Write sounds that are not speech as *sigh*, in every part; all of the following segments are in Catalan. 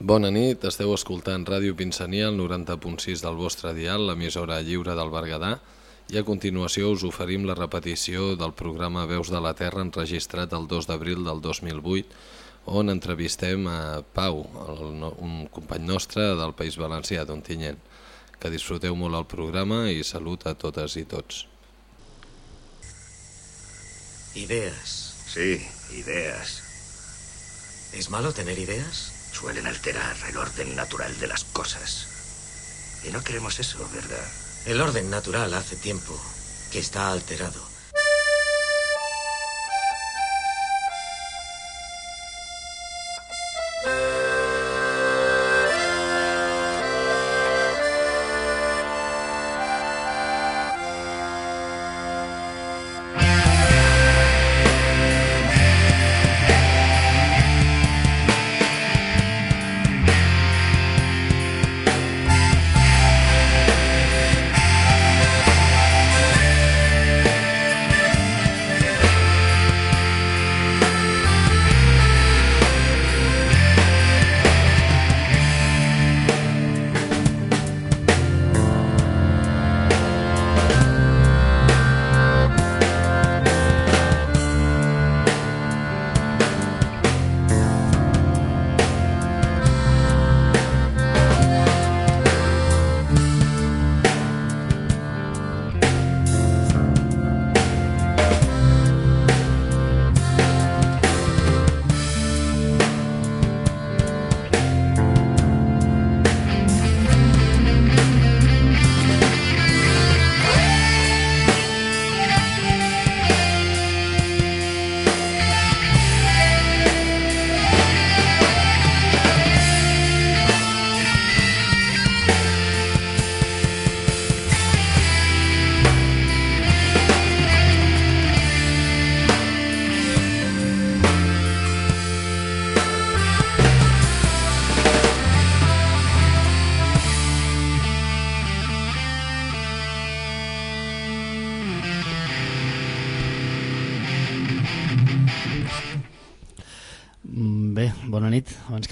Bona nit, esteu escoltant Ràdio Pinsania, el 90.6 del vostre dial, l'emissora lliure del Berguedà, i a continuació us oferim la repetició del programa Veus de la Terra enregistrat el 2 d'abril del 2008, on entrevistem a Pau, el, un company nostre del País Valencià, d'Ontinyent. Que disfruteu molt el programa i salut a totes i tots. Ideas. Sí, ideas. ¿Es malo tener ideas? Suelen alterar el orden natural de las cosas. Y no queremos eso, ¿verdad? El orden natural hace tiempo que está alterado.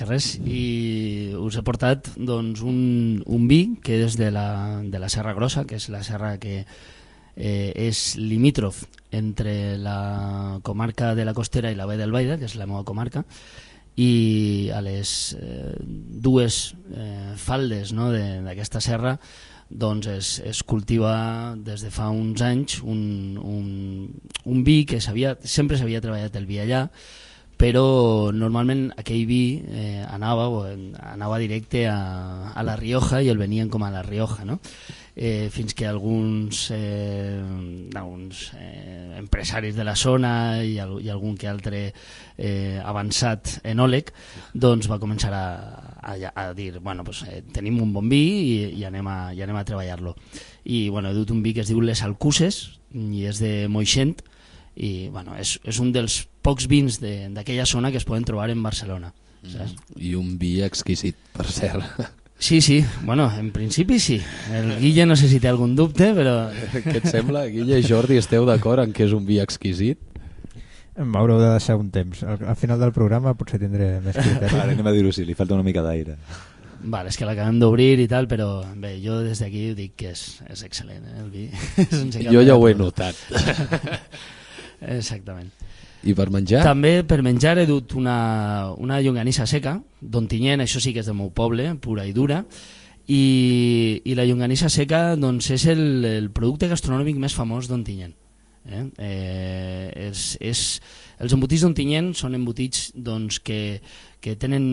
Res, i us he portat doncs, un, un vi que és de la, de la Serra Grossa, que és la serra que eh, és limítrof entre la comarca de la Costera i la Vall del Baida, que és la meva comarca, i a les eh, dues eh, faldes no, d'aquesta serra doncs es, es cultiva des de fa uns anys un, un, un vi que sempre s'havia treballat el vi allà, però normalment aquell vi eh, anava, anava directe a, a la Rioja i el venien com a la Rioja, no? eh, fins que alguns, eh, alguns eh, empresaris de la zona i, i algun que altre eh, avançat enòleg doncs va començar a, a, a dir bueno, pues, eh, tenim un bon vi i, i anem a, i anem a treballar-lo i bueno, he dut un vi que es diu Les Alcuses i és de Moixent i bueno, és, és un dels pocs vins d'aquella de, zona que es poden trobar en Barcelona. Mm. Saps? I un vi exquisit, per cert. *laughs* Sí, sí, bueno, en principi sí. El Guille no sé si té algun dubte, però... *laughs* Què et sembla, Guille i Jordi, esteu d'acord en que és un vi exquisit? M'haureu de deixar un temps. Al, al final del programa potser tindré més criteri. *laughs* Ara anem a dir-ho sí, li falta una mica d'aire. Vale, és que l'acabem d'obrir i tal, però bé, jo des d'aquí dic que és, és excel·lent, eh, el vi. jo ja ho he notat. Exactament. I per menjar? També per menjar he dut una, una llonganissa seca, d'Ontinyent, això sí que és del meu poble, pura i dura, i, i la llonganissa seca doncs, és el, el producte gastronòmic més famós d'Ontinyent. Eh? Eh, és, és, els embotits d'Ontinyent són embotits doncs, que, que tenen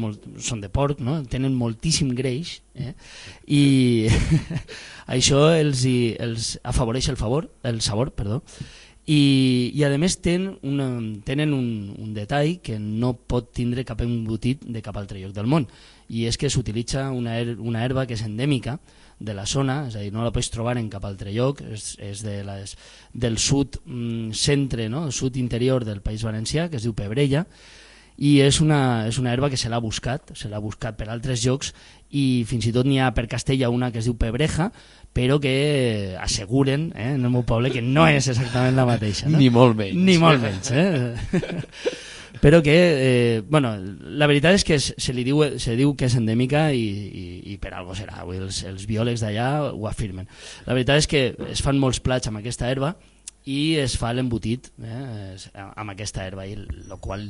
molt, són de porc, no? tenen moltíssim greix eh? i *laughs* això els, els afavoreix el, favor, el sabor perdó, i, i a més tenen, una, tenen un, un detall que no pot tindre cap embotit de cap altre lloc del món i és que s'utilitza una, her una herba que és endèmica de la zona, és a dir, no la pots trobar en cap altre lloc, és, és de les, del sud mm, centre, no? el sud interior del País Valencià, que es diu Pebrella, i és una, és una herba que se l'ha buscat, se l'ha buscat per altres llocs i fins i tot n'hi ha per Castella una que es diu Pebreja, però que asseguren eh, en el meu poble que no és exactament la mateixa. No? Ni molt menys. Ni molt menys. Eh? *laughs* però que, eh, bueno, la veritat és que se li diu, se diu que és endèmica i, i, i per algo serà, vull els, els biòlegs d'allà ho afirmen. La veritat és que es fan molts plats amb aquesta herba i es fa l'embotit eh, amb aquesta herba, i el qual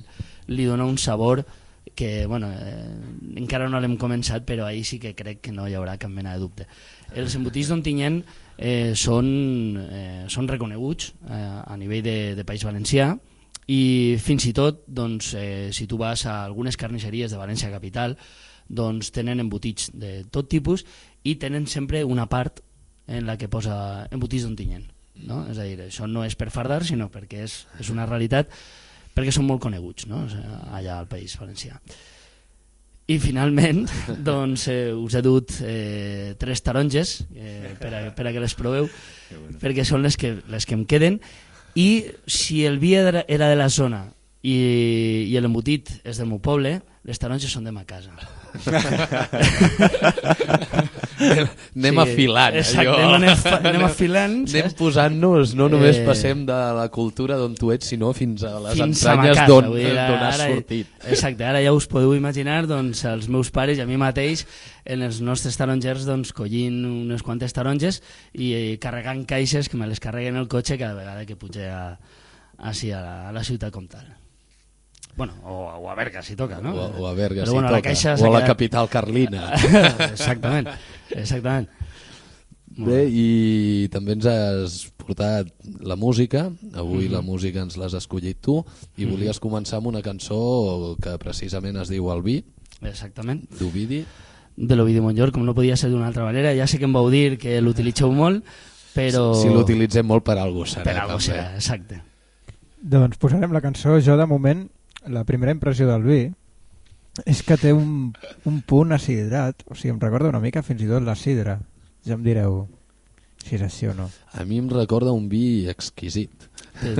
li dona un sabor que, bueno, eh, encara no l'hem començat, però ahir sí que crec que no hi haurà cap mena de dubte. Els embotits d'Ontinyent eh, són, eh, són reconeguts eh, a nivell de, de País Valencià i fins i tot doncs, eh, si tu vas a algunes carnisseries de València Capital doncs tenen embotits de tot tipus i tenen sempre una part en la que posa embotits d'Ontinyent no? és a dir, això no és per fardar sinó perquè és, és una realitat perquè són molt coneguts no? Allà al País Valencià. I finalment *laughs* doncs, eh, us he dut eh, tres taronges eh, per, a, per a que les proveu perquè són les que, les que em queden. I si el vi era, era de la zona i, i l'embotit és del meu poble les taronges són de ma casa *laughs* Anem afilant, exacte, allò. anem, anem, anem afilant Anem posant-nos, no només Eh, passem de la cultura d'on tu ets, sinó fins a les fins a entranyes d'on has sortit. Exacte, ara ja us podeu imaginar doncs, els meus pares i a mi mateix en els nostres tarongers doncs, collint unes quantes taronges i eh, carregant caixes que me les carreguen el cotxe cada vegada que puge a, així a la, a la ciutat comtal. Bueno, o, o a Berga si toca, no? O, o a Berga, Però si bueno, toca. la caixa o a la quedat- capital carlina. *laughs* exactament, exactament. Bé, i també ens has portat la música, avui Mhm. la música ens l'has escollit tu, i volies començar amb una cançó que precisament es diu El vi, Exactament. d'Ovidi. De l'Ovidi Montllor, com no podia ser d'una altra manera. Ja sé que em vau dir que l'utilitzeu molt, però... Si l'utilitzem molt per algú serà. Per algo també. serà, exacte. Doncs posarem la cançó. Jo, de moment, la primera impressió del vi és que té un, un punt acidrat. O sigui, em recorda una mica fins i tot la sidra. Ja em direu si és així o no. A mi em recorda un vi exquisit. Té,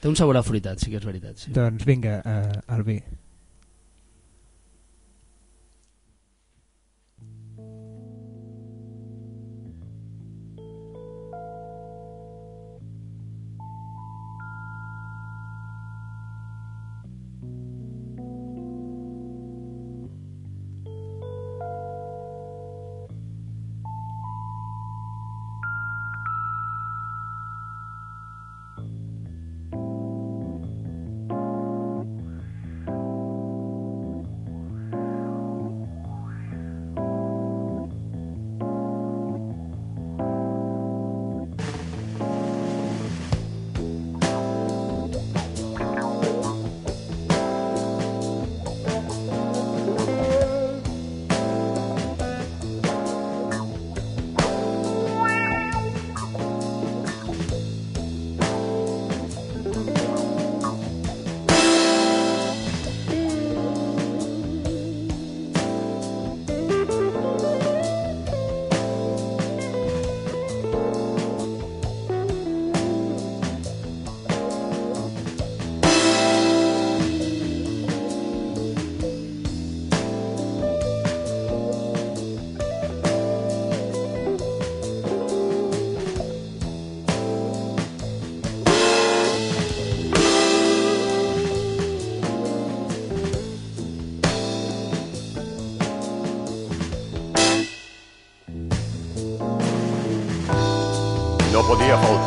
té un sabor afruitat, sí que és veritat. Sí. Doncs vinga, eh, el vi.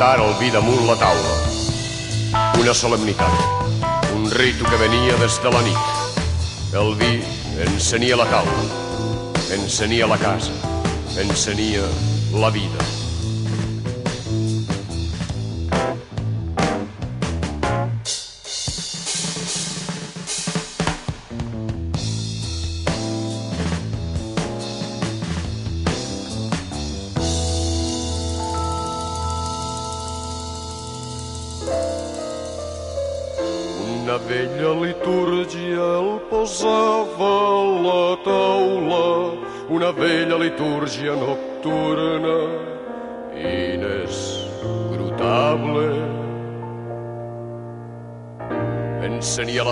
Faltar el vi damunt la taula. Una solemnitat, un ritu que venia des de la nit. El vi encenia la taula, encenia la casa, encenia la vida.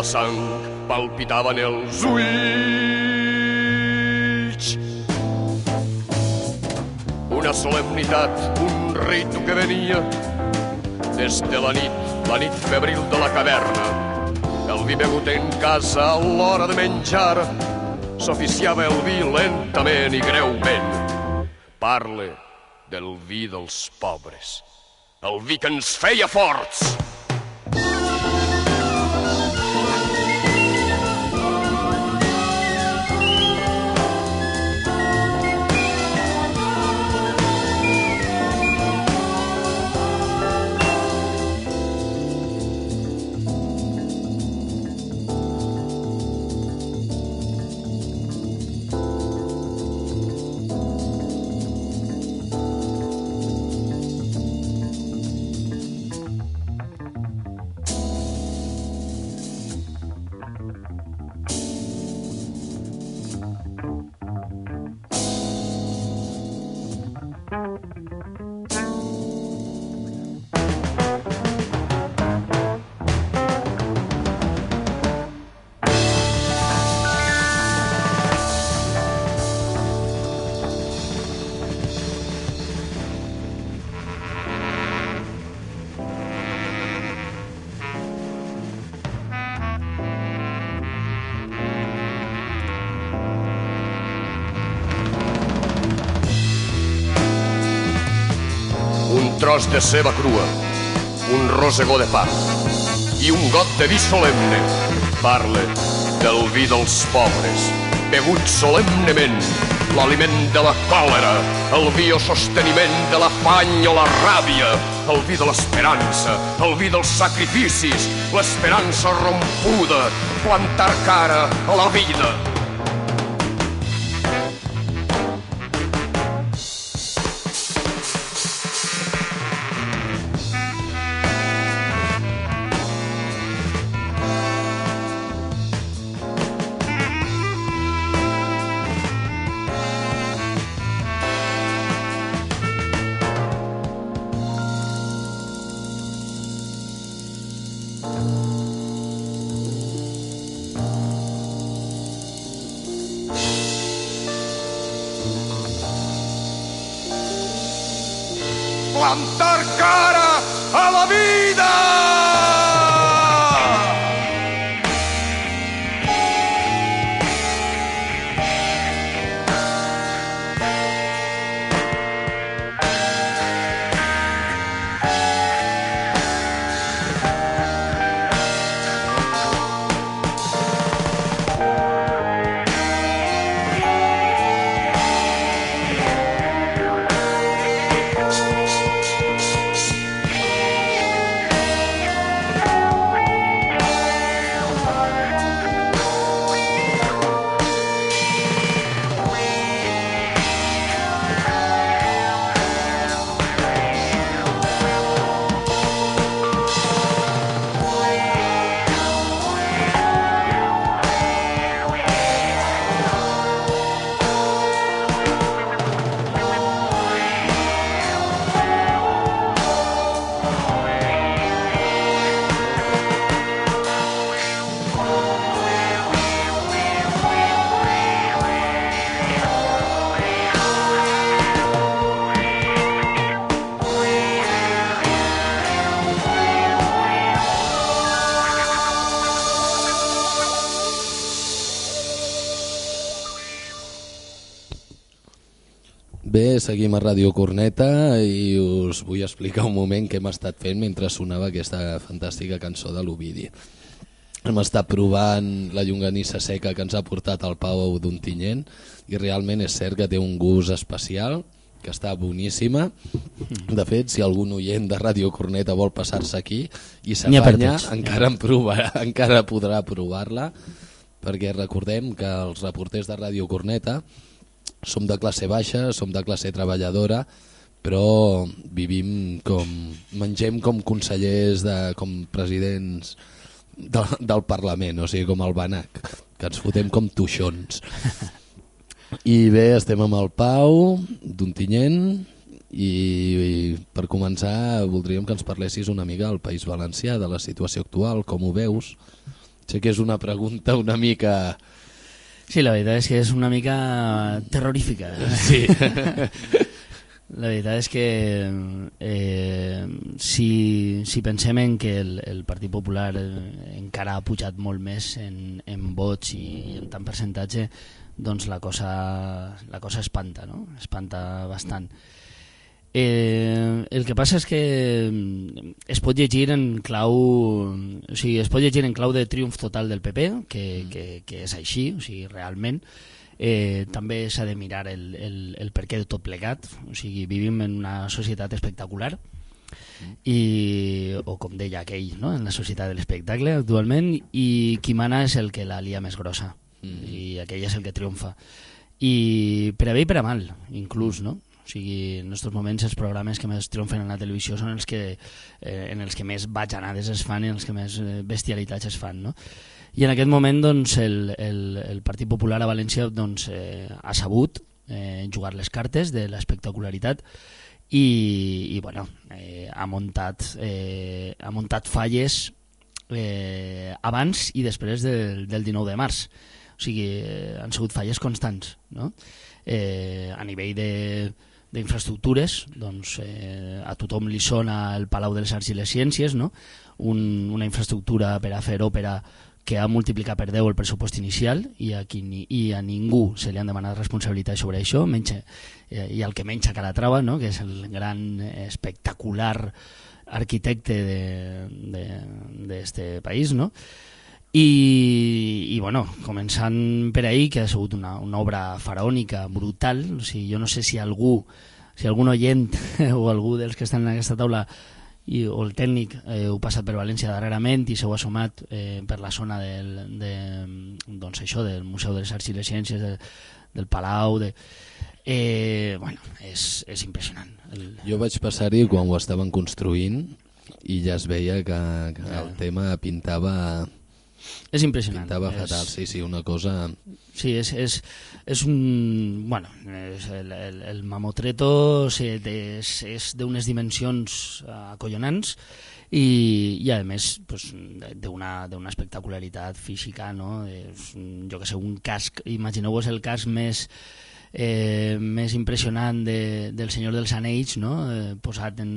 Sang, palpitaven els ulls. Una solemnitat, un ritu que venia des de la nit, la nit febril de la caverna. el vi begut en casa a l'hora de menjar, s'oficiava el vi lentament i greument. Parle del vi dels pobres, el vi que ens feia forts. Tros de ceba crua, un rosegó de pa i un got de vi solemne. Parle del vi dels pobres, begut solemnement, l'aliment de la còlera, el vi o sosteniment de l'afany o la ràbia, el vi de l'esperança, el vi dels sacrificis, l'esperança rompuda, plantar cara a la vida. Seguim a Ràdio Corneta i us vull explicar un moment què hem estat fent mentre sonava aquesta fantàstica cançó de l'Ovidi. Hem estat provant la llonganissa seca que ens ha portat el Pau d'Ontinyent i realment és cert que té un gust especial, que està boníssima. De fet, si algun oient de Ràdio Corneta vol passar-se aquí i s'apanya, encara, en provarà, *laughs* encara podrà provar-la, perquè recordem que els reporters de Ràdio Corneta som de classe baixa, som de classe treballadora, però vivim com... mengem com consellers, de, com presidents de, del Parlament, o sigui, com el Banac, que ens fotem com tuixons. I bé, estem amb el Pau, d'Ontinyent, i, i per començar voldríem que ens parlessis una mica del País Valencià, de la situació actual, com ho veus? Sé que és una pregunta una mica... Sí, la veritat és que és una mica terrorífica. Sí. *laughs* La veritat és que eh, si, si pensem en que el, el Partit Popular eh, encara ha pujat molt més en, en vots i, i en tant percentatge, doncs la cosa, la cosa espanta, no? espanta bastant. Eh, el que passa és que mm, es pot llegir en clau o sigui, es pot llegir en clau de triomf total del PP que, mm. que, que és així, o sigui, realment eh, també s'ha de mirar el, el, el per què de tot plegat o sigui, vivim en una societat espectacular i, o com deia aquell, no? en la societat de l'espectacle actualment i qui mana és el que la lia més grossa mm. i aquell és el que triomfa i per a bé i per a mal inclús, no? O sigui, en aquests moments els programes que més triomfen en la televisió són els que, eh, en els que més bajanades es fan i en els que més eh, bestialitats es fan, no? I en aquest moment doncs, el, el, el Partit Popular a València doncs, eh, ha sabut eh, jugar les cartes de l'espectacularitat i, i bueno, eh, ha, muntat, eh, ha muntat falles eh, abans i després del, del 19 de març. O sigui, eh, han sigut falles constants, no? Eh, a nivell de, d'infraestructures, doncs eh, a tothom li sona el Palau de les Arts i les Ciències, no? Un, una infraestructura per a fer òpera que ha multiplicat per 10 el pressupost inicial i a, qui ni, i a ningú se li han demanat responsabilitat sobre això, menys, eh, i el que menys a Calatrava, no? que és el gran espectacular arquitecte d'este país, no? I, i bueno, començant per ahir, que ha sigut una, una obra faraònica, brutal, o sigui, jo no sé si algú, si algun oient *laughs* o algú dels que estan en aquesta taula i, o el tècnic eh, heu passat per València darrerament i s'heu assomat eh, per la zona del, de, doncs això, del Museu de les Arts i les Ciències, de, del Palau, de, eh, bueno, és, és impressionant. El... Jo vaig passar-hi quan ho estaven construint i ja es veia que, que el tema pintava és impressionant. Pintava és... fatal, sí, sí, una cosa... Sí, és, és, és un... Bueno, és el, el, el mamotreto sí, és, és d'unes dimensions acollonants i, i a més pues, d'una espectacularitat física, no? És, jo que sé, un casc, imagineu-vos el casc més eh, més impressionant de, del Senyor dels Anells, no? eh, posat en,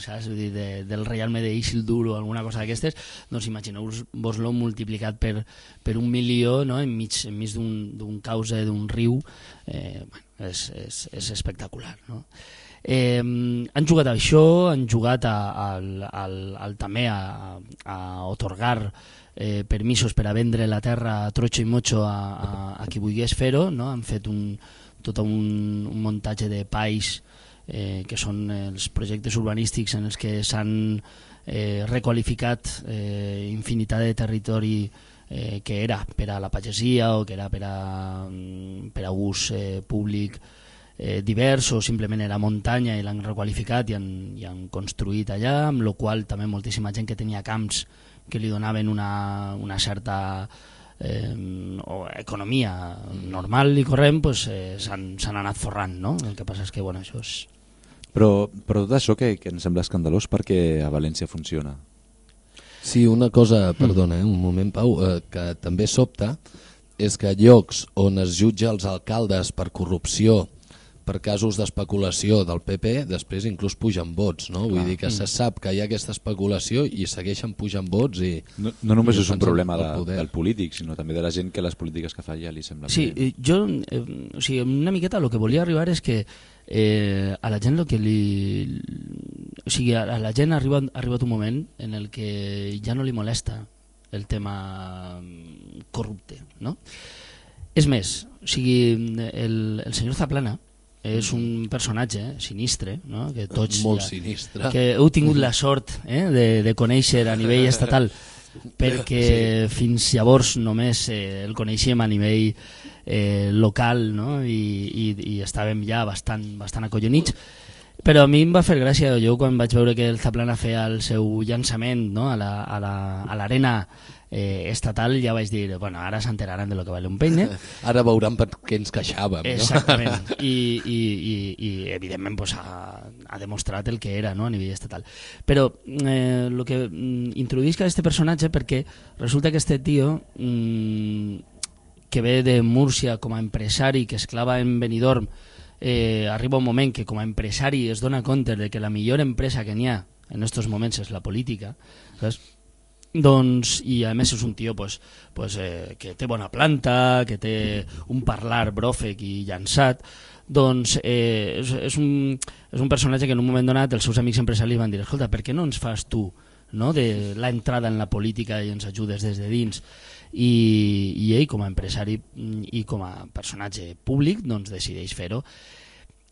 saps? Dir, de, del Realme de Isildur o alguna cosa d'aquestes, doncs imagineu-vos-lo multiplicat per, per un milió no? enmig, enmig d'un causa d'un riu, eh, bueno, és, és, és espectacular. No? Eh, han jugat a això, han jugat a, a, a, a, també a, a otorgar eh, permisos per a vendre la terra a trocho i mocho a, a, a qui volgués fer-ho, no? han fet un, tot un, un muntatge de pais eh, que són els projectes urbanístics en els que s'han eh, requalificat eh, infinitat de territori eh, que era per a la pagesia o que era per a, mm, per a ús eh, públic eh, divers o simplement era muntanya i l'han requalificat i han, i han construït allà, amb la qual també moltíssima gent que tenia camps que li donaven una, una certa eh, o economia normal i corrent pues, eh, s'han anat forrant, no? El que passa és que bueno, això és... Però, però tot això que, que em sembla escandalós perquè a València funciona. Sí, una cosa, perdona, eh, un moment Pau, eh, que també sobta és que llocs on es jutja els alcaldes per corrupció per casos d'especulació del PP, després inclús pugen vots, no? Vull dir que se sap que hi ha aquesta especulació i segueixen pujant vots i... No, no només és un problema de, del polític, sinó també de la gent que les polítiques que fa ja li sembla Sí, bé. jo, eh, o sigui, una miqueta el que volia arribar és que eh, a la gent lo que li... O sigui, a la gent arriba, ha arribat un moment en el que ja no li molesta el tema mm, corrupte, no? És més, o sigui, el, el senyor Zaplana, és un personatge eh, sinistre, no? que tots molt ja, sinistre. que heu tingut la sort eh, de, de conèixer a nivell estatal *laughs* perquè sí. fins llavors només eh, el coneixíem a nivell eh, local no? I, i, i estàvem ja bastant, bastant acollonits però a mi em va fer gràcia jo quan vaig veure que el Zaplana feia el seu llançament no? a l'arena la, a eh, estatal ja vaig dir, bueno, ara s'enteraran de lo que vale un peine. *laughs* Ara veuran per què ens queixàvem, no? Exactament. *laughs* I, i, i, i evidentment pues, ha, ha demostrat el que era no? a nivell estatal. Però eh, el que mm, introduïsca aquest personatge perquè resulta que este tio mm, que ve de Múrcia com a empresari que esclava en Benidorm eh, arriba un moment que com a empresari es dona compte de que la millor empresa que n'hi ha en aquests moments és la política, saps? Doncs, i a més és un tio pues, pues, eh, que té bona planta, que té un parlar bròfec i llançat, doncs eh, és, és, un, és un personatge que en un moment donat els seus amics empresaris van dir escolta, per què no ens fas tu no, de la entrada en la política i ens ajudes des de dins? I, i ell com a empresari i com a personatge públic doncs decideix fer-ho.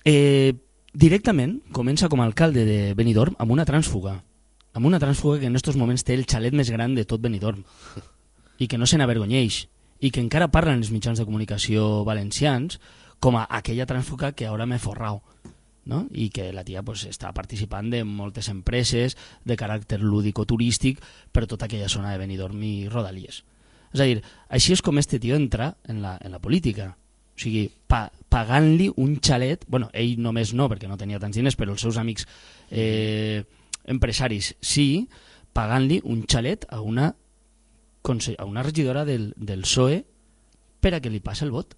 Eh, directament comença com a alcalde de Benidorm amb una trànsfuga amb una trànsfuga que en aquests moments té el xalet més gran de tot Benidorm i que no se n'avergonyeix i que encara parlen els mitjans de comunicació valencians com a aquella trànsfuga que ara m'he forrau no? i que la tia pues, està participant de moltes empreses de caràcter lúdico-turístic per tota aquella zona de Benidorm i Rodalies. És a dir, així és com este tio entra en la, en la política. O sigui, pa, pagant-li un xalet, bueno, ell només no, perquè no tenia tants diners, però els seus amics eh, empresaris sí, pagant-li un xalet a una, a una regidora del, del PSOE per a que li passi el vot.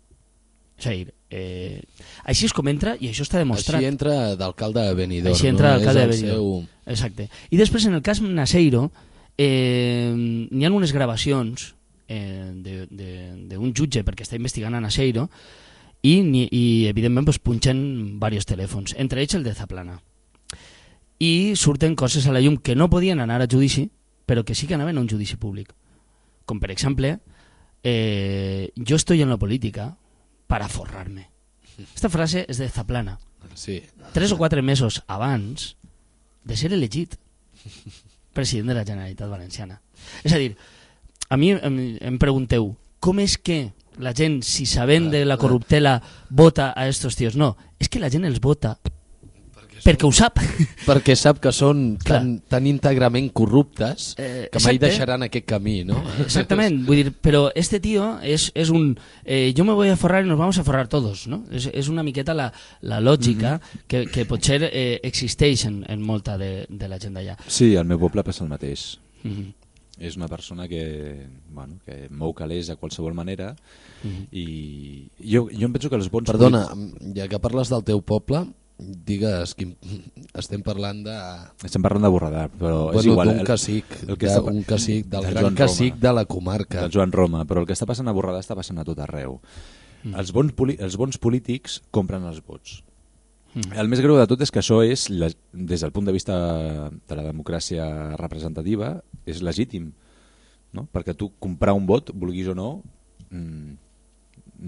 És a dir, eh, així és com entra i això està demostrat. Així entra d'alcalde de Benidorm. Així entra no? d'alcalde de Benidorm. Seu... Exacte. I després, en el cas Naseiro, eh, n'hi ha unes gravacions eh, d'un jutge perquè està investigant a Naseiro i, i evidentment, pues, punxen diversos telèfons, entre ells el de Zaplana i surten coses a la llum que no podien anar a judici, però que sí que anaven a un judici públic. Com per exemple, eh, jo estoy en la política para forrarme. Esta frase és de Zaplana. Sí. Tres o quatre mesos abans de ser elegit president de la Generalitat Valenciana. És a dir, a mi em, em pregunteu, com és que la gent, si sabent de la corruptela, vota a estos tios? No, és que la gent els vota perquè ho sap. Perquè sap que són tan, tan íntegrament corruptes eh, que mai deixaran aquest camí, ¿no? Exactament, vull dir, però este tío és, és un... Eh, yo me voy a forrar y nos vamos a forrar todos, no? És, és una miqueta la, la lògica mm -hmm. que, que potser eh, existeix en, en molta de, de la gent d'allà. Sí, al meu poble passa el mateix. Mm -hmm. És una persona que, bueno, que mou calés de qualsevol manera mm -hmm. i jo, jo em penso que els bons... Perdona, ja que parles del teu poble, digues, quin... estem parlant de... Estem parlant de Borredà, però bueno, és igual. Un cacic, el, el que està... un cacic, del gran Joan cacic Roma, de la comarca. Del Joan Roma, però el que està passant a Borredà està passant a tot arreu. Mm. Els, bons els bons polítics compren els vots. Mm. El més greu de tot és que això és, des del punt de vista de la democràcia representativa, és legítim. No? Perquè tu comprar un vot, vulguis o no, mm,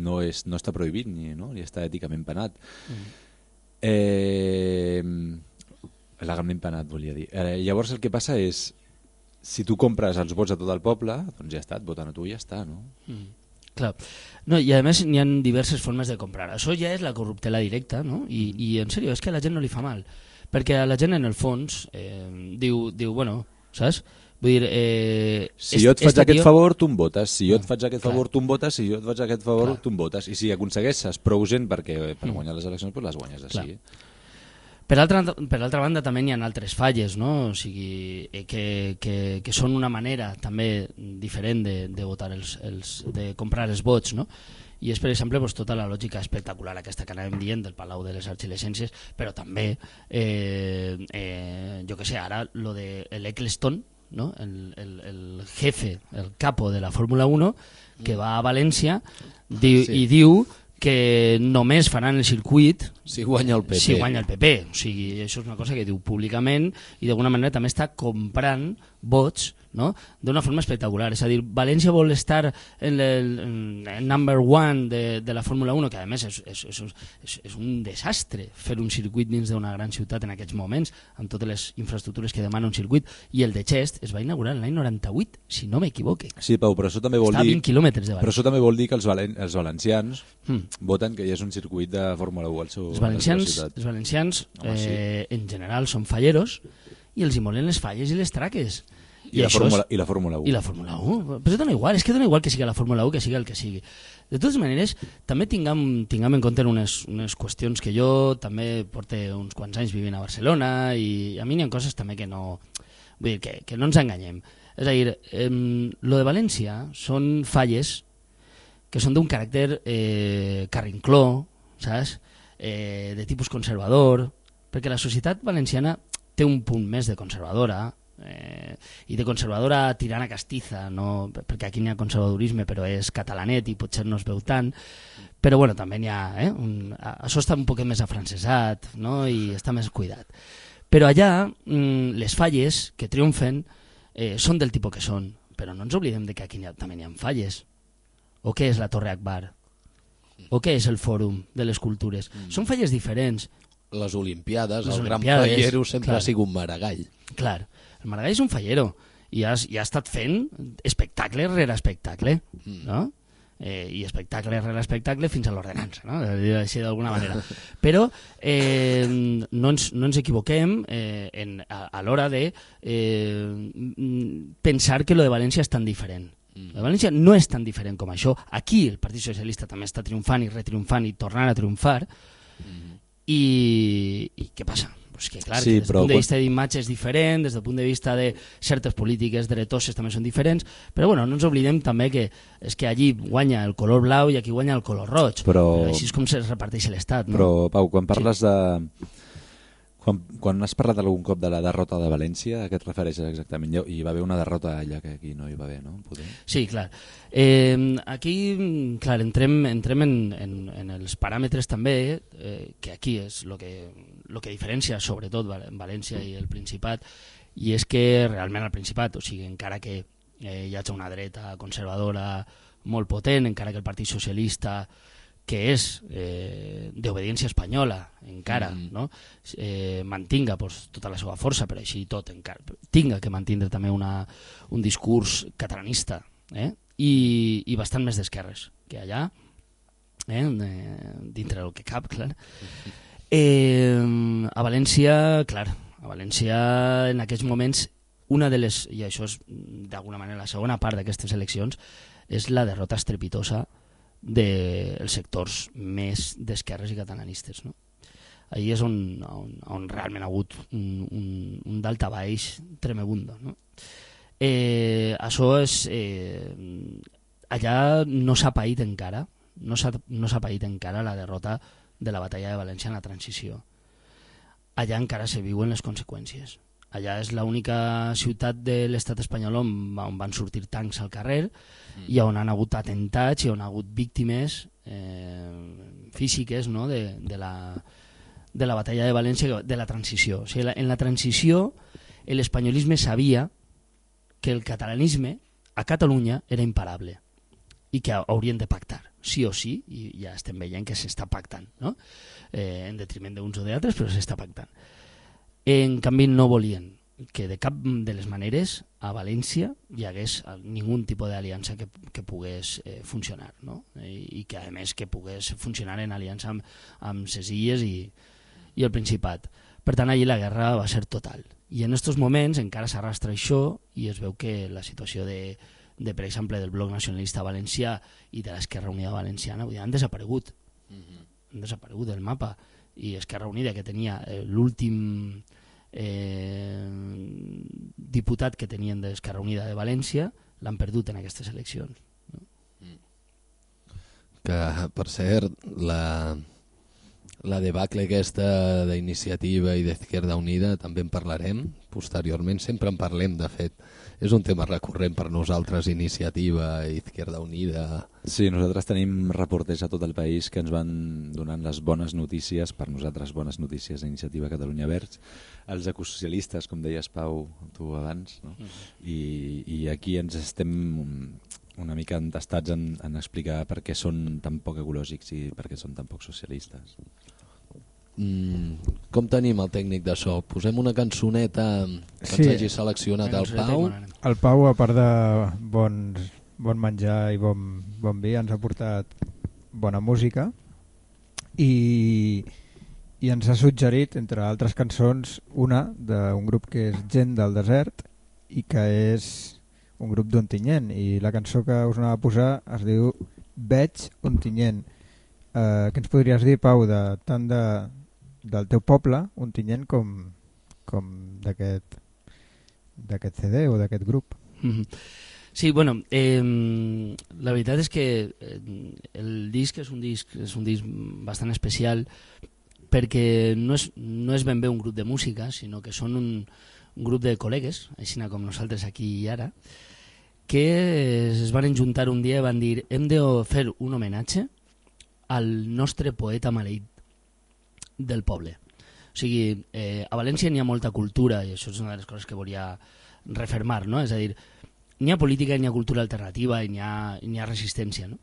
no, és, no està prohibit ni, no? ni està èticament penat. Mm Eh, legalment penat, volia dir. Eh, llavors el que passa és, si tu compres els vots a tot el poble, doncs ja està, et voten a tu i ja està, no? Mm. Clar. No, I a més n'hi ha diverses formes de comprar. Això ja és la corruptela directa, no? I, i en sèrio, és que a la gent no li fa mal. Perquè a la gent, en el fons, eh, diu, diu, bueno, saps? Vull dir, eh, si jo et faig aquest tio... favor, tu em votes. Si jo et faig aquest clar. favor, tu em votes. Si jo et faig aquest favor, clar. tu em votes. I si aconsegueixes prou gent perquè, per mm. guanyar les eleccions, doncs les guanyes així. Per altra, per altra banda també hi ha altres falles no? o sigui, eh, que, que, que són una manera també diferent de, de votar els, els, de comprar els vots no? i és per exemple doncs, tota la lògica espectacular aquesta que anàvem dient del Palau de les Arxilecències però també eh, eh, jo que sé, ara lo de l'Eccleston ¿no? el, el, el jefe, el capo de la Fórmula 1, que va a València di sí. i diu que només faran el circuit si guanya el PP. Si guanya el PP. O sigui, això és una cosa que diu públicament i d'alguna manera també està comprant vots no? d'una forma espectacular. És a dir, València vol estar en el, en el number one de, de la Fórmula 1, que a més és, és, és, és, és un desastre fer un circuit dins d'una gran ciutat en aquests moments, amb totes les infraestructures que demana un circuit, i el de Chest es va inaugurar l'any 98, si no m'equivoque. Sí, Pau, però això també vol Està dir... a 20 quilòmetres de València. Però això també vol dir que els, valen, els valencians hmm. voten que hi és un circuit de Fórmula 1 al seu, els valencians, els valencians Home, sí. eh, en general són falleros i els hi molen les falles i les traques. I, I, la Fórmula, és... I la Fórmula 1. I la Fórmula 1. Però dona igual, és que dona igual que sigui la Fórmula 1 que sigui el que sigui. De totes maneres, també tinguem, tinguem en compte unes, unes qüestions que jo també porto uns quants anys vivint a Barcelona i a mi n'hi ha coses també que no... Vull dir, que, que no ens enganyem. És a dir, eh, lo de València són falles que són d'un caràcter eh, carrincló, saps? eh, de tipus conservador, perquè la societat valenciana té un punt més de conservadora, eh, i de conservadora tirant a castiza, no, perquè aquí n'hi ha conservadorisme però és catalanet i potser no es veu tant, però bueno, també n'hi ha, eh, un, això està un poc més afrancesat no? i està més cuidat. Però allà mm, les falles que triomfen eh, són del tipus que són, però no ens oblidem de que aquí ha, també n'hi ha falles. O què és la Torre Akbar? O què és el Fòrum de les Cultures? Mm. Són falles diferents. Les Olimpiades, Les el Olimpiades, gran fallero sempre clar. ha sigut Maragall. Clar, el Maragall és un fallero i ha, i ha estat fent espectacle rere espectacle, Mm. no? Eh, i espectacle rere espectacle fins a l'ordenança, no? Així d'alguna manera. Però eh, no, ens, no ens equivoquem eh, en, a, a l'hora de eh, mm, pensar que lo de València és tan diferent. Lo de València no és tan diferent com això. Aquí el Partit Socialista també està triomfant i retriomfant i tornant a triomfar. I, i què passa? Pues que clar, Sí, que des del però punt de vista d'imatge és diferent, des del punt de vista de certes polítiques dretoses també són diferents, però bueno, no ens oblidem també que és que allí guanya el color blau i aquí guanya el color roig. Però- així és com se reparteix l'estat, no? Però, Pau, quan parles de... Quan, quan has parlat algun cop de la derrota de València, a què et refereixes exactament? Hi- va haver una derrota allà que aquí no hi va haver, no? Poder? Sí, clar. Eh, aquí, clar, entrem, entrem en, en, en els paràmetres també, eh, que aquí és el que, lo que diferencia sobretot Val- València i el Principat, i és que realment el Principat, o sigui, encara que eh, hi hagi una dreta conservadora molt potent, encara que el Partit Socialista que és eh, d'obediència espanyola encara, Mm. no? eh, mantinga pues, tota la seva força, però així tot encara, tinga que mantindre també una, un discurs catalanista eh? I, i bastant més d'esquerres que allà, eh? eh, dintre del que cap, *laughs* clar. Eh, a València, clar, a València en aquests moments una de les, i això és d'alguna manera la segona part d'aquestes eleccions, és la derrota estrepitosa dels sectors més d'esquerres i catalanistes. No? Ahí és on, on, on realment ha hagut un, un, un daltabaix tremebundo. No? Eh, això és... Eh, allà no s'ha paït encara, no s'ha no paït encara la derrota de la batalla de València en la transició. Allà encara se viuen les conseqüències. Allà és l'única ciutat de l'estat espanyol on, on van sortir tancs al carrer mm. i on han hagut atentats i on ha hagut víctimes eh, físiques no? de, de, la, de la batalla de València, de la transició. O sigui, la, en la transició l'espanyolisme sabia que el catalanisme a Catalunya era imparable i que haurien de pactar, sí o sí, i ja estem veient que s'està pactant, no? eh, en detriment d'uns o d'altres, però s'està pactant. En canvi, no volien que de cap de les maneres a València hi hagués ningú tipus d'aliança que, que pogués eh, funcionar, no? I, i que a més que pogués funcionar en aliança amb, amb ses illes i, i el Principat. Per tant, allí la guerra va ser total. I en aquests moments encara s'arrastra això i es veu que la situació de, de, per exemple, del bloc nacionalista valencià i de l'Esquerra Unida Valenciana dir, han desaparegut. Han desaparegut del mapa. I Esquerra Unida, que tenia eh, l'últim eh, diputat que tenien d'Esquerra Unida de València, l'han perdut en aquestes eleccions. Que, per cert, la, la debacle aquesta d'iniciativa i d'Izquierda Unida també en parlarem. Posteriorment, sempre en parlem de fet. És un tema recurrent per nosaltres iniciativa i Izquierda Unida. Sí, nosaltres tenim reporters a tot el país que ens van donant les bones notícies, per nosaltres bones notícies d'Iniciativa Catalunya Verds, els ecosocialistes, com deies Pau, tu abans, no? I, i aquí ens estem una mica entestats en, en explicar per què són tan poc ecològics i per què són tan poc socialistes. mm, com tenim el tècnic de so? Posem una cançoneta que Sí. ens hagi seleccionat el Pau. El Pau, a part de bons, bon menjar i bon, bon vi, ens ha portat bona música i, i ens ha suggerit, entre altres cançons, una d'un grup que és Gent del Desert i que és un grup d'Ontinyent i la cançó que us anava a posar es diu Veig Ontinyent. Eh, què ens podries dir, Pau, de, tant de, del teu poble, Ontinyent, com, com d'aquest d'aquest CD o d'aquest grup? Mhm. Sí, bueno, eh, la veritat és que eh, el disc és un disc, és un disc bastant especial perquè no és, no és ben bé un grup de música, sinó que són un, un grup de col·legues, així com nosaltres aquí i ara, que es van enjuntar un dia i van dir hem de fer un homenatge al nostre poeta maleït del poble. O sigui, eh, a València n'hi ha molta cultura i això és una de les coses que volia refermar, no? És a dir, n'hi ha política, n'hi ha cultura alternativa i n'hi ha, ha resistència. No?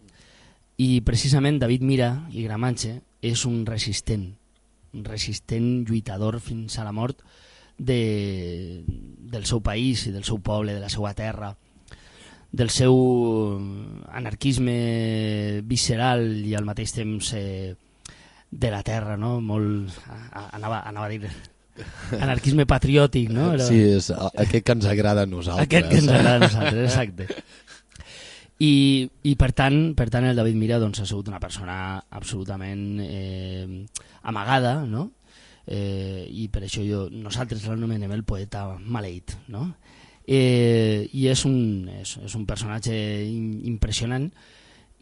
I precisament David Mira i Gramatge és un resistent, resistent lluitador fins a la mort de, del seu país i del seu poble, de la seva terra, del seu anarquisme visceral i al mateix temps eh, de la terra, no? Molt, anava, anava a dir anarquisme patriòtic, no? Però... Sí, és aquest que ens agrada a nosaltres. Aquest que ens agrada a nosaltres, exacte. *laughs* I, i per, tant, per tant el David Mira doncs, ha sigut una persona absolutament eh, amagada, no? Eh, i per això jo, nosaltres l'anomenem el poeta maleït, no? Eh, I és un, és, és un personatge impressionant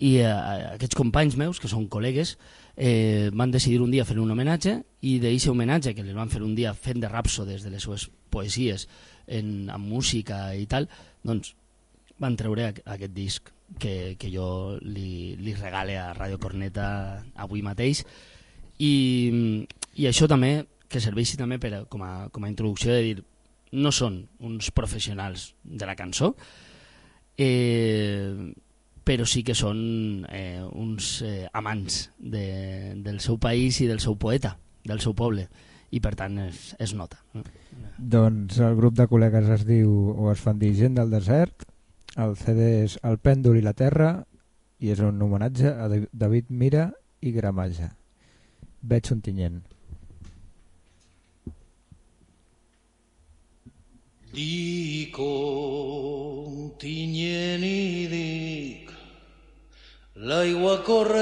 i eh, aquests companys meus, que són col·legues, eh, van decidir un dia fer un homenatge i d'aquest homenatge que li van fer un dia fent de rapsodes de les seves poesies en, amb música i tal, doncs van treure aquest disc que, que jo li, li regale a Radio Corneta avui mateix i, i això també que serveixi també per, com, a, com a introducció de dir no són uns professionals de la cançó eh, però sí que són eh, uns eh, amants de, del seu país i del seu poeta, del seu poble, i per tant es, es nota. Doncs el grup de col·legues es diu, o es fan dir Gent del desert, el CD és El pèndol i la terra, i és un homenatge a David Mira i Gramaja. Veig un tinyent. Dic un tinyent i dic L'aigua corrent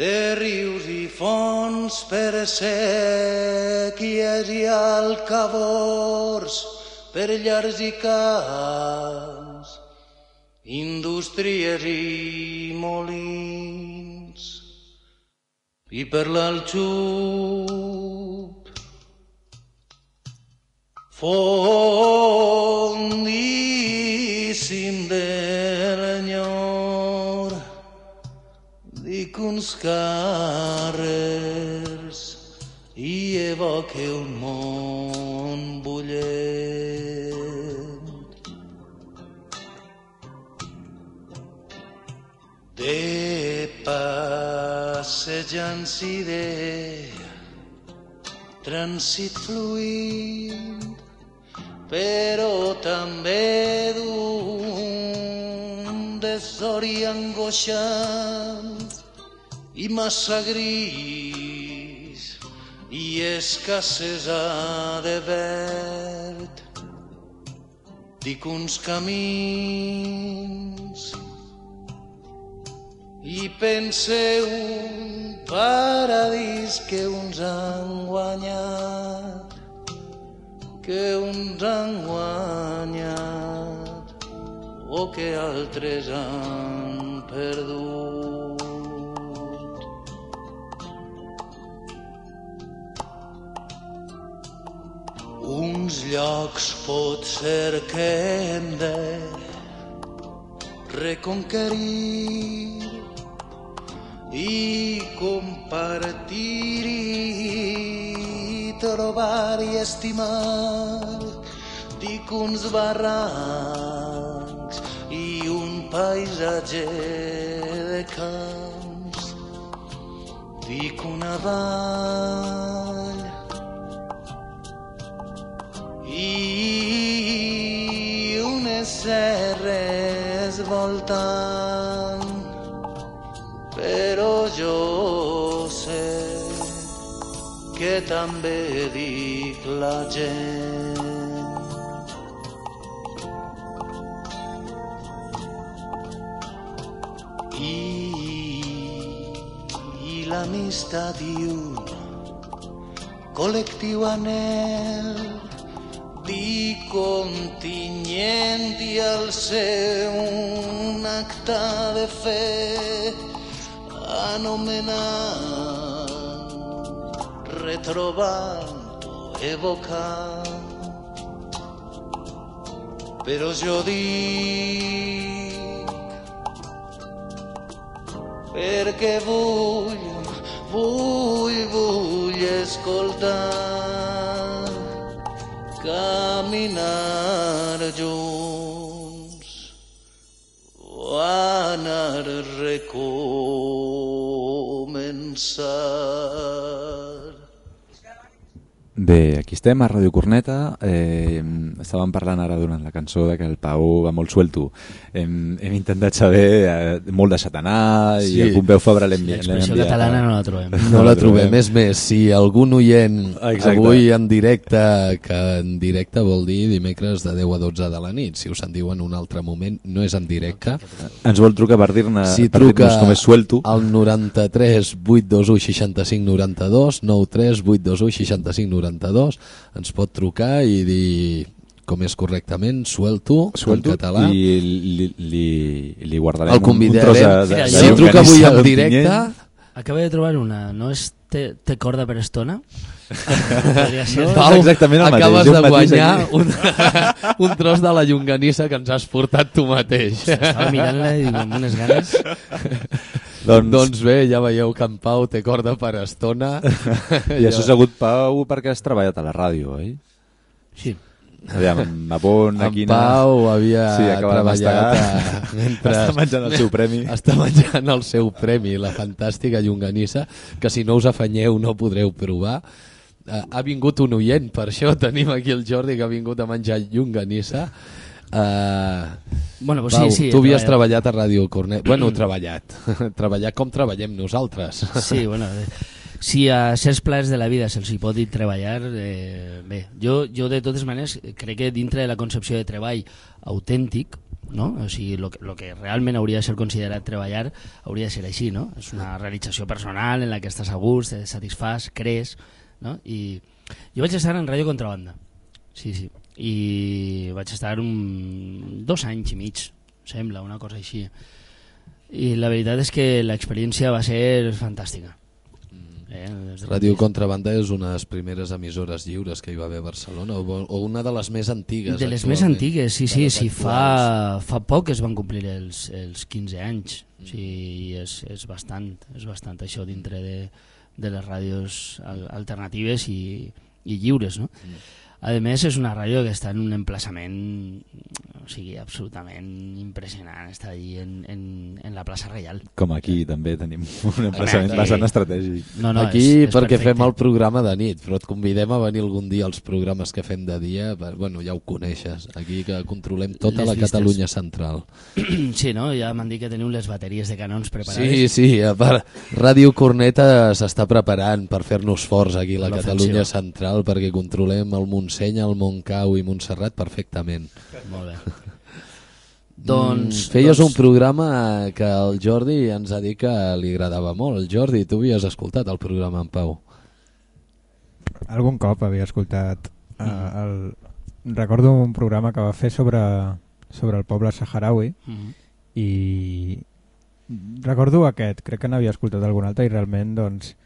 de rius i fonts per sèquies i alcavors per llars i camps, indústries i molins i per l'alxup fondíssim de uns carrers i evoca un món bullent. Passejants i de trànsit fluint, però també d'un desori angoixant i massa gris i escassesa de verd. Dic uns camins i pense un paradís que uns han guanyat, que uns han guanyat o que altres han perdut. uns llocs pot ser que hem de reconquerir i compartir i trobar i estimar. Dic uns barrancs i un paisatge de camps. Dic una vall i unes serres voltant però jo sé que també dic la gent i, i l'amistat i un col·lectiu anel continyent i el seu un acte de fe anomenat retrobant o evocant però jo dic perquè vull, vull, vull escoltar caminar junts o anar a Answer. Bé, aquí estem a Ràdio Corneta. Eh, estàvem parlant ara durant la cançó de que el Pau va molt suelto. Hem, hem intentat saber eh, molt de Satanà Sí. i el Pompeu Fabra l'hem l'hem L'expressió catalana no la trobem. No la trobem. És més, si algun oient Exacte. avui en directe, que en directe vol dir dimecres de 10 a 12 de la nit, si us en diuen un altre moment, no és en directe. Ens vol trucar per dir-ne Si per truca dir-nos com és suelto. al 93 821 65 92, 93 821 65 92, ens pot trucar i dir com és correctament, suelto, suelto en català. i li, li, li guardarem El convidarem. un, un tros de, de, si truca avui en directe. Acabo de trobar una, no és té, té corda per estona? *laughs* Ser. No. Pau, exactament el mateix, acabes de guanyar aquí. un, *laughs* un tros de la llonganissa que ens has portat tu mateix. Estava mirant-la i amb unes ganes. Doncs, Doncs bé, ja veieu que en Pau té corda per estona. *laughs* I això ha sigut Pau perquè has treballat a la ràdio, oi? Sí. Aviam, amb Apon, En Aquina... Pau havia Sí, treballat a, *laughs* mentre... Està menjant el seu premi. Està menjant el seu premi, la fantàstica llonganissa, que si no us afanyeu no podreu provar. Uh, ha vingut un oient, per això tenim aquí el Jordi que ha vingut a menjar llonganissa. Uh, Bueno, pues Pau, sí, sí. tu havies treballat a Ràdio Cornet. *clears throat* Bueno, treballat. *laughs* treballat com treballem nosaltres. *laughs* Sí, bueno, eh, si a certs plans de la vida se'ls hi pot dir treballar, eh, bé, jo, jo de totes maneres crec que dintre de la concepció de treball autèntic, no? o sigui, lo, que- lo que realment hauria de ser considerat treballar hauria de ser així, no? és una realització personal en la que estàs a gust, te satisfàs, crees, no? i jo vaig estar en Ràdio Contrabanda, sí, sí, i vaig estar un, dos anys i mig, sembla, una cosa així. I la veritat és que l'experiència va ser fantàstica. Eh, des de- Ràdio Contrabanda és una de les primeres emissores lliures que hi va haver a Barcelona, o, o una de les més antigues. De les més antigues, sí, sí, sí fa, fa poc es van complir els, els 15 anys. Sí, i és, és bastant, és bastant això dintre de, de les ràdios al- alternatives i, i lliures, no? A més, és una ràdio que està en un emplaçament o sigui, absolutament impressionant. Està allí en, en, en la plaça Reial. Com aquí també tenim un emplaçament Aquí. bastant estratègic. No, no, Aquí és, és perquè perfecte. fem el programa de nit, però et convidem a venir algun dia als programes que fem de dia, per- bueno, ja ho coneixes, aquí que controlem tota Les la vistes. Catalunya central. *clears throat* Sí, no? Ja m'han dit que teniu les bateries de canons preparades. Sí, sí, a part, Ràdio Corneta s'està preparant per fer-nos forts aquí a la. Catalunya central perquè controlem el Montseny, el Montcau i Montserrat perfectament. Molt bé. doncs, Mm, feies doncs, un programa que el Jordi ens ha dit que li agradava molt. El Jordi, tu havies escoltat el programa en Pau. Algun cop havia escoltat uh, el... recordo un programa que va fer sobre, sobre el poble saharaui Mhm. i recordo aquest, crec que n'havia escoltat algun altre i realment doncs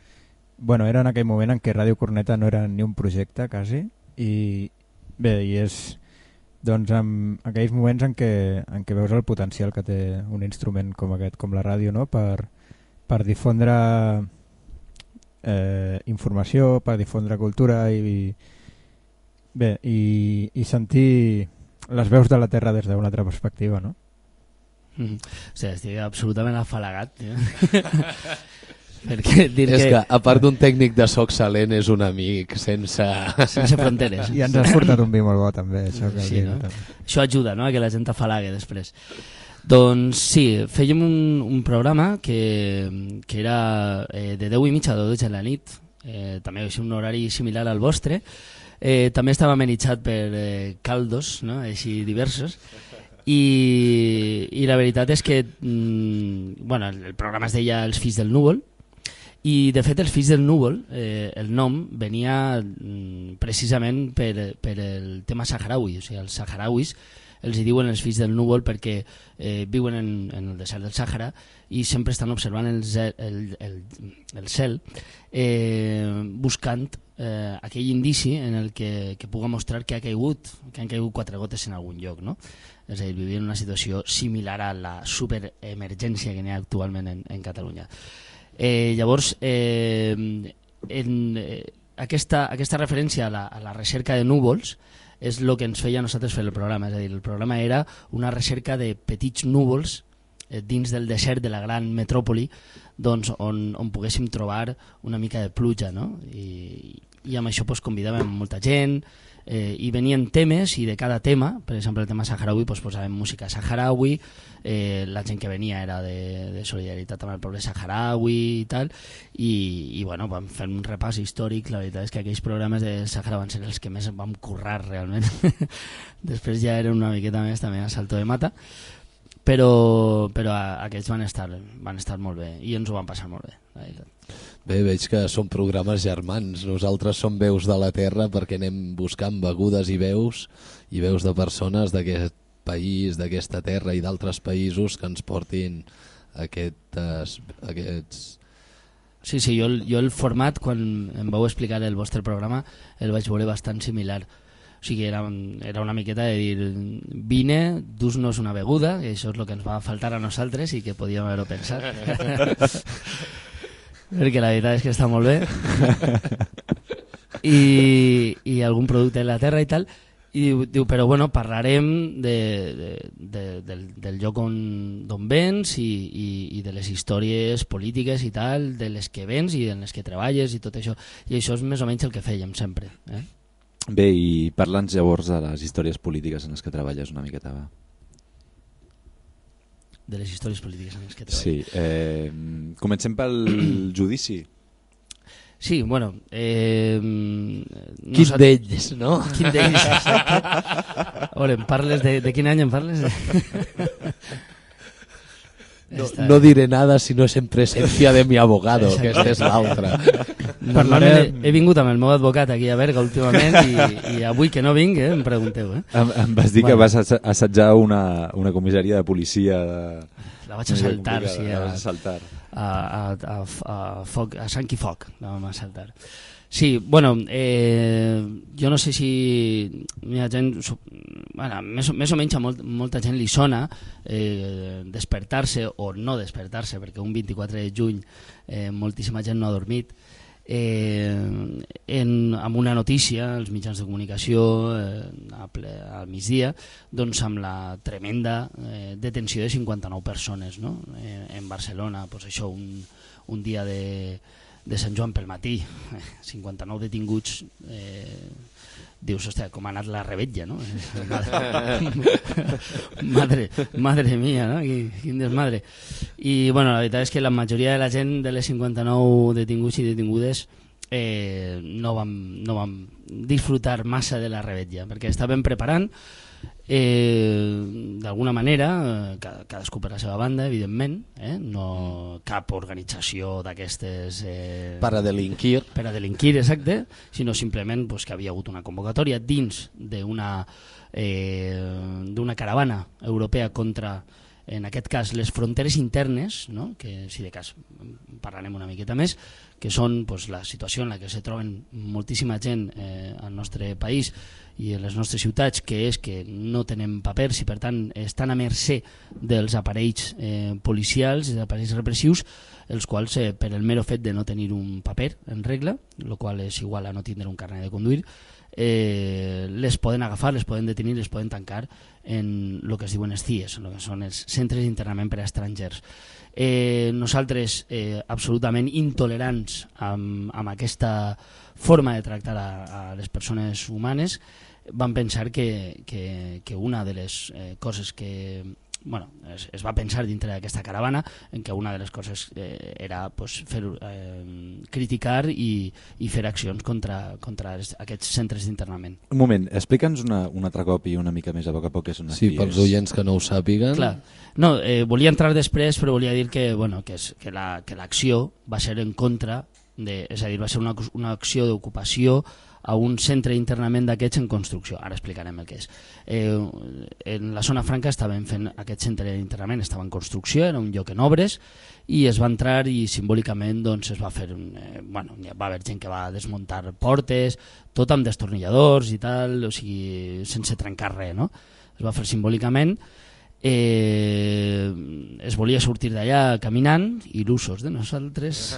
bueno, era en aquell moment en què Ràdio Corneta no era ni un projecte quasi i bé, i és doncs en aquells moments en què, en què veus el potencial que té un instrument com aquest, com la ràdio no? per, per difondre eh, informació, per difondre cultura i, bé, i, i sentir les veus de la Terra des d'una altra perspectiva, no? Mhm. O sigui, estic absolutament afalagat, tio. *laughs* Perquè *laughs* dir És que, que, a part d'un tècnic de soc salent, és un amic sense... sense fronteres. I ens has portat un vi molt bo també, això cal Sí, dir no? també. Això ajuda no? a que la gent afalague després. Doncs sí, fèiem un, un programa que, que era eh, de 10 i mitja a 12 de la nit, eh, també és un horari similar al vostre, eh, també estava amenitzat per eh, caldos, no? així diversos, i, i la veritat és que mm, bueno, el, el programa es deia Els fills del núvol, I, de fet, els fills del núvol, eh, el nom venia mm, precisament per, per el tema saharaui. O sigui, els saharauis els hi diuen els fills del núvol perquè eh, viuen en, en el desert del Sàhara i sempre estan observant el, el, el, el cel eh, buscant eh, aquell indici en el que, que puga mostrar que ha caigut, que han caigut quatre gotes en algun lloc. No? És a dir, vivien una situació similar a la superemergència que n'hi ha actualment en, en Catalunya. Eh, llavors, eh, en, eh, aquesta, aquesta referència a la, a la recerca de núvols és el que ens feia nosaltres fer el programa. És a dir, el programa era una recerca de petits núvols eh, dins del desert de la gran metròpoli doncs, on, on poguéssim trobar una mica de pluja. No? I, i amb això pues, convidàvem molta gent, eh, i venien temes i de cada tema, per exemple el tema saharaui pues, posàvem música saharaui eh, la gent que venia era de, de solidaritat amb el poble saharaui i tal i, i bueno, vam fer un repàs històric la veritat és que aquells programes de Sahara van ser els que més vam currar realment *laughs* després ja eren una miqueta més també a salto de mata però, però aquests van estar, van estar molt bé i ens ho van passar molt bé la veritat. Bé, veig que són programes germans. Nosaltres som veus de la terra perquè anem buscant begudes i veus i veus de persones d'aquest país, d'aquesta terra i d'altres països que ens portin aquestes, aquests... Sí, sí, jo, jo el format, quan em vau explicar el vostre programa, el vaig veure bastant similar. O sigui, era, era una miqueta de dir vine, dus-nos una beguda, que això és el que ens va faltar a nosaltres i que podíem haver-ho pensat. *laughs* perquè la veritat és que està molt bé *laughs* i, i algun producte de la terra i tal i diu, diu però bueno, parlarem de, de, de, del, del lloc d'on vens i, i, i de les històries polítiques i tal, de les que vens i en les que treballes i tot això i això és més o menys el que fèiem sempre eh? Bé, i parla'ns llavors de les històries polítiques en les que treballes una miqueta, va de les històries polítiques en les que treballa. Sí, eh, comencem pel *clears throat* judici. Sí, bueno... Eh, no quin d'ells, no? Quin d'ells, em parles de, de quin any em parles? No, *laughs* no diré nada si no és en presència de mi abogado, Exacte. que aquesta és l'altra. Normalment he, he vingut amb el meu advocat aquí a Berga últimament i, i avui que no vinc eh, em pregunteu. Eh? Em, em vas dir bueno. que vas assetjar una, una comissaria de policia de... La vaig assaltar, sí. A, a, assaltar. A, a, a, a, foc, a sang i foc la vam assaltar. Sí, bueno, eh, jo no sé si hi ha gent, bueno, més, més o menys a molt, molta gent li sona eh, despertar-se o no despertar-se, perquè un 24 de juny eh, moltíssima gent no ha dormit, eh, en, amb una notícia als mitjans de comunicació eh, a ple, al migdia doncs amb la tremenda eh, detenció de 59 persones no? eh, en Barcelona pues això un, un dia de, de Sant Joan pel matí, *laughs* 59 eh, detinguts, eh, dius, hòstia, com ha anat la rebetlla, no? *laughs* madre, madre mia, no? Quin, quin desmadre. I, bueno, la veritat és que la majoria de la gent de les 59 detinguts i detingudes eh, no, vam, no vam disfrutar massa de la rebetlla, perquè estaven preparant eh, d'alguna manera, eh, cadascú per la seva banda, evidentment, eh? no cap organització d'aquestes... Eh, per a delinquir. Per a delinquir, exacte, sinó simplement pues, que havia hagut una convocatòria dins d'una eh, d'una caravana europea contra en aquest cas les fronteres internes, no? que si de cas parlarem una miqueta més, que són pues, la situació en la que se troben moltíssima gent eh, al nostre país i en les nostres ciutats, que és que no tenen papers i per tant estan a mercè dels aparells eh, policials dels aparells repressius, els quals eh, per el mero fet de no tenir un paper en regla, el qual és igual a no tindre un carnet de conduir, eh, les poden agafar, les poden detenir, les poden tancar en el que es diuen els CIES, el que són els centres d'internament per a estrangers. Eh, nosaltres eh, absolutament intolerants amb, amb aquesta forma de tractar a, a les persones humanes vam pensar que, que, que una de les eh, coses que, bueno, es, es va pensar dintre d'aquesta caravana en què una de les coses eh, era pues, fer, eh, criticar i, i fer accions contra, contra es- aquests centres d'internament. Un moment, explica'ns una, un altre cop i una mica més a poc a poc què són Sí, pels oients que no ho sàpiguen. Clar. No, eh, volia entrar després, però volia dir que, bueno, que, és, que la- que l'acció va ser en contra, de, és a dir, va ser una, una acció d'ocupació a un centre internament d'aquests en construcció. Ara explicarem el que és. Eh, en la zona franca estaven fent aquest centre d'internament, estava en construcció, era un lloc en obres, i es va entrar i simbòlicament doncs, es va fer un, eh, bueno, va haver gent que va desmuntar portes, tot amb destornilladors i tal, o sigui, sense trencar res, no? Es va fer simbòlicament eh, es volia sortir d'allà caminant, il·lusos de nosaltres,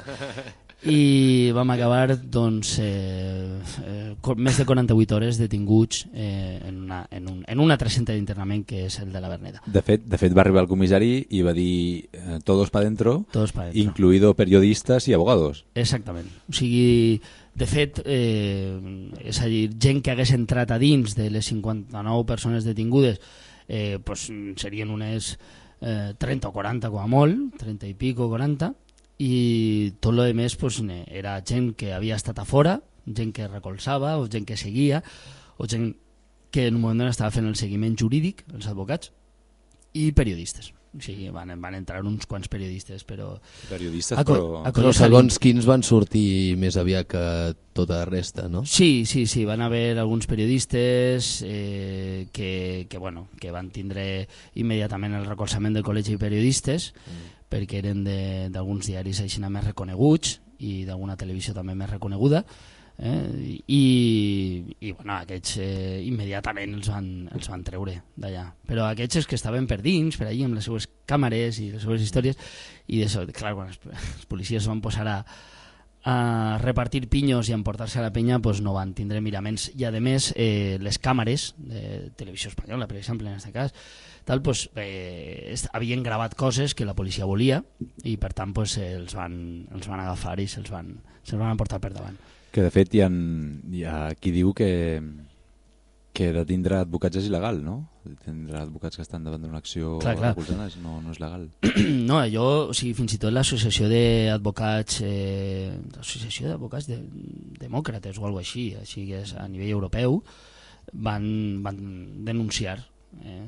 i vam acabar doncs, eh, eh, més de 48 hores detinguts eh, en, una, en, un, en un altre centre d'internament que és el de la Verneda. De fet, de fet va arribar al comissari i va dir eh, todos pa dentro, Todos pa dentro. incluido periodistas y abogados. Exactament. O sigui, de fet, eh, és a dir, gent que hagués entrat a dins de les 59 persones detingudes eh, pues, serien unes eh, 30 o 40 com a molt, 30 i pico, 40, i tot lo de més pues, era gent que havia estat a fora, gent que recolzava, o gent que seguia, o gent que en un moment donat estava fent el seguiment jurídic, els advocats, i periodistes. O sigui, van, van entrar uns quants periodistes, però... Periodistes, A però... a Però Collers segons quins van sortir més aviat que tota la resta, no? Sí, sí, sí, van haver alguns periodistes eh, que, que, bueno, que van tindre immediatament el recolzament del Col·legi de Periodistes mm. Perquè eren d'alguns diaris així més reconeguts i d'alguna televisió també més reconeguda eh, i, i bueno, aquests eh, immediatament els van, els van treure d'allà. Però aquests és que estaven per dins per allí amb les seues càmeres i les seues històries i de so, clar, quan els, els policies es van posar a, a repartir pinyos i emportar-se a la penya pues no van tindre miraments. I a més eh, les càmeres de televisió espanyola per exemple en aquest cas tal, pues, eh, havien gravat coses que la policia volia i per tant pues, eh, els, van, els van agafar i se'ls van, se van emportar per davant Que de fet hi ha, hi ha qui diu que, que de tindre advocats és il·legal, no? Tindre advocats que estan davant d'una acció Clar, clar. recolzant no, no és legal. *clears throat* no, allò, o sigui, fins i tot l'associació d'advocats eh, l'associació d'advocats de, demòcrates o alguna així, així que és a nivell europeu van, van denunciar eh,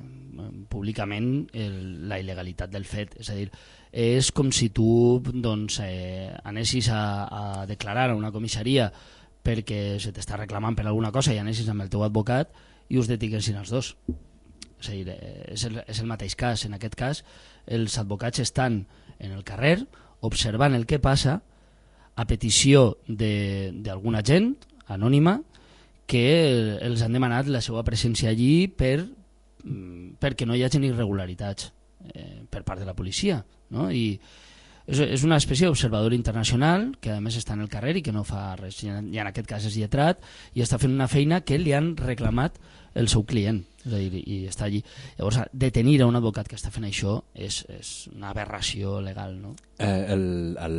públicament el, la il·legalitat del fet és a dir, és com si tu doncs, eh, anessis a, a declarar a una comissaria perquè se t'està reclamant per alguna cosa i anessis amb el teu advocat i us detinguessin els dos és a dir, eh, és el, és el mateix cas. En aquest cas, els advocats estan en el carrer observant el que passa a petició d'alguna gent anònima que els han demanat la seva presència allí per, perquè no hi hagin irregularitats eh, per part de la policia. No? I és, és una espècie d'observador internacional que a més està en el carrer i que no fa res i en aquest cas és lletrat i està fent una feina que li han reclamat el seu client és a dir, i està allí llavors detenir a un advocat que està fent això és, és una aberració legal no? Eh, el, el,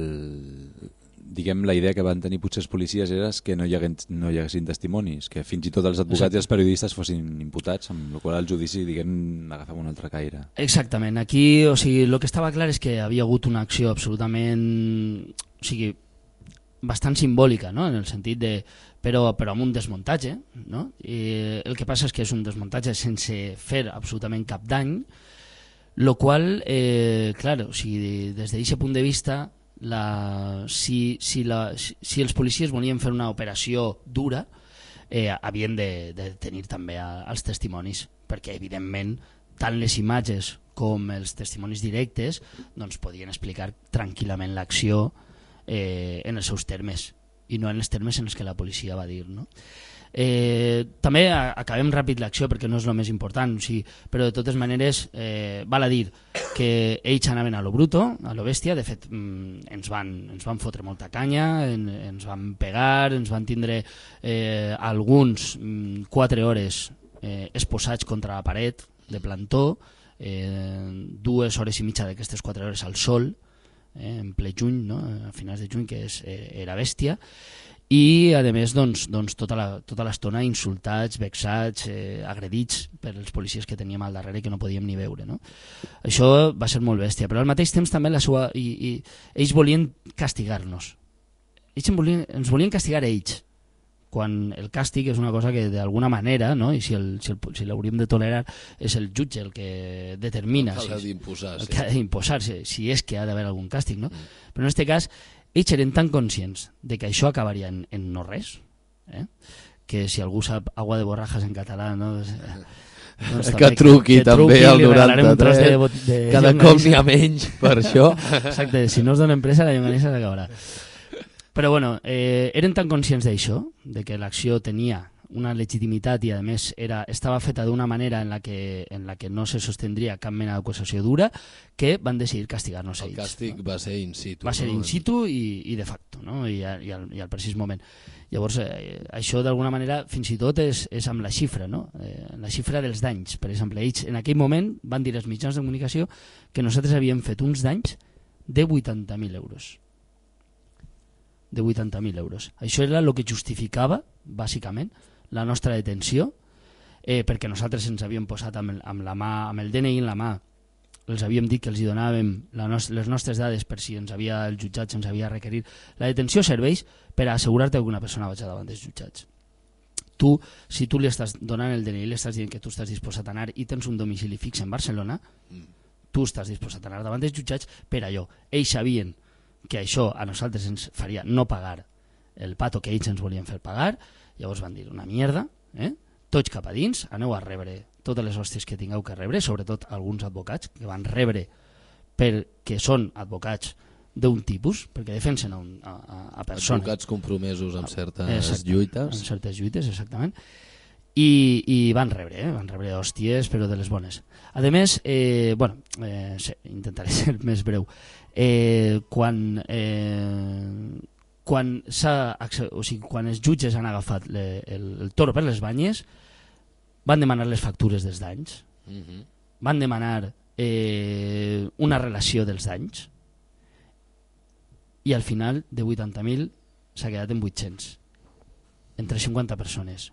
diguem, la idea que van tenir potser els policies era que no hi, hagués, no hi haguessin testimonis, que fins i tot els advocats Exacte. i els periodistes fossin imputats, amb la qual el judici, diguem, agafava un altre caire. Exactament, aquí o sigui, el que estava clar és que havia hagut una acció absolutament o sigui, bastant simbòlica, no? en el sentit de però, però amb un desmuntatge no? I el que passa és que és un desmuntatge sense fer absolutament cap dany lo qual, eh, clar, o sigui, des d'aquest punt de vista la, si, si, la, si, els policies volien fer una operació dura eh, havien de, de tenir també a, als testimonis perquè evidentment tant les imatges com els testimonis directes doncs podien explicar tranquil·lament l'acció eh, en els seus termes i no en els termes en els que la policia va dir no? Eh, també acabem ràpid l'acció perquè no és el més important o sigui, però de totes maneres eh, val a dir que ells anaven a lo bruto a lo bèstia, de fet mm, ens, van, ens van fotre molta canya en, ens van pegar, ens van tindre eh, alguns mm, 4 hores eh, esposats contra la paret de plantó eh, dues hores i mitja d'aquestes 4 hores al sol eh, en ple juny, no? a finals de juny, que és, eh, era bèstia, i a més doncs, doncs tota tota l'estona insultats, vexats, eh, agredits per els policies que teníem al darrere i que no podíem ni veure. No? Això va ser molt bèstia, però al mateix temps també la seva, i, i ells volien castigar-nos. Ells en volien, ens volien castigar ells, quan el càstig és una cosa que d'alguna manera, no? i si, el, si, el, si l'hauríem de tolerar, és el jutge el que determina El que ha si, d'imposar, el sí. si és que ha d'haver algun càstig. No? Però en aquest cas, ells eren tan conscients de que això acabaria en, en no res, eh? que si algú sap agua de borrajas en català, no? Doncs, eh, doncs que truqui també truqui, al li regalarem un tros 93, de, de cada cop n'hi ha menys per això. Exacte, si no es dona empresa la llonganissa s'acabarà. Però bueno, eh, eren tan conscients d'això, de que l'acció tenia una legitimitat i a més era, estava feta d'una manera en la, que, en la que no se sostendria cap mena d'acusació dura, que van decidir castigar-nos El ells. càstig va ser in situ. Va ser no? in situ i, i de facto, no? I, a- i, al, i al precís moment. Llavors, eh, això d'alguna manera fins i tot és, és amb la xifra, no? Eh, la xifra dels danys. Per exemple, ells en aquell moment van dir als mitjans de comunicació que nosaltres havíem fet uns danys de 80.000 euros. De 80.000 euros. Això era el que justificava, bàsicament, la nostra detenció, eh, perquè nosaltres ens havíem posat amb, el, amb la mà, amb el DNI en la mà, els havíem dit que els hi donàvem la nos les nostres dades per si ens havia el jutjat ens havia requerit. La detenció serveix per a assegurar-te que una persona vagi davant dels jutjats. Tu, si tu li estàs donant el DNI, li estàs dient que tu estàs disposat a anar i tens un domicili fix en Barcelona, tu estàs disposat a anar davant dels jutjats per allò. Ells sabien que això a nosaltres ens faria no pagar el pato que ells ens volien fer pagar, llavors van dir una mierda, eh? tots cap a dins, aneu a rebre totes les hòsties que tingueu que rebre, sobretot alguns advocats que van rebre perquè són advocats d'un tipus, perquè defensen a, un, a, a- persones. Advocats compromesos amb certes Exacte, lluites. Amb certes lluites, exactament. I, i van rebre, eh? van rebre hòsties, però de les bones. A més, eh, bueno, eh, intentaré *laughs* ser més breu. Eh, quan, eh, quan, o sigui, quan els jutges han agafat le, el, el toro per les banyes, van demanar les factures dels danys, Mhm. van demanar eh, una relació dels danys i al final de 80.000 s'ha quedat en 800 entre 50 persones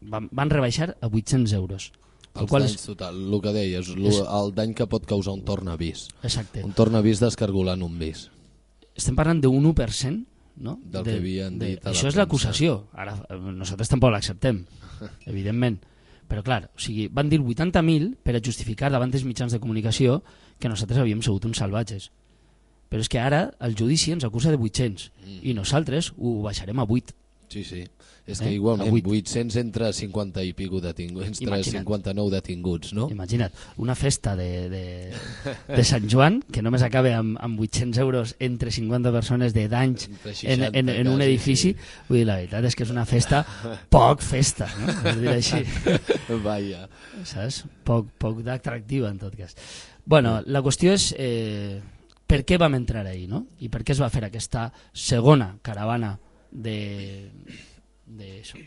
van, van rebaixar a 800 euros el qual és, total, el que deies, lo, és- el dany que pot causar un tornavís. exacte Un tornavís descargolant un vis. Estem parlant d'un 1% no? Del que havien dit a la això és l'acusació. ara eh, nosaltres tampoc l'acceptem *laughs* evidentment. Però clar, o sigui, van dir 80.000 per a justificar davant dels mitjans de comunicació que nosaltres havíem sigut uns salvatges. Però és que ara el judici ens acusa de 800 Mm. i nosaltres ho baixarem a 8 Sí, sí. És Eh? que igualment, A vuit. 800 entre 50 i pico detinguts, entre Imagina't. 59 detinguts, no? Imagina't, una festa de, de, de Sant Joan que només acaba amb, amb 800 euros entre 50 persones de danys en, 60 en, en un edifici, sí. vull dir, la veritat és que és una festa poc festa, no? per dir així. *laughs* Vaja. saps? Poc, poc d'atractiva en tot cas. Bueno, la qüestió és eh, per què vam entrar ahir, no? I per què es va fer aquesta segona caravana de d'això.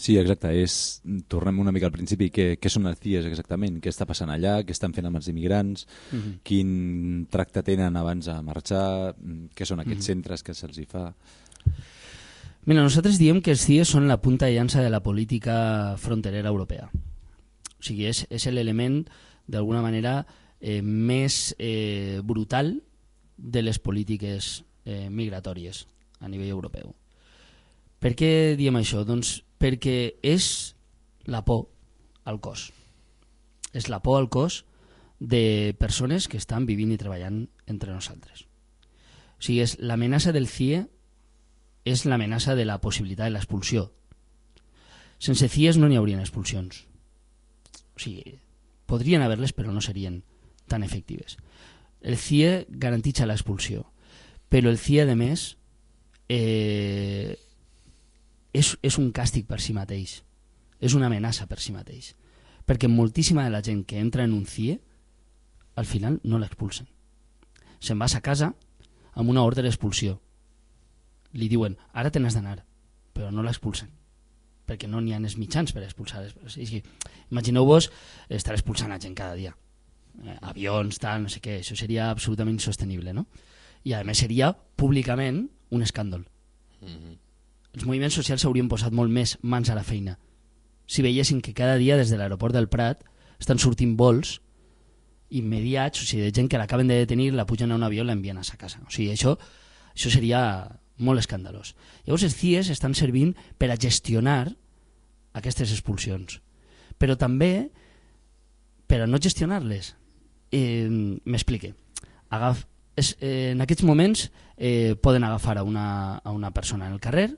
Sí, exacte. És, tornem una mica al principi. Què, què són els CIES exactament? Què està passant allà? Què estan fent amb els immigrants? Mhm. Quin tracte tenen abans de marxar? Què són aquests Mhm. centres que se'ls hi fa? Mira, nosaltres diem que els CIE són la punta de llança de la política fronterera europea. O sigui, és, és l'element, d'alguna manera, eh, més eh, brutal de les polítiques eh, migratòries a nivell europeu. Per què diem això? Doncs perquè és la por al cos. És la por al cos de persones que estan vivint i treballant entre nosaltres. O sigui, és l'amenaça del CIE és l'amenaça de la possibilitat de l'expulsió. Sense CIEs no n'hi haurien expulsions. O sigui, podrien haver-les però no serien tan efectives. El CIE garantitza l'expulsió, però el CIE, a més, eh, és, és un càstig per si mateix. És una amenaça per si mateix. Perquè moltíssima de la gent que entra en un CIE, al final no l'expulsen. Se'n vas a casa amb una ordre d'expulsió. Li diuen, ara te n'has d'anar, però no l'expulsen perquè no n'hi ha els mitjans per expulsar. Imagineu-vos estar expulsant a gent cada dia. Eh, avions, tal, no sé què, això seria absolutament insostenible, no? I a més seria públicament un escàndol. Els moviments socials s'haurien posat molt més mans a la feina si veiessin que cada dia des de l'aeroport del Prat estan sortint vols immediats, o sigui, de gent que l'acaben de detenir, la pugen a un avió i l'envien a sa casa. O sigui, això, això seria molt escandalós. Llavors els CIES estan servint per a gestionar aquestes expulsions, però també per a no gestionar-les. Eh, M'explique. Agaf, és, eh, en aquests moments eh, poden agafar a una, a una persona en el carrer,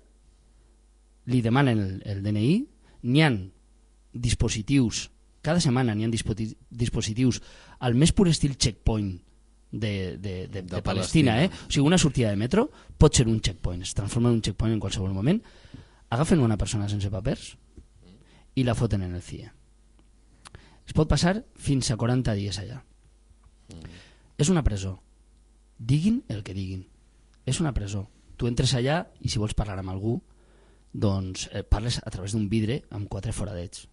li demanen el, el DNI, n'hi han dispositius, cada setmana n'hi ha dispositius al més pur estil checkpoint de, de, de, de, de Palestina. Eh? O sigui, una sortida de metro pot ser un checkpoint, es transforma en un checkpoint en qualsevol moment. Agafen una persona sense papers i la foten en el CIE. Es pot passar fins a 40 dies allà. Mm. És una presó. Diguin el que diguin. És una presó. Tu entres allà i si vols parlar amb algú doncs eh, parles a través d'un vidre amb quatre foradets.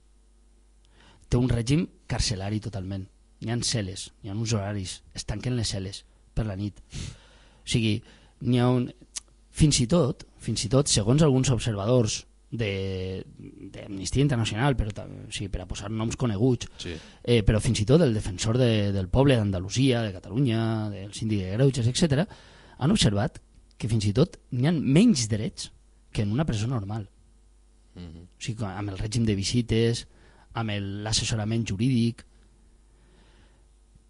Té un règim carcelari totalment. N'hi ha celes, n'hi ha uns horaris, es tanquen les celes per la nit. O sigui, n'hi ha un... Fins i tot, fins i tot, segons alguns observadors d'Amnistia Internacional, però, sigui, per a posar noms coneguts, sí. eh, però fins i tot el defensor de, del poble d'Andalusia, de Catalunya, del síndic de Greuges, etc., han observat que fins i tot n'hi ha menys drets que en una presó normal. Mm -hmm. O sigui, amb el règim de visites, amb l'assessorament jurídic...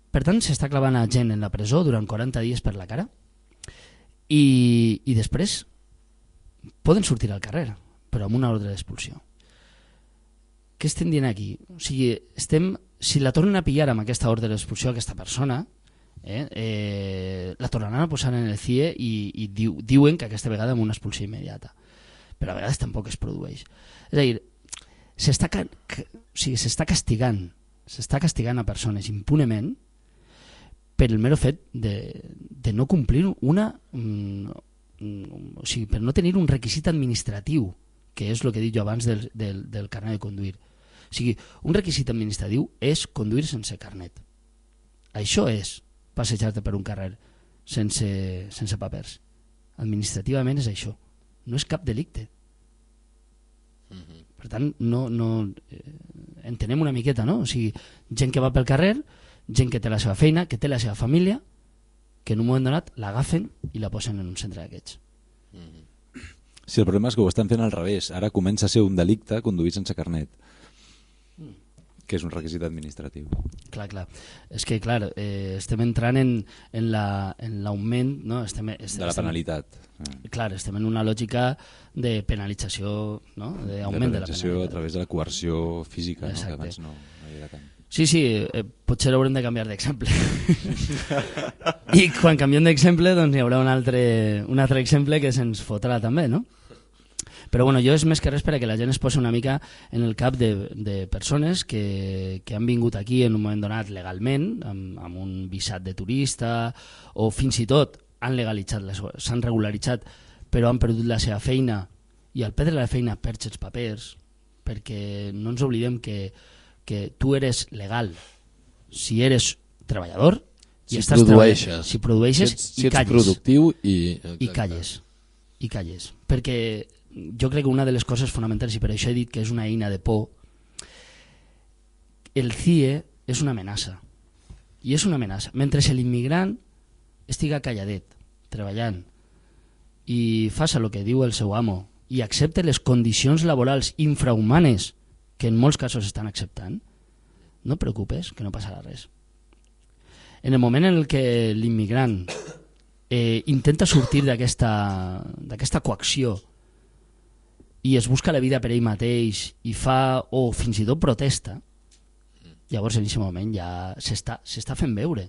Per tant, s'està clavant a gent en la presó durant 40 dies per la cara i, i després poden sortir al carrer, però amb una ordre d'expulsió. Què estem dient aquí? O sigui, estem, si la tornen a pillar amb aquesta ordre d'expulsió aquesta persona, eh, eh, la tornaran a posar en el CIE i, i diu, diuen que aquesta vegada amb una expulsió immediata però a vegades tampoc es produeix. És a dir, s'està o sigui, castigant, s'està castigant a persones impunement per el mero fet de, de no complir una... Mm, o sigui, per no tenir un requisit administratiu, que és el que he dit jo abans del, del, del carnet de conduir. O sigui, un requisit administratiu és conduir sense carnet. Això és passejar-te per un carrer sense, sense papers. Administrativament és això no és cap delicte. Mm -hmm. Per tant, no, no, eh, entenem una miqueta, no? O sigui, gent que va pel carrer, gent que té la seva feina, que té la seva família, que en un moment donat l'agafen i la posen en un centre d'aquests. Mm -hmm. Sí, el problema és que ho estan fent al revés. Ara comença a ser un delicte conduir sense carnet que és un requisit administratiu. Clar, clar. És que, clar, eh, estem entrant en, en l'augment... La, no? estem, estem, de la penalitat. Estem, clar, estem en una lògica de penalització, no? d'augment de, de la penalització a través de la coerció física, no? que abans no, no hi era tant. Sí, sí, eh, potser haurem de canviar d'exemple. *laughs* I quan canviem d'exemple doncs hi haurà un altre, un altre exemple que se'ns fotrà també, no? Però bueno, jo és més que res perquè la gent es posi una mica en el cap de, de persones que, que han vingut aquí en un moment donat legalment, amb, amb un visat de turista, o fins i tot han legalitzat, s'han regularitzat, però han perdut la seva feina, i al perdre la feina perds els papers, perquè no ens oblidem que, que tu eres legal si eres treballador i si estàs produeixes. si produeixes si ets, si i ets calles. productiu i, i calles. I calles. Perquè jo crec que una de les coses fonamentals, i per això he dit que és una eina de por, el CIE és una amenaça. I és una amenaça. Mentre l'immigrant estiga calladet, treballant, i faça el que diu el seu amo, i accepte les condicions laborals infrahumanes que en molts casos estan acceptant, no et preocupes, que no passarà res. En el moment en el que l'immigrant eh, intenta sortir d'aquesta coacció i es busca la vida per ell mateix i fa, o fins i tot protesta, llavors en aquest moment ja s'està fent veure.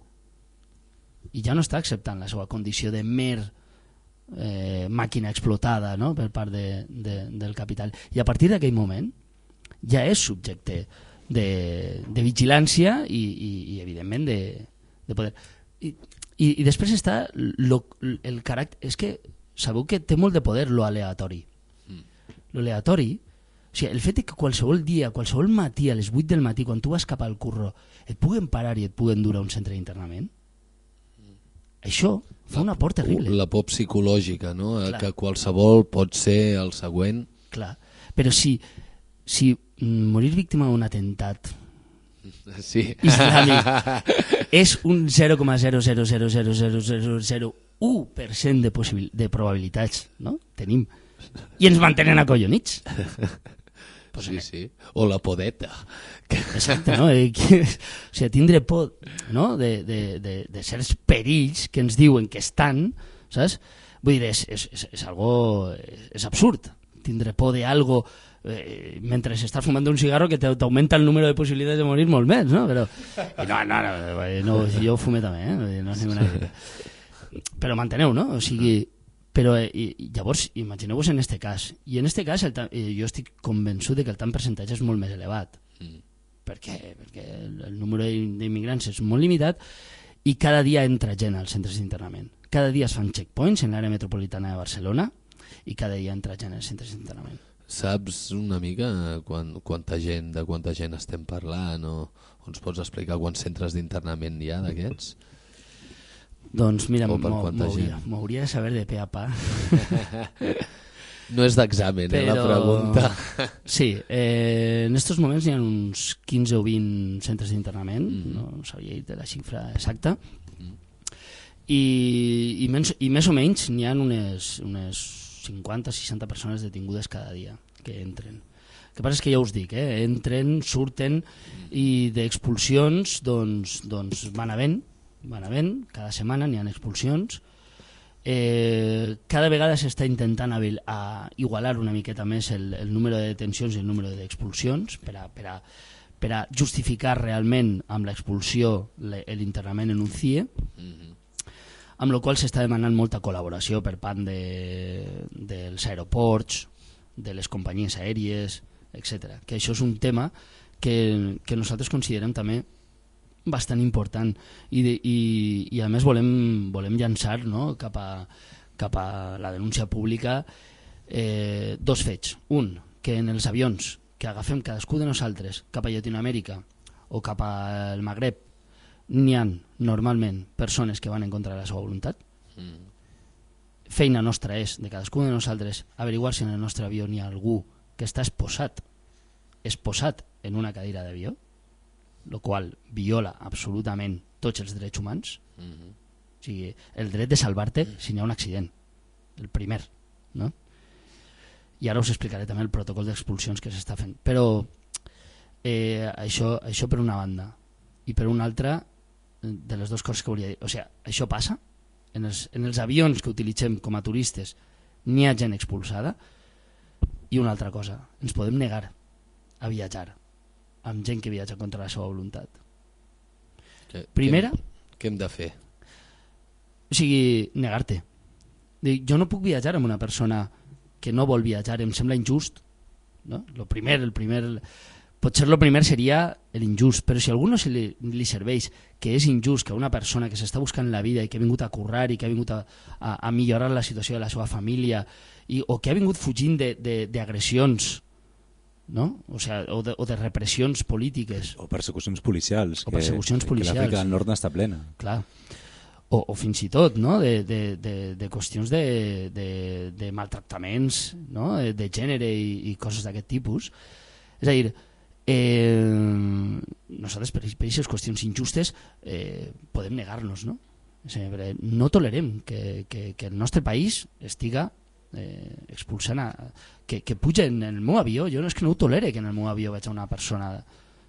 I ja no està acceptant la seva condició de mer eh, màquina explotada no? per part de, de, del capital. I a partir d'aquell moment ja és subjecte de, de vigilància i, i, i evidentment de, de poder. I, i, i després està lo, el caràcter és que sabeu que té molt de poder lo aleatori l'aleatori, o sigui, el fet que qualsevol dia, qualsevol matí a les 8 del matí, quan tu vas cap al curro, et puguen parar i et puguen dur a un centre d'internament, Això fa una por terrible. La por psicològica, no? Clar. que qualsevol pot ser el següent. Clar. Però si, si mm, morir víctima d'un atemptat *laughs* Sí. islàmic *laughs* és un 0,0000001% de, de probabilitats, no? Tenim. I ens mantenen acollonits. *laughs* sí, sí. O la podeta. Exacte, no? Eh, que, o sigui, tindre por no? de, de, de, de certs perills que ens diuen que estan, saps? Vull dir, és, és, és, és algo... És absurd. Tindre por de algo eh, mentre estàs fumant un cigarro que t'augmenta el número de possibilitats de morir molt més, no? Però, i no, no, no, eh, no, jo fume també, eh? No és ninguna... *laughs* Però manteneu, no? O sigui, però eh, i, llavors imagineu-vos en este cas i en este cas el, eh, jo estic convençut de que el tant percentatge és molt més elevat Mm. perquè, perquè el, el número d'immigrants és molt limitat i cada dia entra gent als centres d'internament cada dia es fan checkpoints en l'àrea metropolitana de Barcelona i cada dia entra gent als centres d'internament Saps una mica quan, quanta gent, de quanta gent estem parlant o, o ens pots explicar quants centres d'internament hi ha d'aquests? Doncs mira, m'hauria de saber de pe a pa *laughs* No és d'examen, eh, la pregunta. *laughs* Sí, eh, en estos moments hi ha uns 15 o 20 centres d'internament, Mhm. no sabria dir la xifra exacta, i, i, menys, i més o menys n'hi ha unes, unes 50-60 persones detingudes cada dia que entren. El que passa és que ja us dic, eh, entren, surten i d'expulsions doncs, doncs van havent, van havent, cada setmana n'hi ha expulsions, eh, cada vegada s'està intentant habil- a igualar una miqueta més el, el número de detencions i el número d'expulsions per a, per, a, per a justificar realment amb l'expulsió le- l'internament en un CIE amb la qual s'està demanant molta col·laboració per part de, dels aeroports, de les companyies aèries, etc. Que això és un tema que, que nosaltres considerem també bastant important. I, de, i, i a més volem, volem llançar no, cap, a, cap a la denúncia pública eh, dos fets. Un, que en els avions que agafem cadascú de nosaltres cap a Llatinoamèrica o cap al Magreb n'hi han normalment persones que van en contra de la seva voluntat. Feina nostra és de cadascú de nosaltres averiguar si en el nostre avió n'hi ha algú que està exposat exposat en una cadira d'avió el qual viola absolutament tots els drets humans. Mhm. o sigui, el dret de salvar-te si n'hi ha un accident el primer no? i ara us explicaré també el protocol d'expulsions que s'està fent. Però eh, això, això per una banda. I per una altra de les dues coses que volia dir. O sigui, això passa. En els, en els avions que utilitzem com a turistes n'hi ha gent expulsada. I una altra cosa, ens podem negar a viatjar amb gent que viatja contra la seva voluntat Que- Primera? Què, què hem de fer? o sigui, negar-te jo no puc viatjar amb una persona que no vol viatjar, em sembla injust no? lo primer, el primer potser el primer seria l'injust però si a algú no se li, li serveix que és injust que una persona que s'està buscant la vida i que ha vingut a currar i que ha vingut a, a, a millorar la situació de la seva família i, o que ha vingut fugint de- de- d'agressions no? o, sea, o, de, o de repressions polítiques O persecucions policials. O persecucions que, policials. Que l'Àfrica del Nord n'està plena. clar o, o fins i tot no? de, de, de, de qüestions de, de, de maltractaments no? de, de gènere i, i coses d'aquest tipus és a dir eh, nosaltres per, aquestes qüestions injustes eh, podem negar-nos no? No tolerem que, que, que el nostre país estiga eh, expulsant a, que, que puja en el meu avió jo no és que no ho tolere que en el meu avió veig una persona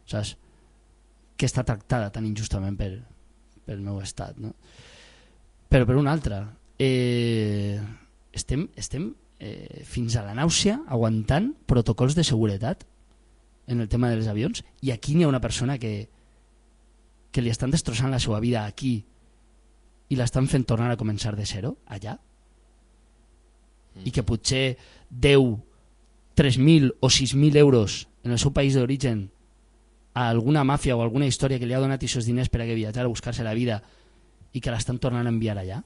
saps? que està tractada tan injustament per, pel meu estat no? però per una altra eh, estem, estem eh, fins a la nàusea aguantant protocols de seguretat en el tema dels avions i aquí n'hi ha una persona que que li estan destrossant la seva vida aquí i l'estan fent tornar a començar de zero allà i que potser 10 3.000 o 6.000 euros en el seu país d'origen a alguna màfia o alguna història que li ha donat aquests diners per a que viatjar a buscar-se la vida i que l'estan tornant a enviar allà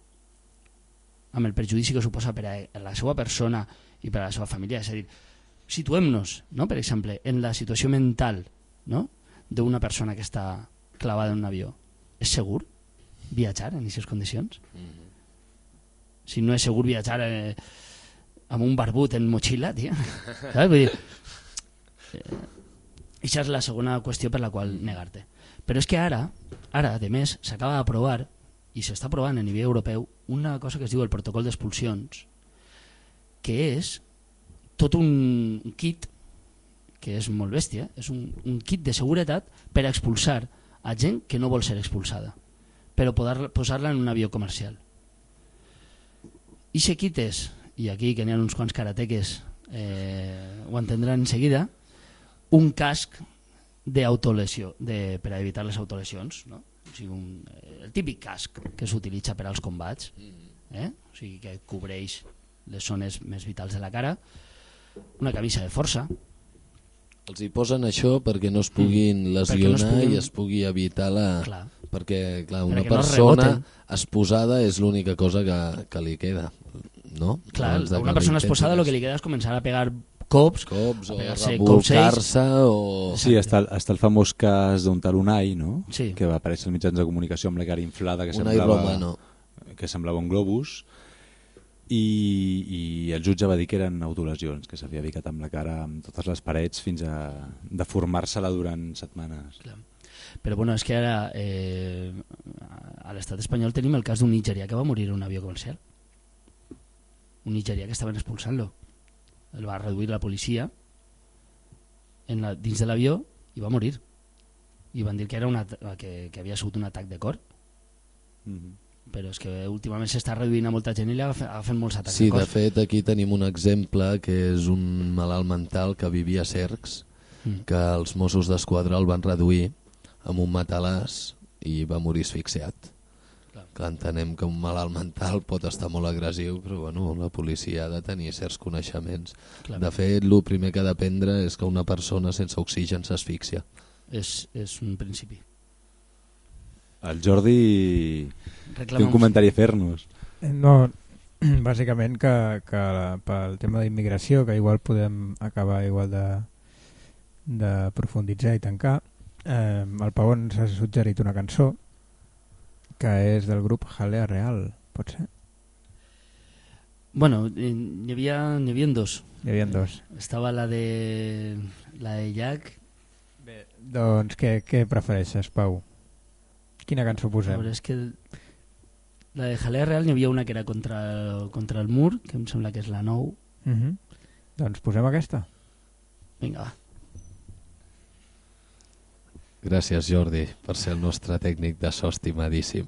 amb el perjudici que suposa per a la seva persona i per a la seva família és a dir, situem-nos no? per exemple, en la situació mental no? d'una persona que està clavada en un avió és segur? viatjar en aquestes condicions? Si no és segur viatjar eh, amb un barbut en motxilla, tia. Saps? Vull dir, eh, això és la segona qüestió per la qual negar-te. Però és que ara, ara, de més, s'acaba d'aprovar i s'està aprovant a nivell europeu una cosa que es diu el protocol d'expulsions, que és tot un kit que és molt bèstia, és un, un kit de seguretat per a expulsar a gent que no vol ser expulsada, però posar-la en un avió comercial. I se kit és, i aquí que n'hi ha uns quants karateques eh, ho entendran en seguida, un casc d'autolesió, de, per a evitar les autolesions, no? o sigui, un, el típic casc que s'utilitza per als combats, eh? o sigui, que cobreix les zones més vitals de la cara, una camisa de força, Els hi posen això perquè no es puguin Mm. Perquè no es lesionar puguin- i es pugui evitar la... Clar. Perquè, clar, una Perquè no persona reboten. esposada és l'única cosa que, que li queda, no? Clar, a que una persona esposada el que li queda és començar a pegar cops, cops a o pegar-se cops ells. revolcar-se o... Sí, està, el- està el famós cas d'un talonai, no? Sí. que va aparèixer als mitjans de comunicació amb la cara inflada que Unai semblava, Romano. que semblava un globus i, i el jutge va dir que eren autolesions, que s'havia ficat amb la cara amb totes les parets fins a deformar-se-la durant setmanes. Clar. Però bueno, és que ara eh, a l'estat espanyol tenim el cas d'un nigerià que va morir en un avió comercial. Un nigerià que estaven expulsant-lo. El va reduir la policia en la, dins de l'avió i va morir. I van dir que, era una, que, que havia sigut un atac de cor. Mm -hmm. Però és que últimament s'està reduint a molta gent i li agafen, agafen molts atacs Sí, de cor. de fet, aquí tenim un exemple que és un malalt mental que vivia a Cercs, Mm. que els Mossos d'Esquadra el van reduir amb un matalàs i va morir asfixiat. Que entenem que un malalt mental pot estar molt agressiu, però bueno, la policia ha de tenir certs coneixements. Clar. De fet, el primer que ha d'aprendre és que una persona sense oxigen s'asfixia. És, és un principi. El Jordi té Reclamamos. un comentari a fer-nos. No, *clears throat* bàsicament que, que pel tema d'immigració, que igual podem acabar igual de, de profunditzar i tancar, eh, el Pau ens ha suggerit una cançó que és del grup Jalea Real, pot ser? Bueno, eh, n'hi havia, n'hi havia dos. Hi havia dos. Estava la de la de Jack. Bé, doncs què, què prefereixes, Pau? Quina cançó posem? veure, és que la de Jalea Real n'hi havia una que era contra, contra el mur, que em sembla que és la 9. Uh -huh. Doncs posem aquesta. Vinga, va. Gràcies, Jordi, per ser el nostre tècnic de so estimadíssim.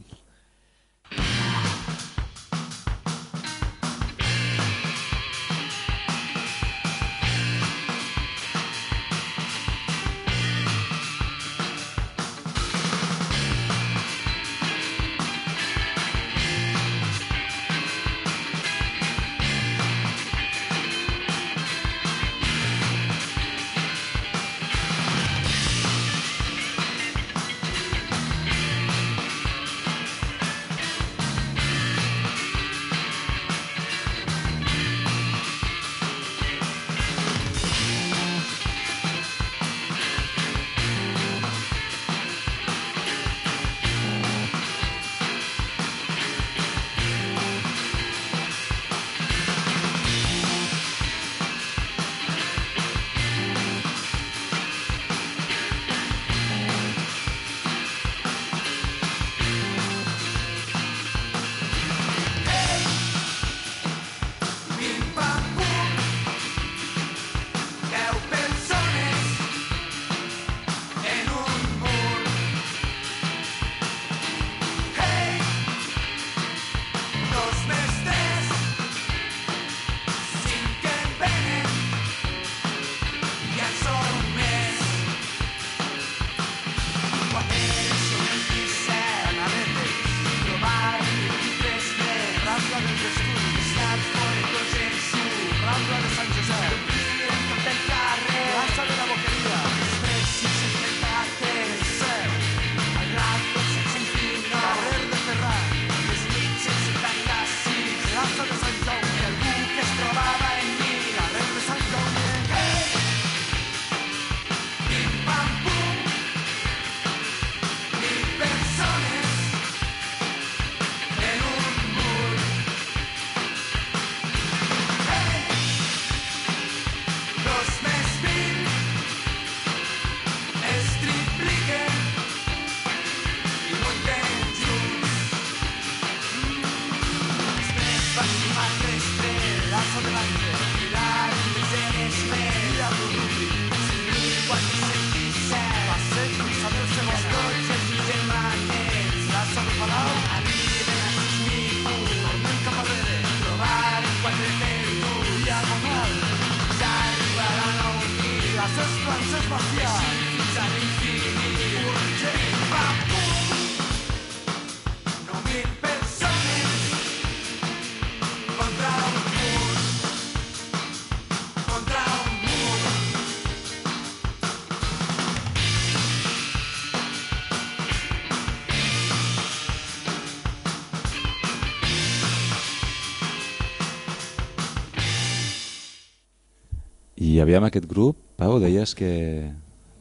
Aviam aquest grup, Pau, deies que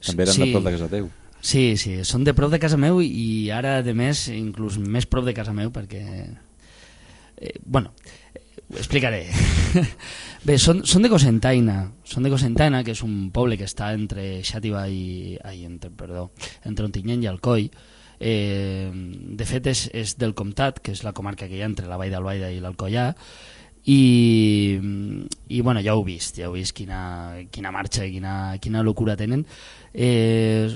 també eren Sí. de prop de casa teu. Sí, sí, són de prop de casa meu i ara, de més, inclús més prop de casa meu perquè... Eh, bueno, eh, ho explicaré. *laughs* Bé, són, són de Cosentaina, són de Cosentaina, que és un poble que està entre Xàtiva i... Ai, entre, perdó, entre Ontinyent i Alcoi. Eh, de fet, és, és del Comtat, que és la comarca que hi ha entre la Vall d'Albaida i l'Alcoià, i, i bueno, ja ho he vist, ja heu vist quina, quina marxa quina, quina locura tenen. Eh,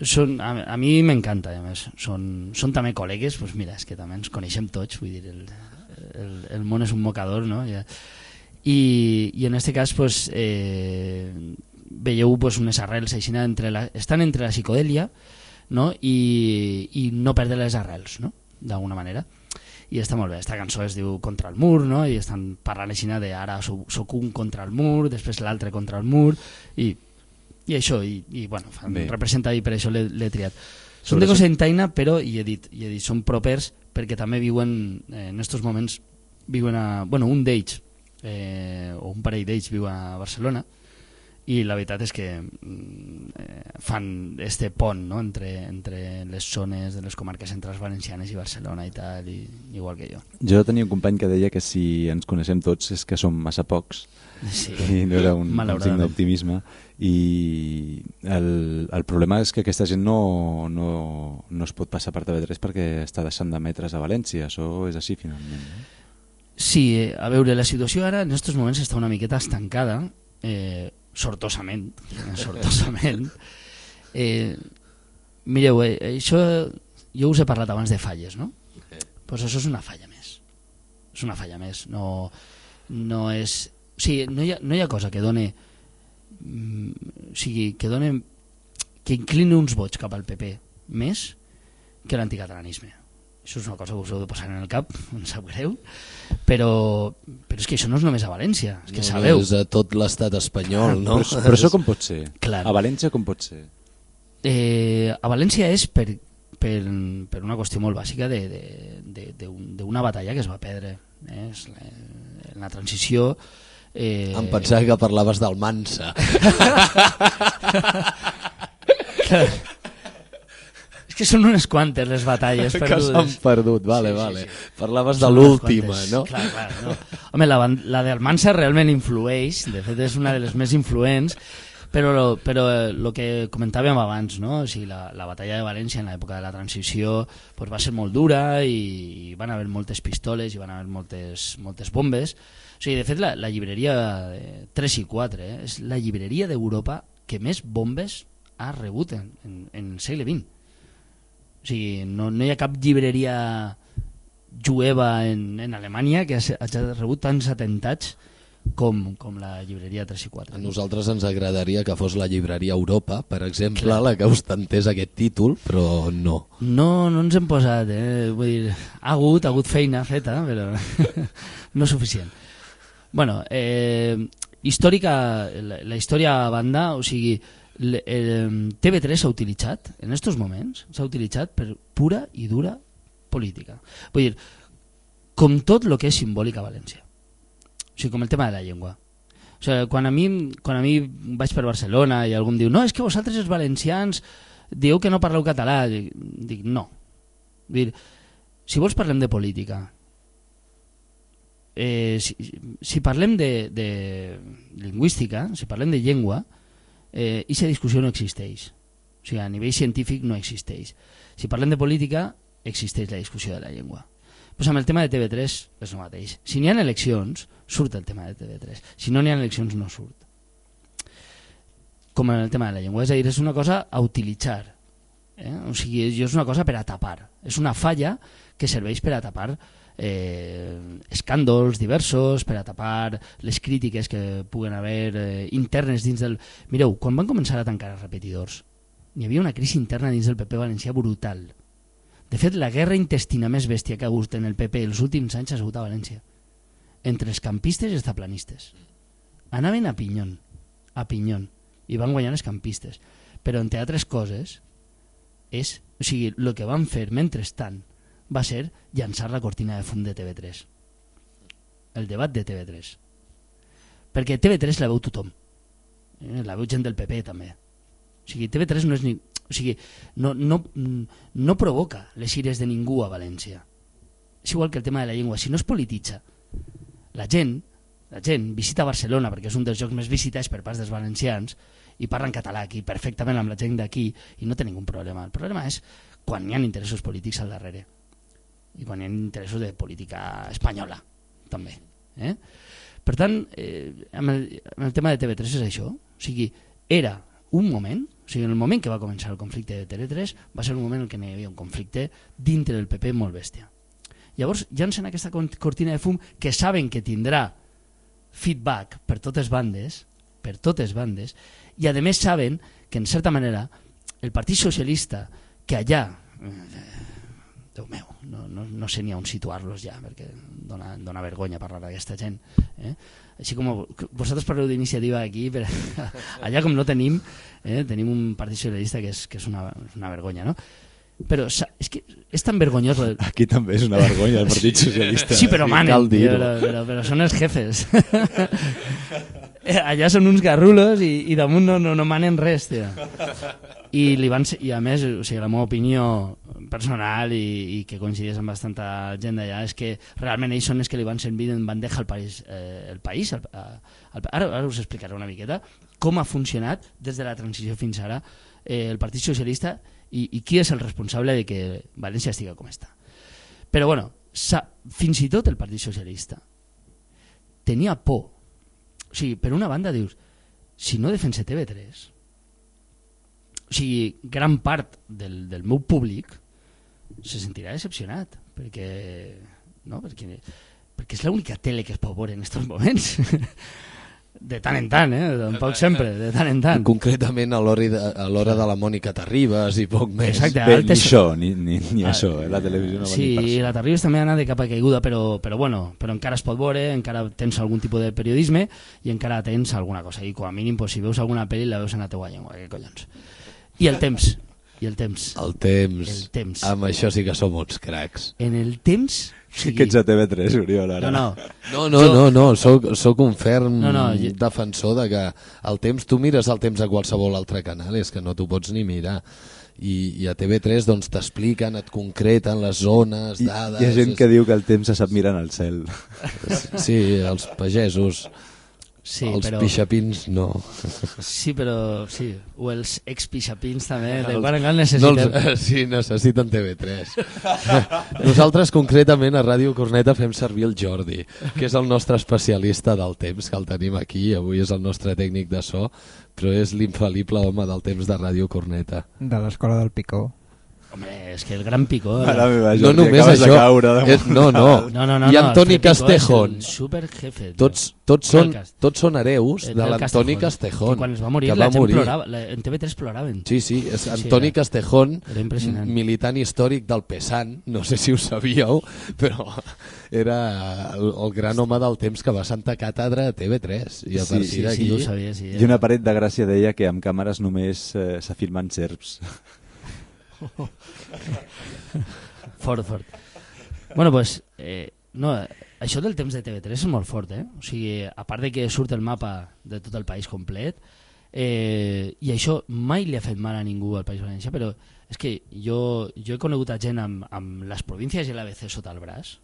són, a, a mi m'encanta, a més. Són, són també col·legues, doncs mira, és que també ens coneixem tots, vull dir, el, el, el món és un mocador, no? I, i en aquest cas, pues, eh, veieu pues, unes arrels així, entre la, estan entre la psicodèlia no? I, i no perdre les arrels, no? d'alguna manera i està molt bé, aquesta cançó es diu Contra el mur no? i estan parlant així de ara soc, soc un contra el mur, després l'altre contra el mur i, i això i, i bueno, fan, Bé. representa i per això l'he triat són Sobre de Cosentaina però, i he dit, i he dit són propers perquè també viuen eh, en aquests moments viuen a, bueno, un d'ells eh, o un parell d'ells viu a Barcelona i la veritat és que mm, eh, fan este pont no? entre, entre les zones de les comarques centrals valencianes i Barcelona i tal, i, igual que jo. Jo tenia un company que deia que si ens coneixem tots és que som massa pocs Sí, i no era un, un signe d'optimisme i el, el problema és que aquesta gent no, no, no es pot passar per TV3 perquè està deixant d'emetre's a València, això és així finalment. No? Sí, eh, a veure, la situació ara en aquests moments està una miqueta estancada, eh, sortosament, sortosament. Eh, mireu, eh, això jo us he parlat abans de falles, no? Pues això és una falla més. És una falla més. No, no és... O sigui, no hi ha, no hi ha cosa que done... mm, O sigui, que done... que inclini uns vots cap al PP més que l'anticatalanisme. Això és una cosa que us heu de posar en el cap, em sap greu, però, però és que això no és només a València, és que No, sabeu... És a tot l'estat espanyol, no? Però, però això com pot ser? Clar. A València com pot ser? Eh, a València és per, per, per una qüestió molt bàsica de- de- de- d'un- d'una batalla que es va perdre. Eh? És la, la transició... Eh, Em pensava que parlaves del Mansa. *laughs* *laughs* Que són unes quantes les batalles *laughs* que perdudes. s'han perdut, vale, Sí, sí, vale. sí. Parlaves de Són unes l'última, no? Clar, clar, no. Home, la, la d'Almansa realment influeix, de fet és una de les més influents, però, però el que comentàvem abans, no? o sigui, la, la batalla de València en l'època de la transició pues, va ser molt dura i, i van haver moltes pistoles i van haver moltes, moltes bombes. O sigui, de fet, la, la llibreria eh, 3 i 4 eh, és la llibreria d'Europa que més bombes ha rebut en, en, en segle XX. O sigui, no, no hi ha cap llibreria jueva en, en Alemanya que hagi hagi rebut tants atentats com, com la llibreria 3 i 4. A nosaltres ens agradaria que fos la llibreria Europa, per exemple, la que ostentés aquest títol, però no. No, no ens hem posat, eh? Vull dir, ha hagut, ha hagut feina feta, però *laughs* no suficient. bueno, eh, històrica, la, la història a banda, o sigui, el, TV3 s'ha utilitzat, en aquests moments, s'ha utilitzat per pura i dura política. Vull dir, com tot el que és simbòlic a València. O sigui, com el tema de la llengua. O sigui, quan a mi, quan a mi vaig per Barcelona i algú em diu no, és que vosaltres els valencians dieu que no parleu català, dic, dic no. Vull dir, si vols parlem de política, eh, si, si parlem de, de lingüística, si parlem de llengua, eh, aquesta discussió no existeix. O sigui, a nivell científic no existeix. Si parlem de política, existeix la discussió de la llengua. pues amb el tema de TV3 és el mateix. Si n'hi ha eleccions, surt el tema de TV3. Si no n'hi ha eleccions, no surt. Com en el tema de la llengua. És a dir, és una cosa a utilitzar. Eh? O sigui, és una cosa per a tapar. És una falla que serveix per a tapar eh, escàndols diversos, per a tapar les crítiques que puguen haver eh, internes dins del... Mireu, quan van començar a tancar els repetidors, hi havia una crisi interna dins del PP valencià brutal. De fet, la guerra intestina més bèstia que ha hagut en el PP els últims anys ha sigut a València. Entre els campistes i els taplanistes. Anaven a pinyon, a pinyon, i van guanyar els campistes. Però, entre altres coses, és, o sigui, el que van fer mentrestant va ser llançar la cortina de fum de TV3. El debat de TV3. Perquè TV3 la veu tothom. Eh? La veu gent del PP també. O sigui, TV3 no és ni... O sigui, no, no, no provoca les ires de ningú a València. És igual que el tema de la llengua. Si no es polititza, la gent, la gent visita Barcelona perquè és un dels jocs més visitats per parts dels valencians i parlen català aquí perfectament amb la gent d'aquí i no té ningú problema. El problema és quan hi ha interessos polítics al darrere i quan hi ha interessos de política espanyola també eh? per tant eh, amb, el, amb el tema de TV3 és això o sigui, era un moment o sigui, en el moment que va començar el conflicte de TV3 va ser un moment en què hi havia un conflicte dintre del PP molt bèstia llavors llancen aquesta cortina de fum que saben que tindrà feedback per totes bandes per totes bandes i a més saben que en certa manera el Partit Socialista que allà eh, Déu meu, no, no, no sé ni on situar-los ja, perquè dona, dona vergonya parlar d'aquesta gent. Eh? Així com vosaltres parleu d'iniciativa aquí, però *laughs* allà com no tenim, eh, tenim un partit socialista que és, que és una, una vergonya, no? Però és que és tan vergonyós... *laughs* Aquí també és una vergonya el Partit Socialista. Sí, però manen, però, però, però són els jefes. *laughs* allà són uns garrulos i, i damunt no, no, no manen res, tia i, li van, i a més, o sigui, la meva opinió personal i, i que coincideix amb bastanta gent d'allà és que realment ells són els que li van servir en bandeja al país, eh, el país el, el, ara, ara us explicaré una miqueta com ha funcionat des de la transició fins ara eh, el Partit Socialista i, i qui és el responsable de que València estigui com està. Però bueno, fins i tot el Partit Socialista tenia por. O sigui, per una banda dius si no defensa TV3 o sigui, gran part del, del meu públic se sentirà decepcionat perquè, no? perquè, perquè és l'única tele que es pot veure en aquests moments *laughs* de tant en tant, eh? tampoc sempre, de tant en tant. Concretament a l'hora de, de la Mònica Terribas i poc més. Exacte. Bé, ni això, ni, ni, ni ah, això, eh? la televisió no va sí, ni per Sí, la Terribas també ha anat de capa caiguda, però, però, bueno, però encara es pot veure, encara tens algun tipus de periodisme i encara tens alguna cosa. I com a mínim, pues, si veus alguna pel·li, la veus en la teua llengua, què collons. I el temps. I el temps. El temps. El temps. Amb això sí que som uns cracs. En el temps... Sí que ets a TV3, Oriol, ara. No, no, no, no, no, soc, soc un ferm no, no, jo... defensor de que el temps, tu mires el temps a qualsevol altre canal, és que no t'ho pots ni mirar. I, i a TV3 doncs t'expliquen, et concreten les zones, dades... I, hi ha gent és... que diu que el temps se sap mirant al cel. Sí, els pagesos Sí, els però... pixapins no. Sí, però sí, o els ex-pixapins també, de quan en necessitem. No els, sí, necessiten TV3. *laughs* Nosaltres concretament a Ràdio Corneta fem servir el Jordi, que és el nostre especialista del temps, que el tenim aquí, avui és el nostre tècnic de so, però és l'infal·lible home del temps de Ràdio Corneta. De l'escola del Picó. Home, és que el gran picó... Ara meva, no només això, de caure, de és, no, *laughs* no, no, no, no, i Antoni no, Castejón. super jefe tots, tots, són, tots són hereus de l'Antoni Castejón quan es va morir, la, va gent morir. plorava la, en TV3 ploraven. Sí, sí, és Antoni sí, Castejón militant històric del PESAN no sé si ho sabíeu però era el, el gran home del temps que va santa càtedra a TV3 i a sí, partir sí, d'aquí sí, sabia, sí, i una paret de gràcia deia que amb càmeres només eh, s'afirmen serps *laughs* fort, fort. Bueno, pues, eh, no, això del temps de TV3 és molt fort, eh? O sigui, a part de que surt el mapa de tot el país complet, eh, i això mai li ha fet mal a ningú al País Valencià, però és que jo, jo he conegut a gent amb, amb les províncies i l'ABC sota el braç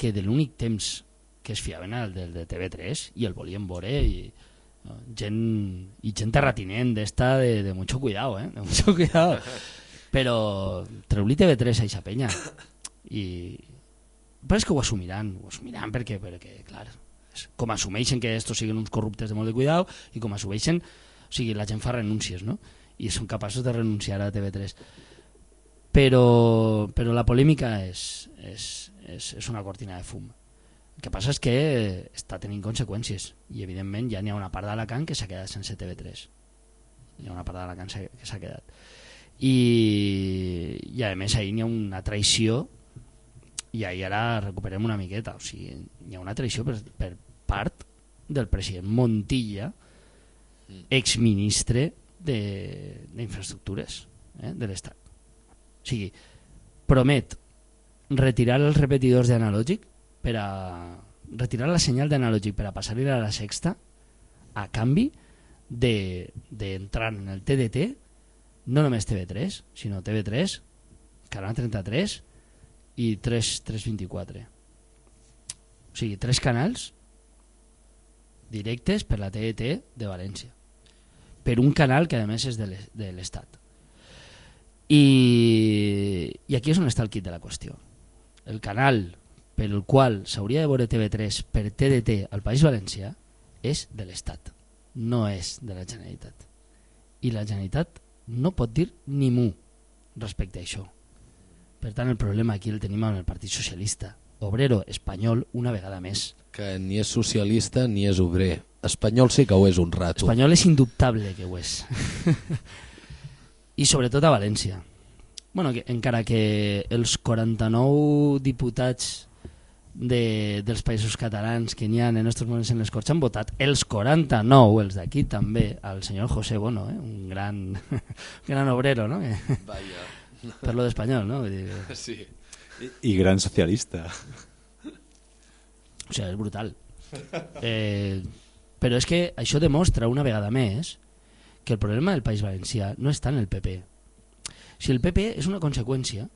que de l'únic temps que es fiaven al del de TV3 i el volien veure i, no, gent, i gent terratinent d'esta de, de mucho cuidado, eh? de mucho cuidado però treu-li TV3 a eixa penya i, però és que ho assumiran, ho assumiran perquè, perquè clar, com assumeixen que estos siguin uns corruptes de molt de cuidado i com assumeixen, o sigui, la gent fa renúncies, no? I són capaços de renunciar a TV3. Però, però la polèmica és, és, és, és una cortina de fum. El que passa és que està tenint conseqüències i evidentment ja n'hi ha una part d'Alacant que s'ha quedat sense TV3 hi ha una part d'Alacant que s'ha quedat i, i a més ahir n'hi ha una traïció i ahir ara recuperem una miqueta. O sigui, hi ha una traïció per, per part del president Montilla exministre d'infraestructures eh, de l'Estat. O sigui, promet retirar els repetidors d'analògic per a retirar la senyal d'analògic per a passar-li a la sexta a canvi d'entrar de, en el TDT no només TV3 sinó TV3 Canal 33 i 3, 324 o sigui, tres canals directes per la TDT de València. Per un canal que a més és de l'Estat. I, i aquí és on està el kit de la qüestió. El canal pel qual s'hauria de veure TV3 per TDT al País Valencià és de l'Estat, no és de la Generalitat. I la Generalitat no pot dir ni mu respecte a això. Per tant, el problema aquí el tenim amb el Partit Socialista, obrero espanyol una vegada més. Que ni és socialista ni és obrer. Espanyol sí que ho és un rato. Espanyol és indubtable que ho és. *laughs* I sobretot a València. Bueno, que, encara que els 49 diputats de, dels països catalans que n'hi ha en aquests moments en les Corts han votat els 49, els d'aquí també, al senyor José Bono, eh? un gran, *laughs* gran obrero, no? Vaya. *laughs* Per lo d'espanyol, no? Vull dir, *laughs* Sí. I, I gran socialista. o sigui, és brutal. Eh, però és que això demostra una vegada més que el problema del País Valencià no està en el PP. Si el PP és una conseqüència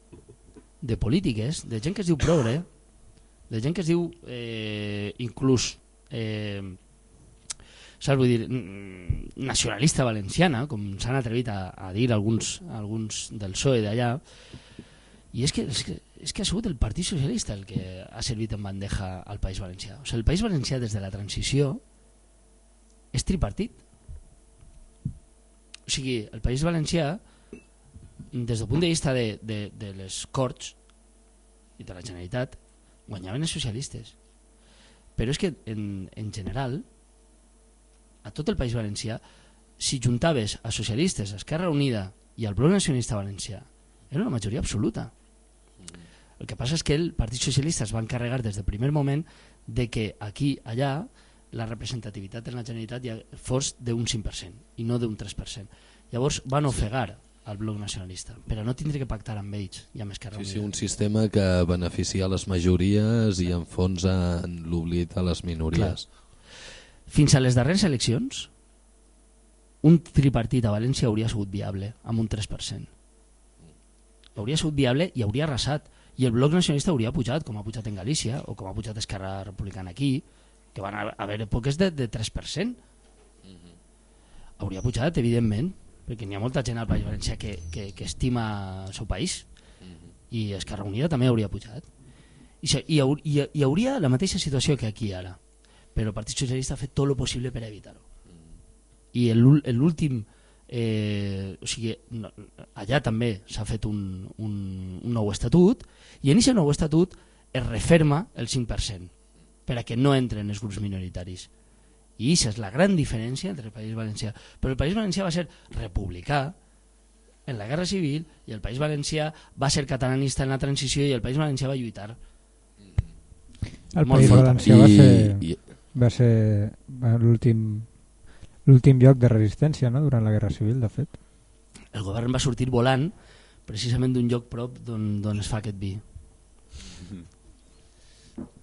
de polítiques, de gent que es diu progre, de gent que es diu eh, inclús eh, saps, vull dir, nacionalista valenciana, com s'han atrevit a, a dir alguns, alguns del PSOE d'allà, i és que, és, que, és que ha sigut el Partit Socialista el que ha servit en bandeja al País Valencià. O sigui, el País Valencià des de la transició és tripartit. O sigui, el País Valencià, des del punt de vista de, de, de les Corts i de la Generalitat, guanyaven els socialistes. Però és que, en, en general, a tot el País Valencià, si juntaves a socialistes, a Esquerra Unida i al Bloc Nacionalista Valencià, era una majoria absoluta. El que passa és que el Partit Socialista es va encarregar des del primer moment de que aquí, allà, la representativitat en la Generalitat ja fos d'un 5% i no d'un 3%. Llavors van ofegar al bloc nacionalista, però no tindre que pactar amb ells i amb Esquerra Sí, Unida. sí, un sistema que beneficia les majories i enfonsa en l'oblit a les minories. Fins a les darreres eleccions, un tripartit a València hauria sigut viable, amb un 3%. Hauria sigut viable i hauria arrasat. I el bloc nacionalista hauria pujat, com ha pujat en Galícia, o com ha pujat Esquerra Republicana aquí, que van haver èpoques de, de 3%. Hauria pujat, evidentment, perquè n'hi ha molta gent al País Valencià que, que, que estima el seu país, i Esquerra Unida també hauria pujat. I, i, hau- i, i hauria la mateixa situació que aquí ara però el Partit Socialista ha fet tot el possible per evitar-ho. I el- l'últim... Eh, o sigui, allà també s'ha fet un, un, un nou estatut i en aquest nou estatut es referma el 5% per a que no entren els grups minoritaris. I aquesta és la gran diferència entre el País Valencià. Però el País Valencià va ser republicà en la Guerra Civil i el País Valencià va ser catalanista en la transició i el País Valencià va lluitar. El Molt País fort. Valencià va ser, i- va ser l'últim l'últim lloc de resistència no? durant la Guerra Civil, de fet. el govern va sortir volant precisament d'un lloc prop d'on d'on es fa aquest vi.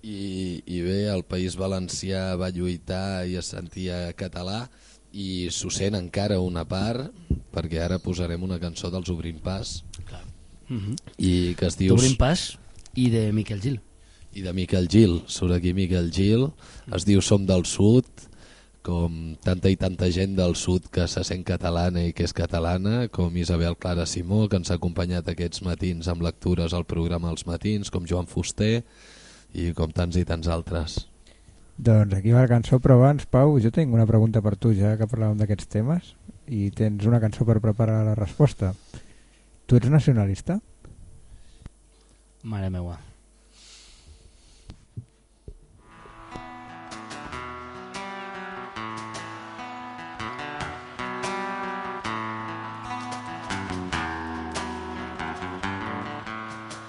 I, I bé, el País Valencià va lluitar i es sentia català i s'ho sent encara una part perquè ara posarem una cançó dels Obrim Pas Clar. Mm -hmm. i que es diu D'Obrim Pas i de Miquel Gil. i de Miquel Gil, surt aquí Miquel Gil es diu Som del Sud com tanta i tanta gent del sud que se sent catalana i que és catalana, com Isabel Clara Simó, que ens ha acompanyat aquests matins amb lectures al programa Els Matins, com Joan Fuster, i com tants i tants altres. Doncs aquí va la cançó, però abans, Pau, jo tinc una pregunta per tu, ja que parlàvem d'aquests temes, i tens una cançó per preparar la resposta. Tu ets nacionalista? Mare meua.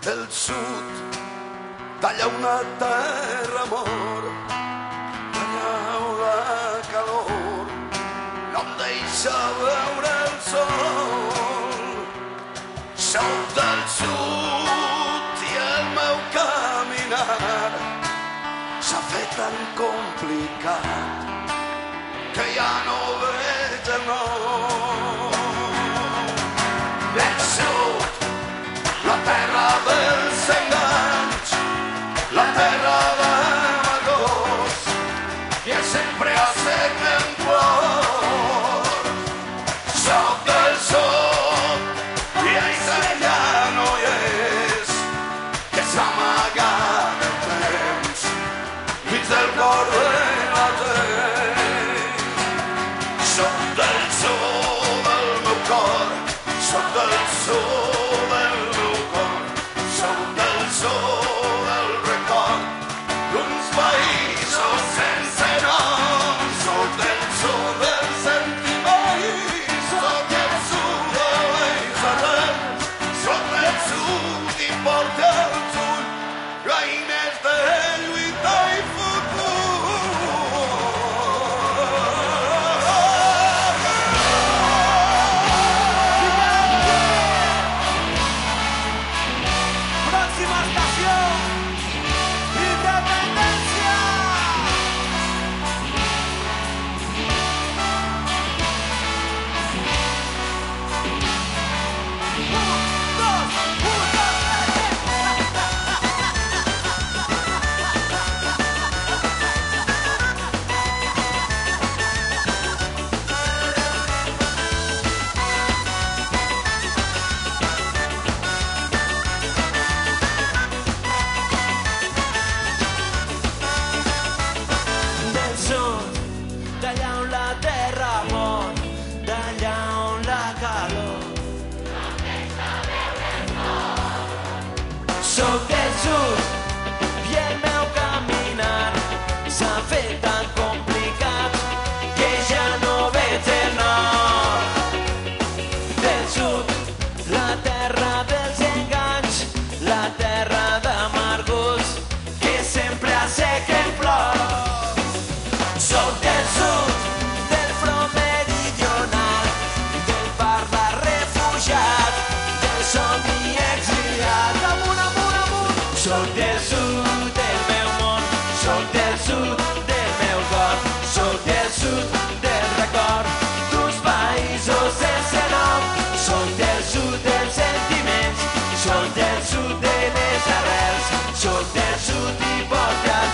del sud talla una terra amor. Talla la calor. No em deixa veure el sol. Soc del sud i el meu caminar s'ha fet tan complicat que ja no veig el nord del sud la terra dels enganys,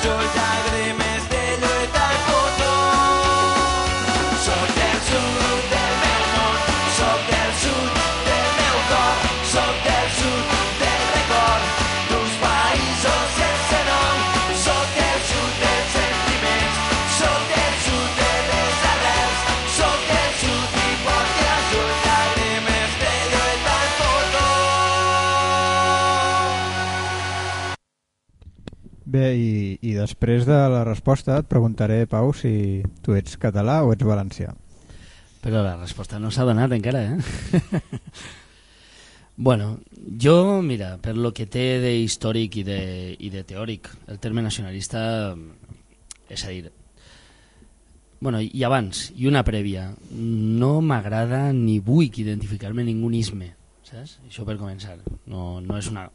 porta als I, i després de la resposta et preguntaré, Pau, si tu ets català o ets valencià. Però la resposta no s'ha donat encara, eh? *laughs* bueno, jo, mira, per lo que té de històric i de, i de teòric, el terme nacionalista, és a dir, bueno, i abans, i una prèvia, no m'agrada ni vull identificar-me en ningun isme, saps? Això per començar. No, no és una...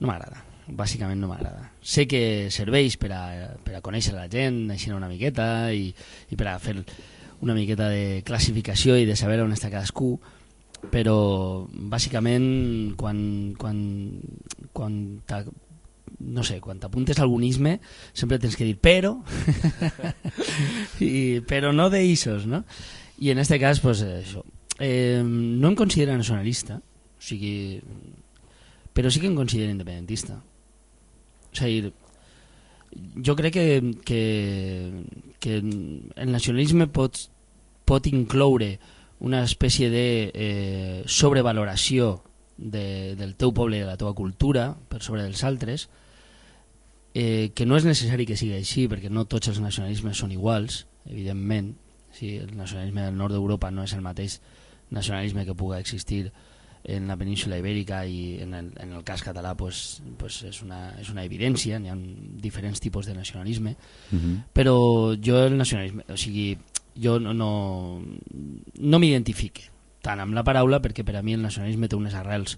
No m'agrada, bàsicament no m'agrada. Sé que serveix per a, per a conèixer la gent, així una miqueta, i, i per a fer una miqueta de classificació i de saber on està cadascú, però bàsicament quan, quan, quan no sé, quan t'apuntes a algun isme sempre tens que dir però *laughs* *laughs* i, però no de isos no? i en este cas pues, això eh, no em considero nacionalista o sigui, però sí que em considero independentista A dir, jo crec que, que, que el nacionalisme pot, pot incloure una espècie de eh, sobrevaloració de, del teu poble i de la teva cultura per sobre dels altres, eh, que no és necessari que sigui així, perquè no tots els nacionalismes són iguals, evidentment. Sí, el nacionalisme del nord d'Europa no és el mateix nacionalisme que puga existir en la península ibèrica i en el, en el cas català pues, pues és, una, és una evidència, hi ha diferents tipus de nacionalisme, Uh -huh. però jo el nacionalisme, o sigui, jo no, no, no m'identifique tant amb la paraula perquè per a mi el nacionalisme té unes arrels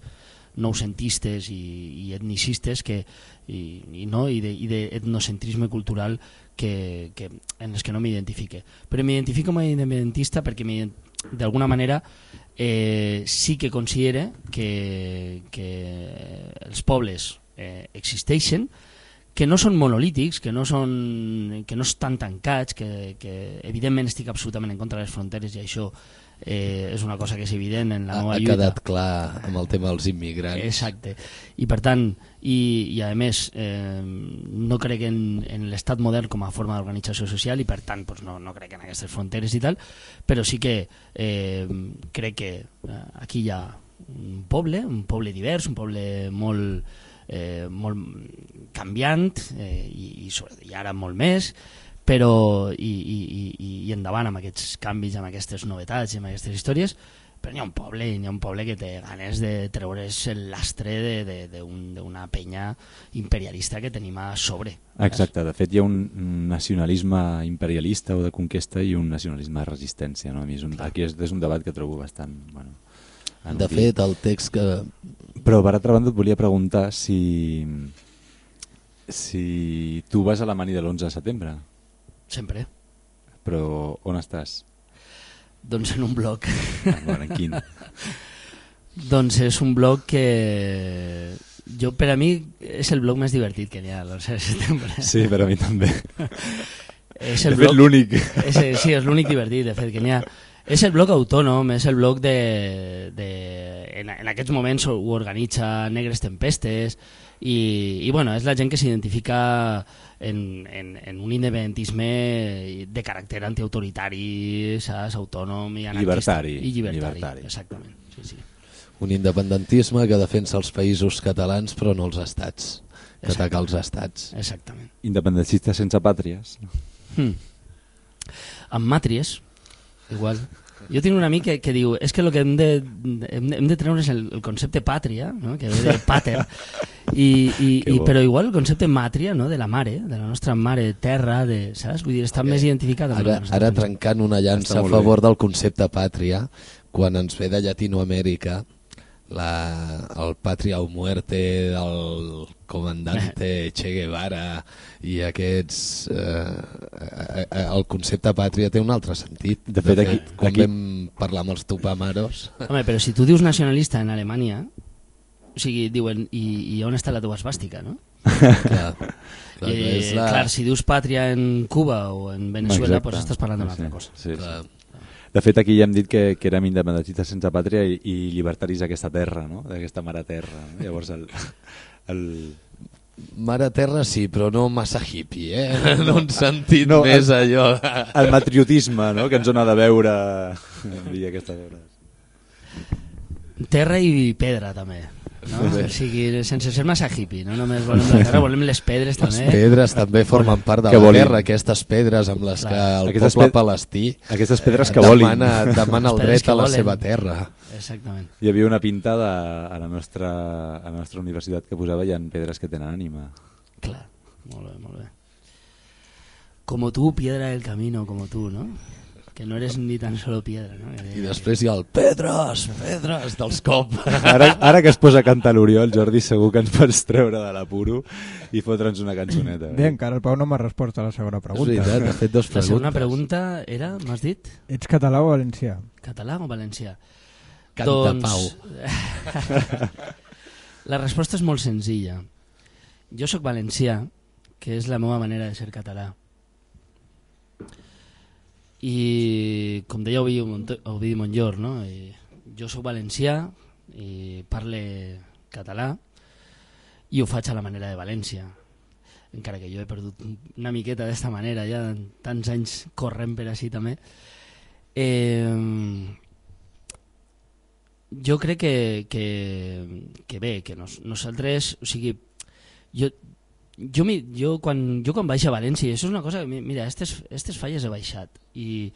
noucentistes i, i etnicistes que, i, i, no, i, de, i d'etnocentrisme cultural que, que, en les que no m'identifique. Però m'identifico com a independentista perquè d'alguna manera eh, sí que considere que, que els pobles eh, existeixen, que no són monolítics, que no, són, que no estan tancats, que, que evidentment estic absolutament en contra de les fronteres i això eh, és una cosa que és evident en la Ha, meva ha lluita. quedat clar amb el tema dels immigrants. Exacte. I per tant, i, i a més, eh, no crec en, en l'estat modern com a forma d'organització social i per tant pues, no, no crec en aquestes fronteres i tal, però sí que eh, crec que eh, aquí hi ha un poble, un poble divers, un poble molt, eh, molt canviant eh, i, i, sobre, i ara molt més, però i, i, i, i endavant amb aquests canvis, amb aquestes novetats i amb aquestes històries, però n'hi ha un poble, n'hi ha un poble que té ganes de treure's el lastre de- de- de- d'una penya imperialista que tenim a sobre. Exacte, de fet hi ha un un nacionalisme imperialista o de conquesta i un nacionalisme de resistència. No? A mi és un, aquí és, és un debat que trobo bastant... Bueno, De fet, el text que... Però per altra banda et volia preguntar si, si tu vas a la mani de l'11 de setembre. Sempre. Però on estàs? Doncs en un blog. Ah, bueno, en quin? *laughs* doncs és un blog que jo per a mi és el blog més divertit que n'hi ha l'11 de setembre. Sí, per a mi també. és el De fet, blog- l'únic. Sí, és l'únic divertit, de fet, que n'hi ha. És el blog autònom, és el blog de... de en, en aquests moments ho organitza Negres Tempestes i, i bueno, és la gent que s'identifica en, en, en un independentisme de caràcter antiautoritari, saps, autònom i anarquista. Llibertari. I llibertari, Llibertari. exactament. Sí, sí. Un independentisme que defensa els països catalans però no els estats, que ataca els estats. Exactament. Independentistes sense pàtries. Hmm. Amb Màtries, igual. Jo tinc un amic que, que diu és que el que hem de, hem de, hem de treure és el, el concepte pàtria, no? que ve de pater, i, i, *laughs* i, però igual el concepte màtria, no? de la mare, de la nostra mare terra, de, saps? Vull dir, està més identificat Ara, ara trencant una llança a favor del concepte pàtria, quan ens ve de Llatinoamèrica, la, el patria o muerte del comandante *laughs* Che Guevara i aquests eh, eh, eh, el concepte pàtria té un altre sentit De fet, aquí- quan aquí- vam parlar amb els tupamaros *laughs* Home, però si tu dius nacionalista en Alemanya, o sigui, diuen, i, i on està la teva esbàstica, no? clar, clar, I, és la... clar, si dius pàtria en Cuba o en Venezuela, Exacte. doncs estàs parlant d'una Sí, altra cosa. Sí, Clar. sí. De fet, aquí ja hem dit que, que érem independentistes sense pàtria i, i llibertaris d'aquesta terra, no? d'aquesta mare terra. No? Llavors, el, el... Mare Terra sí, però no massa hippie, eh? *laughs* En un sentit No, no, més el- allò... el matriotisme no? que ens dona de veure. Terra i pedra, també. No? O sigui, sense ser massa hippie, no només volem la terra, volem les pedres Les també. pedres també formen part de Que la volin. guerra, aquestes pedres amb les que Clar. el Aquestes poble palestí Aquestes pedres eh, que volin. demana, demana el Les pedres dret que a la volen. seva terra. Exactament. Hi havia una pintada a la nostra, a la nostra universitat que posava hi ha pedres que tenen ànima. Clar, molt bé, molt bé. Como tú, piedra del camino, como tú, ¿no? Que no eres ni tan solo piedra, ¿no? I després hi ha el Pedres, Pedres dels cop. *laughs* Ara, ara que es posa a cantar l'Oriol, Jordi, segur que ens pots treure de l'apuro i fotre'ns una cançoneta. Bé, encara el Pau no m'ha respost a la segona És pregunta. veritat, ha fet dos La segona preguntes. pregunta era, m'has dit? Ets català o valencià? Català o valencià? Canta *laughs* la resposta és molt senzilla. Jo sóc valencià, que és la meva manera de ser català. I, com deia Ovidi, Montllor, no? I jo sóc valencià i parle català i ho faig a la manera de València. encara que jo he perdut una miqueta d'esta manera, ja tants anys corrent per així també. Eh, jo crec que, que, que bé, que nos, nosaltres, o sigui, jo, jo, jo, quan, jo quan baix a València, això és una cosa que, mi- mira, estes, estes falles he baixat i,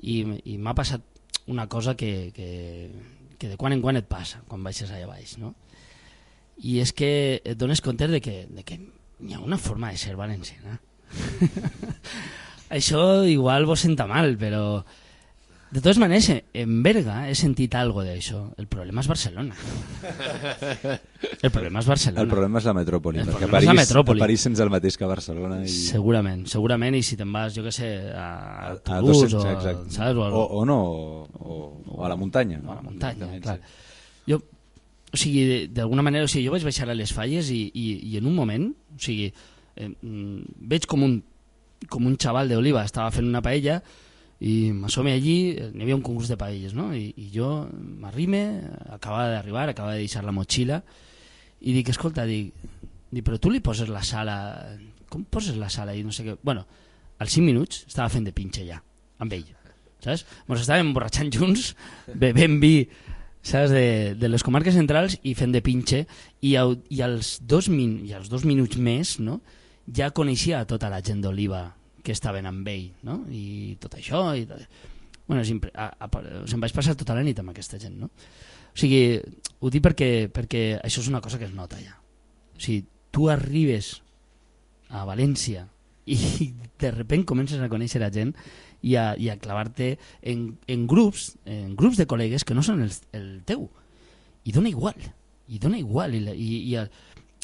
i, i m'ha passat una cosa que, que, que de quan en quan et passa quan baixes allà baix, no? I és que et dones compte de que, de que hi ha una forma de ser valenciana. *laughs* Això igual vos senta mal, però de totes maneres, en Berga he sentit algo d'això. El problema és Barcelona. El problema és Barcelona. El problema és la metròpoli, El perquè problema París, és la metròpoli. París sents el mateix que Barcelona. I... Segurament, segurament, i si te'n vas, jo que sé, a, a a Toulouse 200, o, exacte. saps? O, o, o no, o, o a la muntanya. A la muntanya, clar. sí. Jo, o sigui, de- d'alguna manera, o sigui, jo vaig baixar a les falles i, i, i en un moment, o sigui, eh, mm, veig com un, com un xaval d'Oliva estava fent una paella i m'assome allí, n'hi havia un concurs de paelles, no? I, i jo m'arrime, acabava d'arribar, acabava de deixar la motxilla i dic, escolta, dic, dic, però tu li poses la sala, com poses la sala? I no sé què, bueno, als 5 minuts estava fent de pinxe ja, amb ell, saps? Ens estàvem emborratxant junts, bevent vi, saps, de, de les comarques centrals i fent de pinxe i, i, als dos min, i als dos minuts més no, ja coneixia tota la gent d'Oliva que estaven amb ell no? i tot això i. Bueno, impre... a, a, se'm vaig passar tota la nit amb aquesta gent no? o sigui, ho dic perquè, perquè això és una cosa que es nota ja o sigui, tu arribes a València i *laughs* de repent comences a conèixer a gent i a, i a clavar-te en, en grups en grups de col·legues que no són el, el teu i dona igual i dona igual i, la- i, i, al,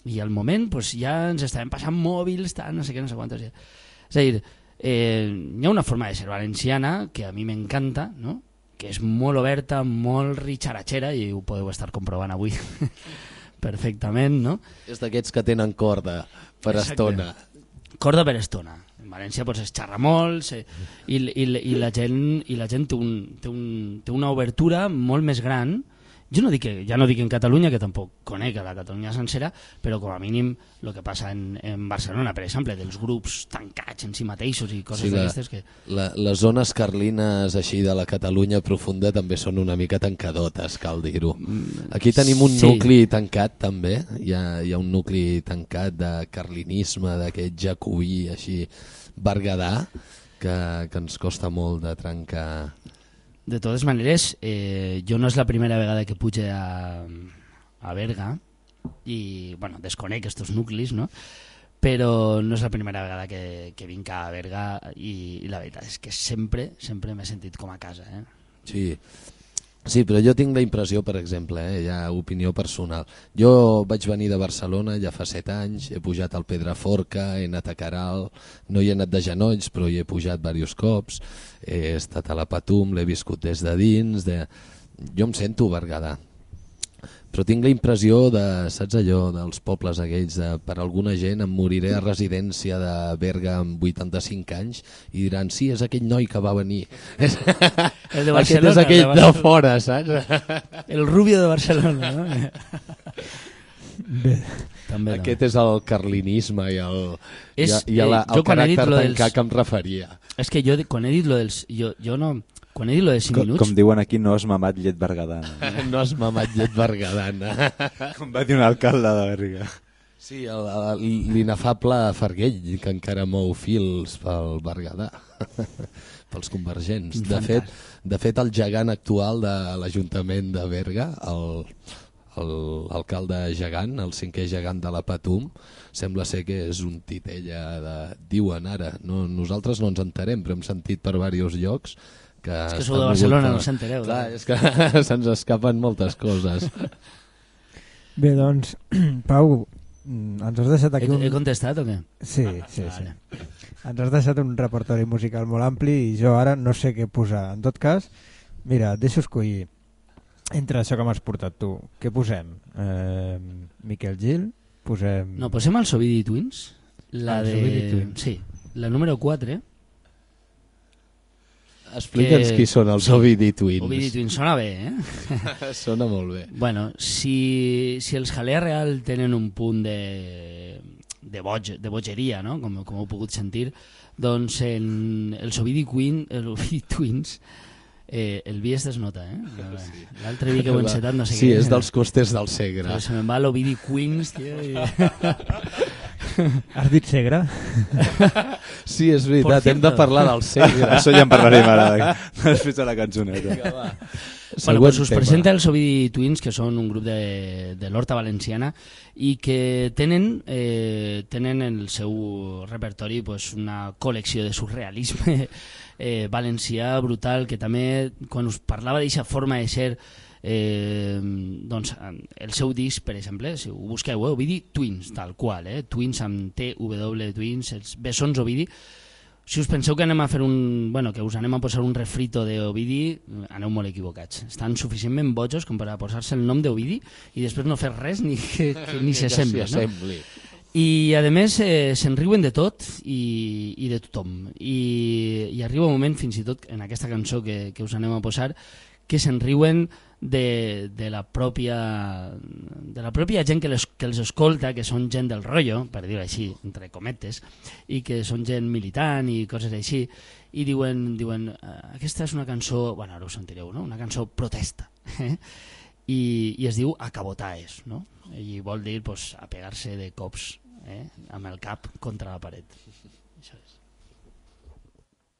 i al moment pues, ja ens estàvem passant mòbils tal, no sé què, no sé quantos ja. És a dir, eh, hi ha una forma de ser valenciana que a mi m'encanta no? que és molt oberta, molt ritxaratxera i ho podeu estar comprovant avui *laughs* perfectament no? És d'aquests que tenen corda per Exacte. estona. corda per estona. En València pues, es xerra molt se, i, i, i, la gent, i la gent té, un, té, un, té una obertura molt més gran jo no dic que, ja no dic en Catalunya, que tampoc conec a la Catalunya sencera, però com a mínim el que passa en, en Barcelona, per exemple, dels grups tancats en si mateixos i coses Sí, d'aquestes que... la, les zones carlines així de la Catalunya profunda també són una mica tancadotes, cal dir-ho. Aquí tenim un sí. nucli tancat també, hi ha, hi ha un nucli tancat de carlinisme, d'aquest jacobí així berguedà, que, que ens costa molt de trencar. De totes maneres, eh, no és la primera vegada que puge a, a Berga i, bueno, desconec estos nuclis, no? però no és la primera vegada que, que vinc a Berga i la veritat és que sempre, sempre m'he sentit com a casa. Eh? Sí. Sí, però jo tinc la impressió, per exemple, eh, ja opinió personal. Jo vaig venir de Barcelona ja fa set anys, he pujat al Pedraforca, he anat a Caral, no hi he anat de genolls, però hi he pujat diversos cops, he estat a la Patum, l'he viscut des de dins, de... jo em sento berguedà. Però tinc la impressió de, saps allò, dels pobles aquells, de, per alguna gent em moriré a residència de Berga amb 85 anys i diran, sí, és aquell noi que va venir. El de Aquest Barcelona, és aquell el de de, fora, saps? El rubio de Barcelona. No? Bé, també, Aquest és el carlinisme i el, És, i, i el, eh, el he dit caràcter tancat dels- que em referia. És que jo, quan he dit lo dels... Jo, jo no... Quan he dit lo de 5 Com, minuts... com diuen aquí, no has mamat llet bergadana. *laughs* No has mamat llet bergadana. *laughs* Com va dir un alcalde de Berga. Sí, l'inefable Farguell, que encara mou fils pel Berguedà, *laughs* pels convergents. De fet, de fet, el gegant actual de l'Ajuntament de Berga, el el- l'alcalde gegant, el cinquè gegant de la Patum, sembla ser que és un titella de... Diuen ara, no, nosaltres no ens enterem, però hem sentit per diversos llocs que... És que sou de Barcelona, no s'entereu, Clar, eh? és que *laughs* se'ns escapen moltes coses. *laughs* bé doncs, *clears throat* Pau, mm, ens has deixat aquí He, un... he contestat o què? Sí, sí, sí. Vale. Ens has deixat un repertori musical molt ampli i jo ara no sé què posar. En tot cas, mira, et deixo escollir entre això que m'has portat tu. Què posem? Eh, Miquel Gil? Posem... No, posem el Sovidi Twins. La Els de... Sovidi Twins. Sí, la número 4. Explica'ns Que- qui són els Ovidi Twins. Ovidi Twins sona bé, eh? *laughs* Sona molt bé. Bueno, si, si els Jalea Real tenen un punt de, de, boig, de bogeria, no? com, com heu pogut sentir, doncs en els Ovidi, Queen, el Ovidi Twins eh, el vi es desnota, eh? *laughs* L'altre vi que heu encetat no sé sí, què. és dels costes del Segre. Però se me'n va l'Ovidi Queens, tio. I... *laughs* Has dit Segre? Sí, és veritat, hem de parlar del Segre. *laughs* Això ja en parlarem ara, *laughs* després de la cançoneta. Vinga, va. Bueno, pues us tema. presenta els Ovidi Twins, que són un grup de, de l'Horta Valenciana i que tenen, eh, tenen en el seu repertori pues, una col·lecció de surrealisme *laughs* eh, valencià brutal, que també, quan us parlava d'aquesta forma de ser, eh, doncs, el seu disc, per exemple, si ho busqueu, eh, Ovidi Twins, tal qual, eh, Twins amb TW Twins, els bessons Ovidi, si us penseu que anem a fer un... Bueno, que us anem a posar un refrito d'Ovidi, aneu molt equivocats. Estan suficientment bojos com per a posar-se el nom d'Ovidi i després no fer res ni que, *laughs* que ni s'assembli, no? I, a més, eh, se'n riuen de tot i, i de tothom. I, I arriba un moment, fins i tot en aquesta cançó que, que us anem a posar, que se'n riuen de, de, la pròpia, de la pròpia gent que, les, que els escolta, que són gent del rotllo, per dir-ho així, entre cometes, i que són gent militant i coses així, i diuen, diuen "Eh, aquesta és una cançó, bueno, ara ho sentireu, no? una cançó protesta, *laughs* eh? I, i es diu Acabotaes, no? i vol dir pues, a pegar-se de cops eh? amb el cap contra la paret. Això és.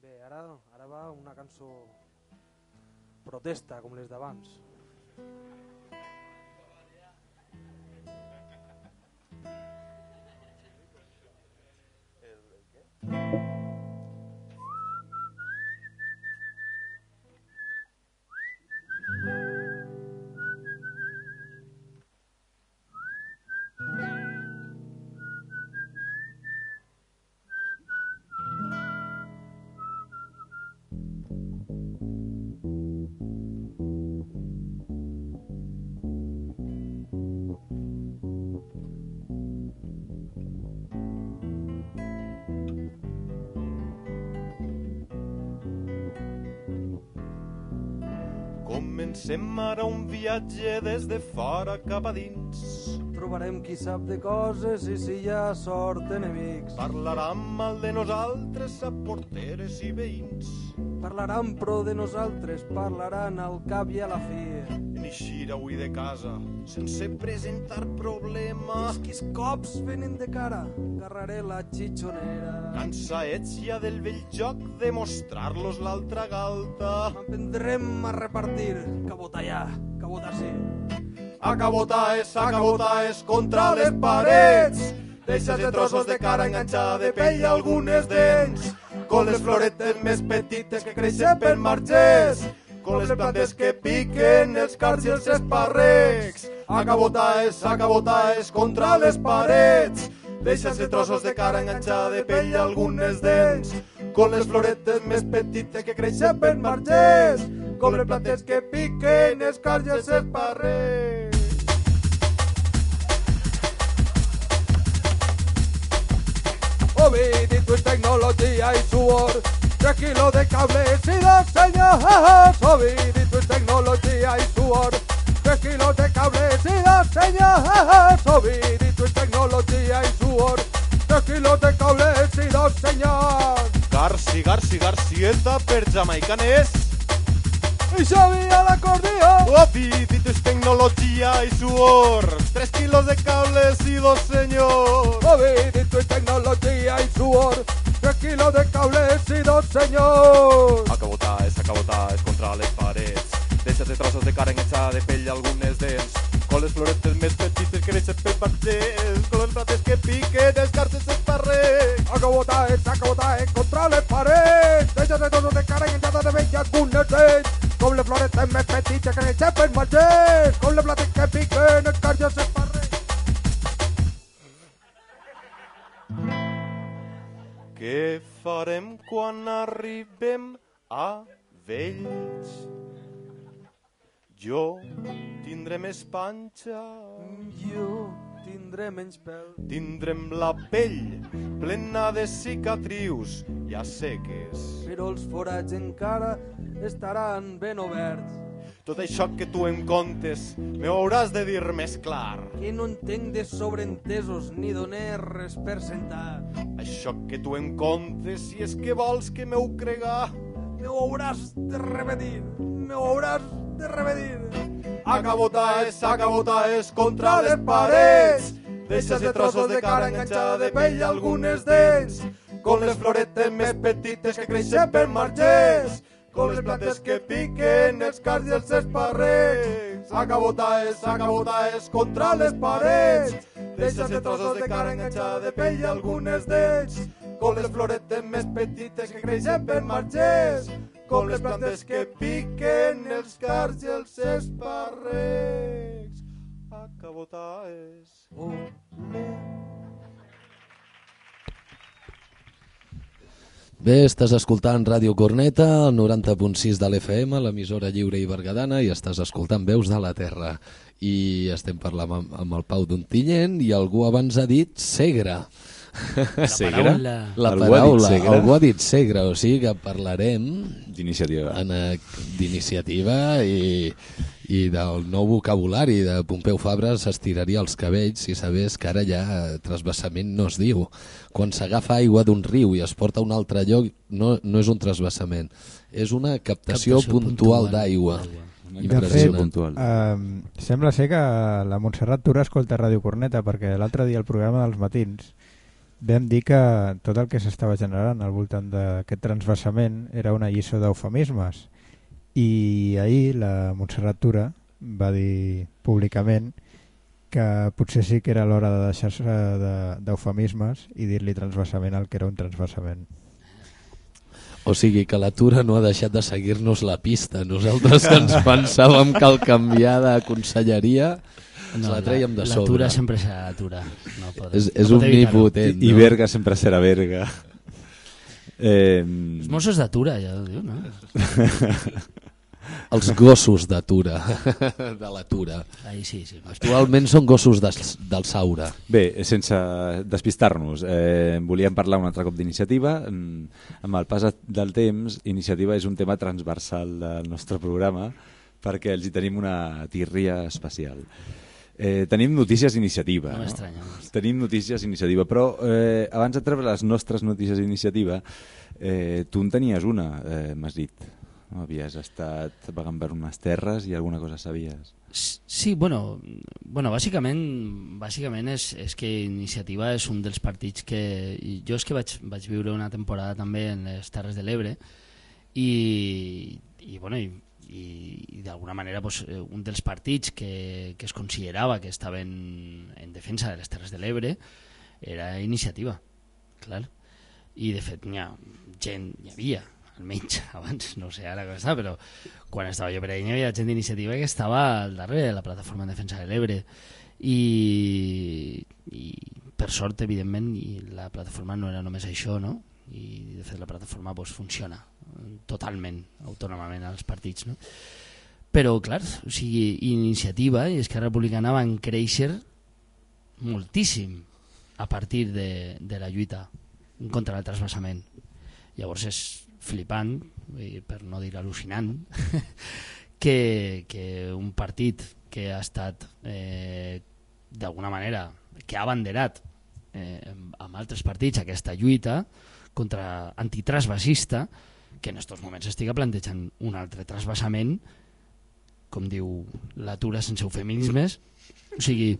Bé, ara, ara va una cançó protesta, com les d'abans. Thank you. Comencem ara un viatge des de fora cap a dins. Trobarem qui sap de coses i si hi ha sort enemics. Parlaran mal de nosaltres a porteres i veïns. Parlaran pro de nosaltres, parlaran al cap i a la fi. Eixir avui de casa, sense presentar problemes. Quins cops venen de cara, agarraré la xitxonera. Cansaets ja del vell joc de mostrar-los l'altra galta. Aprendrem a repartir, cabota allà, cabota sí. Acabotaes, acabotaes contra les parets. Deixes de trossos de cara enganxada de pell i algunes dents. Con les floretes més petites que creixen per margers con les plantes que piquen, els carts i els esparrecs. Acabotaes, acabotaes contra les parets. Deixa-se trossos de cara enganxada de pell i algunes dents. Con les floretes més petites que creixen per margers. Com les plantes que piquen, els carts i els esparrecs. Ovidi, tu és tecnologia i suor 3 kilos de cables y dos señas. Oviditu es tecnología y suor. 3 kilos de cables y dos señas. Es tecnología y suor. 3 kilos de cables y dos señas. Garci, Garci, per jamaicanès. I Xavi a l'acordió. Oviditu es tecnología y suor. 3 kilos de cables y dos señor. Oviditu es tecnología y suor. 3 kilos de cables y dos senyors. Acabotades, es contra les parets. Deixa de trossos de cara enganxada de pell i algunes dents. Con les floretes més petites que deixen per marxers. Con les rates que piquen, escarxes els parrers. Acabotades, acabotades contra les parets. Deixa de trossos de cara enganxada de pell i algunes dents. Con les floretes més petites que deixen pel marxers. Con les rates que piquen, escarxes els parrers. Què farem quan arribem a vells? Jo tindré més panxa. Jo tindré menys pèl. Tindrem la pell plena de cicatrius ja seques. Però els forats encara estaran ben oberts. Tot això que tu em contes me ho hauràs de dir més clar. Que no entenc de sobreentesos ni doner res per sentat. Això que tu em contes, si és que vols que m'ho crega, Me ho hauràs de repetir, me ho hauràs de repetir. Acabotaes, acabotaes contra les parets. Deixes de trossos de cara enganxada de pell algunes dents. Com les floretes més petites que creixen per margers. Com les plantes que piquen els cars i els esparrecs. Acabotaes, acabotaes contra les parets. Deixes de trossos de cara enganxada de pell i algunes dents. Com les floretes més petites que creixen per margers. Com les plantes que piquen els cars i els esparrecs. Acabotaes. Bé, estàs escoltant Ràdio Corneta, el 90.6 de l'FM, l'emissora lliure i bergadana, i estàs escoltant Veus de la Terra. I estem parlant amb, amb el Pau d'Ontillent i algú abans ha dit Segre. Segre? La Algú ha dit paraula. Segre? Algú ha dit Segre, o sigui que parlarem d'iniciativa eh, d'iniciativa i, i del nou vocabulari de Pompeu Fabra s'estiraria els cabells si sabés que ara ja trasbassament no es diu. Quan s'agafa aigua d'un riu i es porta a un altre lloc no, no és un trasbassament, és una captació, Captació puntual puntual d'aigua. De fet, Impressionant. eh, sembla ser que la Montserrat Tura escolta Ràdio Corneta perquè l'altre dia al programa dels matins vam dir que tot el que s'estava generant al voltant d'aquest transvasament era una lliçó d'eufemismes i ahir la Montserrat Tura va dir públicament que potser sí que era l'hora de deixar-se de- d'eufemismes i dir-li transvasament al que era un transvasament. O sigui que la Tura no ha deixat de seguir-nos la pista. Nosaltres que *laughs* ens pensàvem que al canviar de conselleria ens la trèiem de la sobre. Tura sempre serà la Tura. No pot, És- és no omnipotent. I, i Berga sempre serà Berga. Eh, Els Mossos de Tura, ja ho diu, no? *laughs* Els gossos de Tura, *laughs* de la Tura. Ahí sí, sí. Actualment són gossos del, del Saura. Bé, sense despistar-nos, eh, volíem parlar un altre cop d'iniciativa. Mm, Amb el pas del temps, iniciativa és un tema transversal del nostre programa perquè els hi tenim una tirria especial. Eh, tenim notícies d'iniciativa. No No m'estranya, no Tenim notícies d'iniciativa, però eh, abans de treure les nostres notícies d'iniciativa, eh, tu en tenies una, eh, m'has dit. Havies estat vagant per unes terres i alguna cosa sabies. Sí, bueno, bueno bàsicament, bàsicament és, és que Iniciativa és un dels partits que... Jo és que vaig, vaig viure una temporada també en les Terres de l'Ebre i, i, bueno, i, i, i d'alguna manera pues, eh, un dels partits que, que es considerava que estaven en defensa de les Terres de l'Ebre era Iniciativa, clar. I de fet n'hi ha gent, hi havia, almenys *laughs* abans, no sé ara com està, però quan estava jo per allà hi havia gent d'iniciativa que estava al darrere de la plataforma en defensa de l'Ebre i, i per sort, evidentment, i la plataforma no era només això, no? i de fet la plataforma pues, funciona totalment autònomament als partits no? però clar, o sigui, iniciativa i Esquerra Republicana van créixer moltíssim a partir de, de la lluita contra el trasbassament llavors és flipant per no dir al·lucinant *laughs* que, que un partit que ha estat eh, d'alguna manera que ha abanderat eh, amb altres partits aquesta lluita contra antitrasbassista que en aquests moments estiga plantejant un altre trasbassament com diu l'atura sense eufeminismes o sigui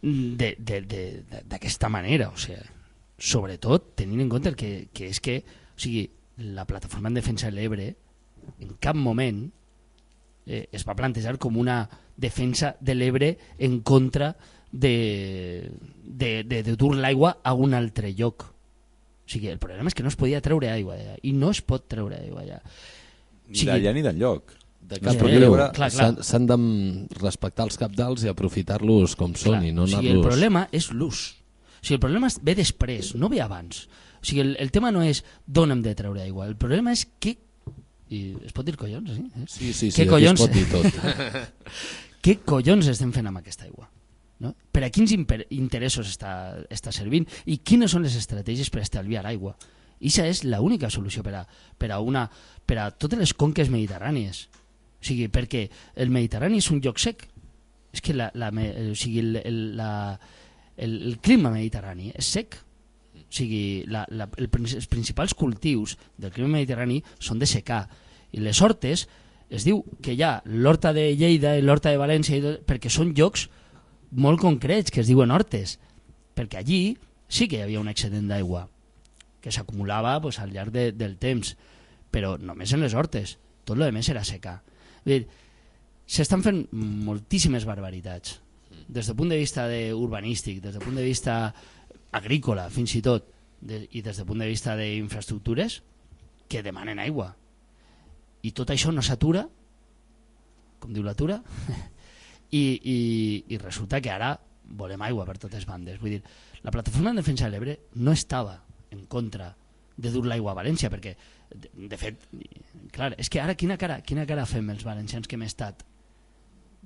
d'aquesta manera o sigui, sobretot tenint en compte que, que és que o sigui, la plataforma en defensa de l'Ebre en cap moment eh, es va plantejar com una defensa de l'Ebre en contra de, de, de, de dur l'aigua a un altre lloc o sigui, el problema és que no es podia treure aigua d'allà i no es pot treure aigua allà Ni d'allà ni d'enlloc. De cap clar, clar. S'han de respectar els capdals i aprofitar-los com són i no o sigui, el anar-los... problema és l'ús. O sigui, el problema és- ve després, no ve abans. O sigui, el, el tema no és d'on hem de treure aigua, el problema és què... I es pot dir collons, sí? Eh? Sí, sí, sí, Què aquí es collons... pot dir tot. *laughs* què collons estem fent amb aquesta aigua? No? Per a quins interessos està, està servint i quines són les estratègies per estalviar aigua? Ixa és l'única solució per a, per a, una, per a totes les conques mediterrànies. O sigui, perquè el Mediterrani és un lloc sec. És que la, la, o sigui, el, el, la, el, el clima mediterrani és sec. O sigui, la, la, el, els principals cultius del clima mediterrani són de secà. I les hortes, es diu que hi ha l'horta de Lleida i l'horta de València, perquè són llocs molt concrets que es diuen hortes. Perquè allí sí que hi havia un excedent d'aigua que s'acumulava pues, al llarg de, del temps, però només en les hortes. Tot lo més era dir, s'estan fent moltíssimes barbaritats des del punt de vista de urbanístic, des del punt de vista agrícola, fins i tot, de, i des del punt de vista d'infraestructures, que demanen aigua. I tot això no s'atura, com diu l'atura, *laughs* i, i, i resulta que ara volem aigua per totes bandes. Vull dir, la plataforma en defensa de l'Ebre no estava en contra de dur l'aigua a València, perquè, de, de fet, clar, és que ara quina cara, quina cara fem els valencians que hem estat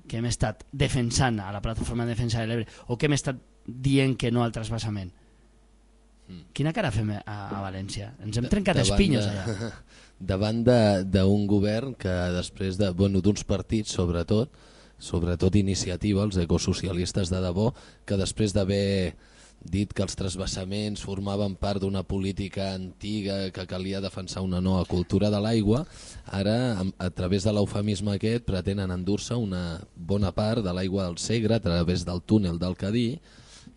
que hem estat defensant a la plataforma de defensa de l'Ebre o que hem estat dient que no al trasbassament. Quina cara fem a, a València? Ens hem trencat Davant espinyos allà. *laughs* davant de- d'un govern que després de bueno, d'uns partits sobretot sobretot iniciativa, els ecosocialistes de debò, que després d'haver dit que els trasbassaments formaven part d'una política antiga que calia defensar una nova cultura de l'aigua, ara a través de l'eufemisme aquest pretenen endur-se una bona part de l'aigua del Segre a través del túnel del Cadí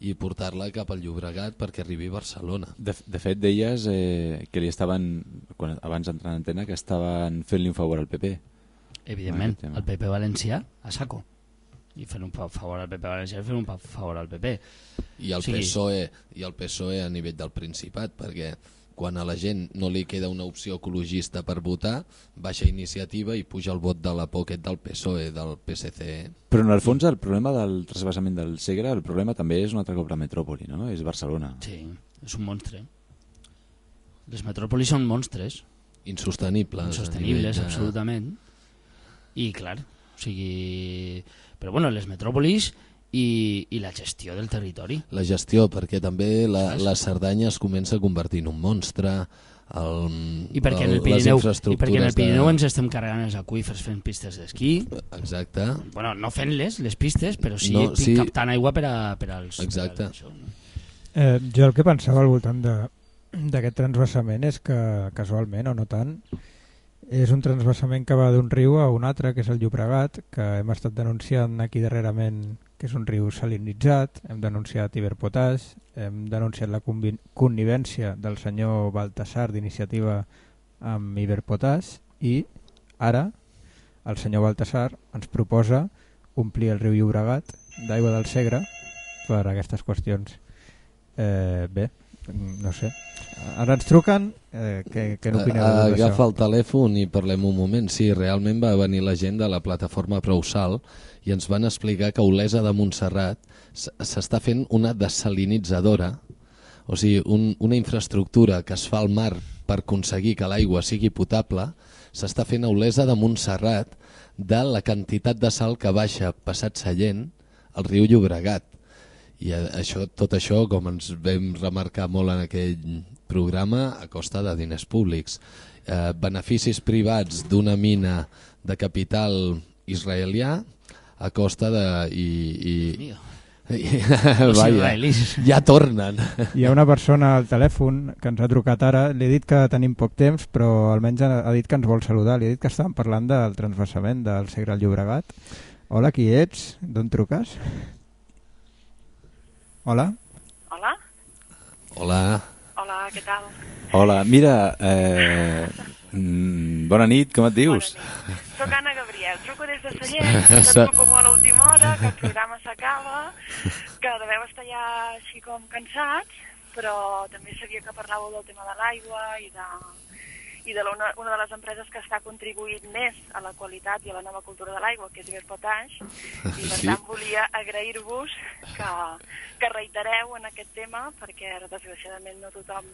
i portar-la cap al Llobregat perquè arribi a Barcelona. De, de fet, deies eh, que li estaven, quan, abans d'entrar en antena, que estaven fent-li un favor al PP. evidentment, el PP valencià a saco i fent un fa- favor al PP valencià i fent un favor al PP i el, O sigui, PSOE, i el PSOE a nivell del Principat, perquè quan a la gent no li queda una opció ecologista per votar, baixa iniciativa i puja el vot de la pocket del PSOE, del PSC. Però en el fons el problema del trasbassament del Segre, el problema també és un altre cop la metròpoli, no? És Barcelona. Sí, és un monstre. Les metròpolis són monstres. Insostenibles. Insostenibles, de- absolutament. I, clar, o sigui... Però, bueno, les metròpolis i, i la gestió del territori. La gestió, perquè també la, la Cerdanya es comença a convertir en un monstre, el, I perquè, en el les Pirineu, i perquè en el Pirineu de... ens estem carregant els aquífers fent pistes d'esquí. Exacte. Bueno, no fent-les, les pistes, però sí, No, sí. captant aigua per, a, per als... Exacte. Per això, no? Eh, jo el que pensava al voltant de- d'aquest transvasament és que casualment o no tant és un transvasament que va d'un riu a un altre que és el Llobregat que hem estat denunciant aquí darrerament que és un riu salinitzat hem denunciat Iberpotash hem denunciat la connivència del senyor Baltasar d'iniciativa amb Iberpotash i ara el senyor Baltasar ens proposa omplir el riu Llobregat d'aigua del Segre per aquestes qüestions. Eh, bé, no sé. Ara ens truquen, eh, què, què n'opineu de tot Agafa el telèfon i parlem un moment. Sí, realment va venir la gent de la plataforma Prousal i ens van explicar que Olesa de Montserrat s'està fent una desalinitzadora, o sigui, un, una infraestructura que es fa al mar per aconseguir que l'aigua sigui potable, s'està fent a Olesa de Montserrat de la quantitat de sal que baixa passat Sallent al riu Llobregat. I això, tot això, com ens vam remarcar molt en aquell programa, a costa de diners públics. Eh, beneficis privats d'una mina de capital israelià a costa de... I, i, *laughs* vaja, ja tornen. Hi ha una persona al telèfon que ens ha trucat ara, li he dit que tenim poc temps, però almenys ha, dit que ens vol saludar, li he dit que estàvem parlant del transvasament del Segre al Llobregat. Hola, qui ets? D'on truques? Hola? Hola, Hola. hola, què tal? Hola, mira, eh, mm, bona nit, com et dius? Soc Anna Gabriel, truco des de Sallent, *laughs* que truco molt a última hora, que el programa s'acaba, que deveu estar ja així com cansats, però també sabia que parlàveu del tema de l'aigua i de, i de la, una, una de les empreses que està contribuint més a la qualitat i a la nova cultura de l'aigua, que és Iberpotash, i per Sí. tant volia agrair-vos que, que reitereu en aquest tema, perquè desgraciadament no tothom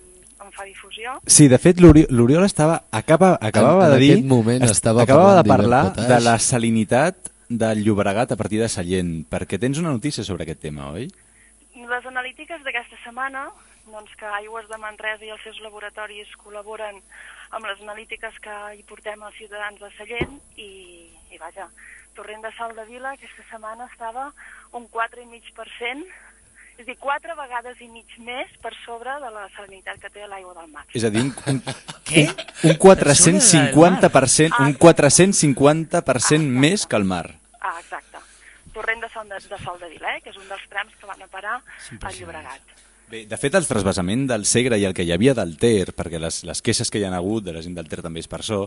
en fa difusió. Sí, de fet, l'Ori- l'Oriol estava, acaba, acabava En- en de dir... aquest moment est- estava acabava de parlar de la salinitat del Llobregat a partir de Sallent, perquè tens una notícia sobre aquest tema, oi? Les analítiques d'aquesta setmana doncs, que Aigües de Manresa i els seus laboratoris col·laboren amb les analítiques que hi portem als ciutadans de Sallent i, i vaja, Torrent de Sal de Vila aquesta setmana estava un 4,5%, és a dir, quatre vegades i mig més per sobre de la salinitat que té l'aigua del mar. És a dir, un, un, *laughs* Què? un 450%, un 450% més que el mar. Ah, exacte. Torrent de Sal de, de Sal de Vila, eh, que és un dels trams que van a parar al Llobregat. Bé, de fet, el trasbassament del Segre i el que hi havia del Ter, perquè les, les queixes que hi ha hagut de la gent del Ter també és per això,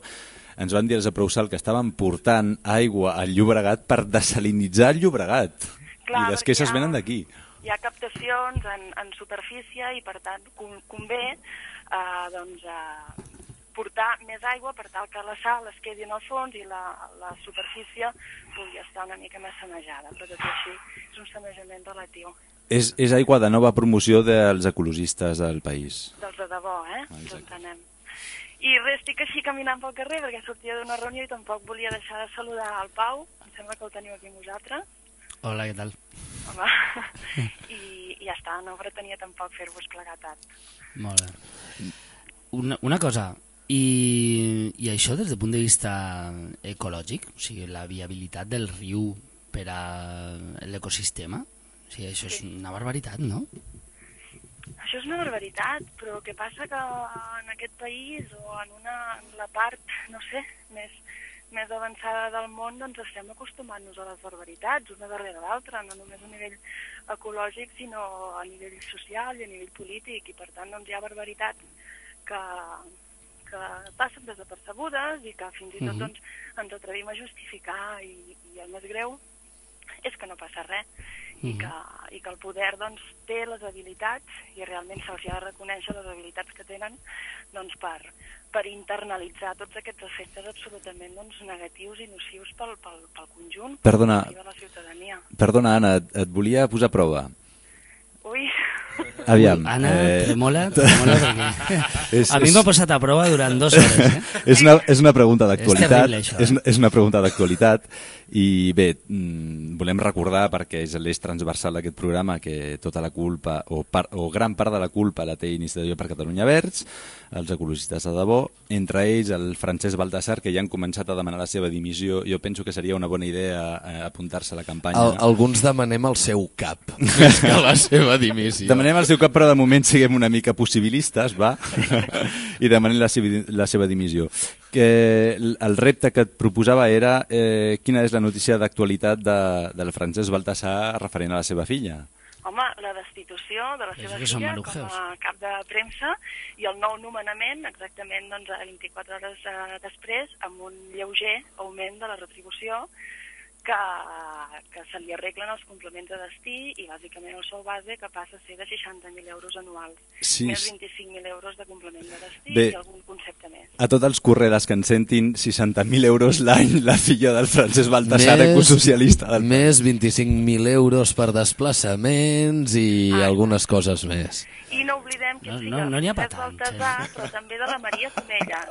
ens van dir els de Prousal que estaven portant aigua al Llobregat per desalinitzar el Llobregat. Clar, I les queixes ha- venen d'aquí. Hi ha captacions en, en superfície i, per tant, con- convé eh, doncs, eh, portar més aigua per tal que la sal es quedi en el fons i la, la superfície pugui estar una mica més sanejada. Però tot i així és un sanejament relatiu. És, és aigua de nova promoció dels ecologistes del país. Dels de debò, eh? Ah, entenem. I res, estic així caminant pel carrer perquè sortia d'una reunió i tampoc volia deixar de saludar al Pau. Em sembla que el teniu aquí amb vosaltres. Hola, què tal? Home. *laughs* I, I ja està, no pretenia tampoc fer-vos plegar tant. Molt bé. Una, una cosa, i, i això des del punt de vista ecològic, o sigui, la viabilitat del riu per a l'ecosistema, o sigui, això és una barbaritat, no? Això és una barbaritat, però el que passa que en aquest país o en, una, en la part, no sé, més, més avançada del món, doncs estem acostumant-nos a les barbaritats, una darrere l'altra, no només a nivell ecològic, sinó a nivell social i a nivell polític, i per tant doncs, hi ha barbaritats que, que passen desapercebudes i que fins i tot Mhm. doncs, ens atrevim a justificar i, i el més greu és que no passa res i que, i que el poder doncs, té les habilitats i realment se'ls ha de reconèixer les habilitats que tenen doncs, per, per internalitzar tots aquests efectes absolutament doncs, negatius i nocius pel, pel, pel conjunt, Perdona. per la ciutadania. Perdona, Anna, et, et volia posar prova. Ui, Aviam. Anna, tremola, tremola, *laughs* perquè És- a mi és- m'ha posat a prova durant dues hores, eh? *laughs* és, una, és una pregunta d'actualitat. això, eh? és, una- és una pregunta d'actualitat i bé, mm, volem recordar perquè és l'eix transversal d'aquest programa que tota la culpa o, part, o gran part de la culpa la té Iniciativa per Catalunya Verds, els ecologistes de debò, entre ells el Francesc Baltasar que ja han començat a demanar la seva dimissió. Jo penso que seria una bona idea eh, apuntar-se a la campanya. Al, alguns demanem el seu cap, *laughs* més que la seva dimissió. Demanem el seu cap, però de moment siguem una mica possibilistes, va? *laughs* I demanem la, seva- la seva dimissió. Que el el repte que et proposava era eh, quina és la notícia d'actualitat de, del Francesc Baltasar referent a la seva filla. home, la destitució de la seva filla com a cap de premsa i el nou nomenament exactament doncs, a 24 hores eh, després amb un lleuger augment de la retribució que, que se li arreglen els complements de destí i bàsicament el sou base que passa a ser de 60.000 euros anuals Sí, més sí. 25.000 euros de complement de destí Bé. i algun concepte més. A tots els correràs que ens sentin, 60.000 euros l'any la filla del Francesc Baltasar, Més- ecosocialista del Més 25.000 euros per desplaçaments i algunes coses més. I no oblidem que No- sí, no- no ha tants, eh? Baltasar, però també de la Maria Comella.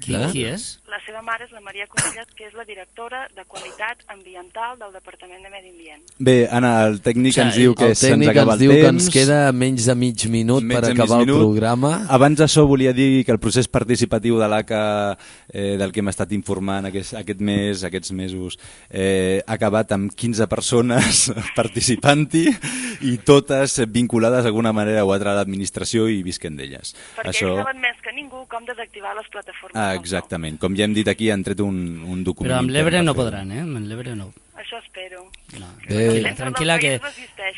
Qui, Eh? qui és? La seva mare és la Maria Comella, que és la directora de Qualitat Ambiental del Departament de Medi Ambient. Bé, Anna, el tècnic O sigui, ens diu que el se'ns tècnic acaba ens el diu que temps. ens queda menys de mig minut Menys per acabar el minut. programa. Abans d'això volia dir que el procés participatiu de l'ACA eh, del que hem estat informant aquest, aquest mes, aquests mesos, eh, ha acabat amb 15 persones *laughs* participant-hi i totes vinculades d'alguna manera o altra a l'administració i visquen d'elles. Perquè Això... ells saben més que ningú com desactivar les plataformes. Ah, exactament. Com ja hem dit aquí, han tret un, un document... Però amb l'Ebre no podran, eh? Amb l'Ebre no. Això espero. no. Bé. Tranquil·la que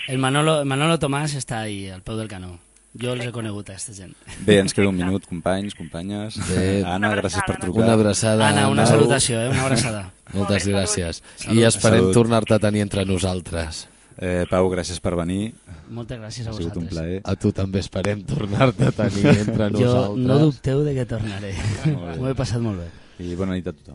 el Manolo, el Manolo Tomàs està ahí, al peu del canó. Jo els he conegut, a aquesta gent. Bé, ens queda un minut, companys, companyes. Bé. Anna, gràcies per trucar. Una abraçada. Anna, una Anna. salutació, eh? una abraçada. *laughs* Moltes gràcies. Salut. I esperem tornar-te a tenir entre nosaltres. Eh, Pau, gràcies per venir. Moltes gràcies a Ha sigut un vosaltres. plaer. A tu també esperem tornar-te a tenir entre Jo nosaltres. no dubteu de que tornaré. M'ho he passat molt bé. I bona nit a tothom.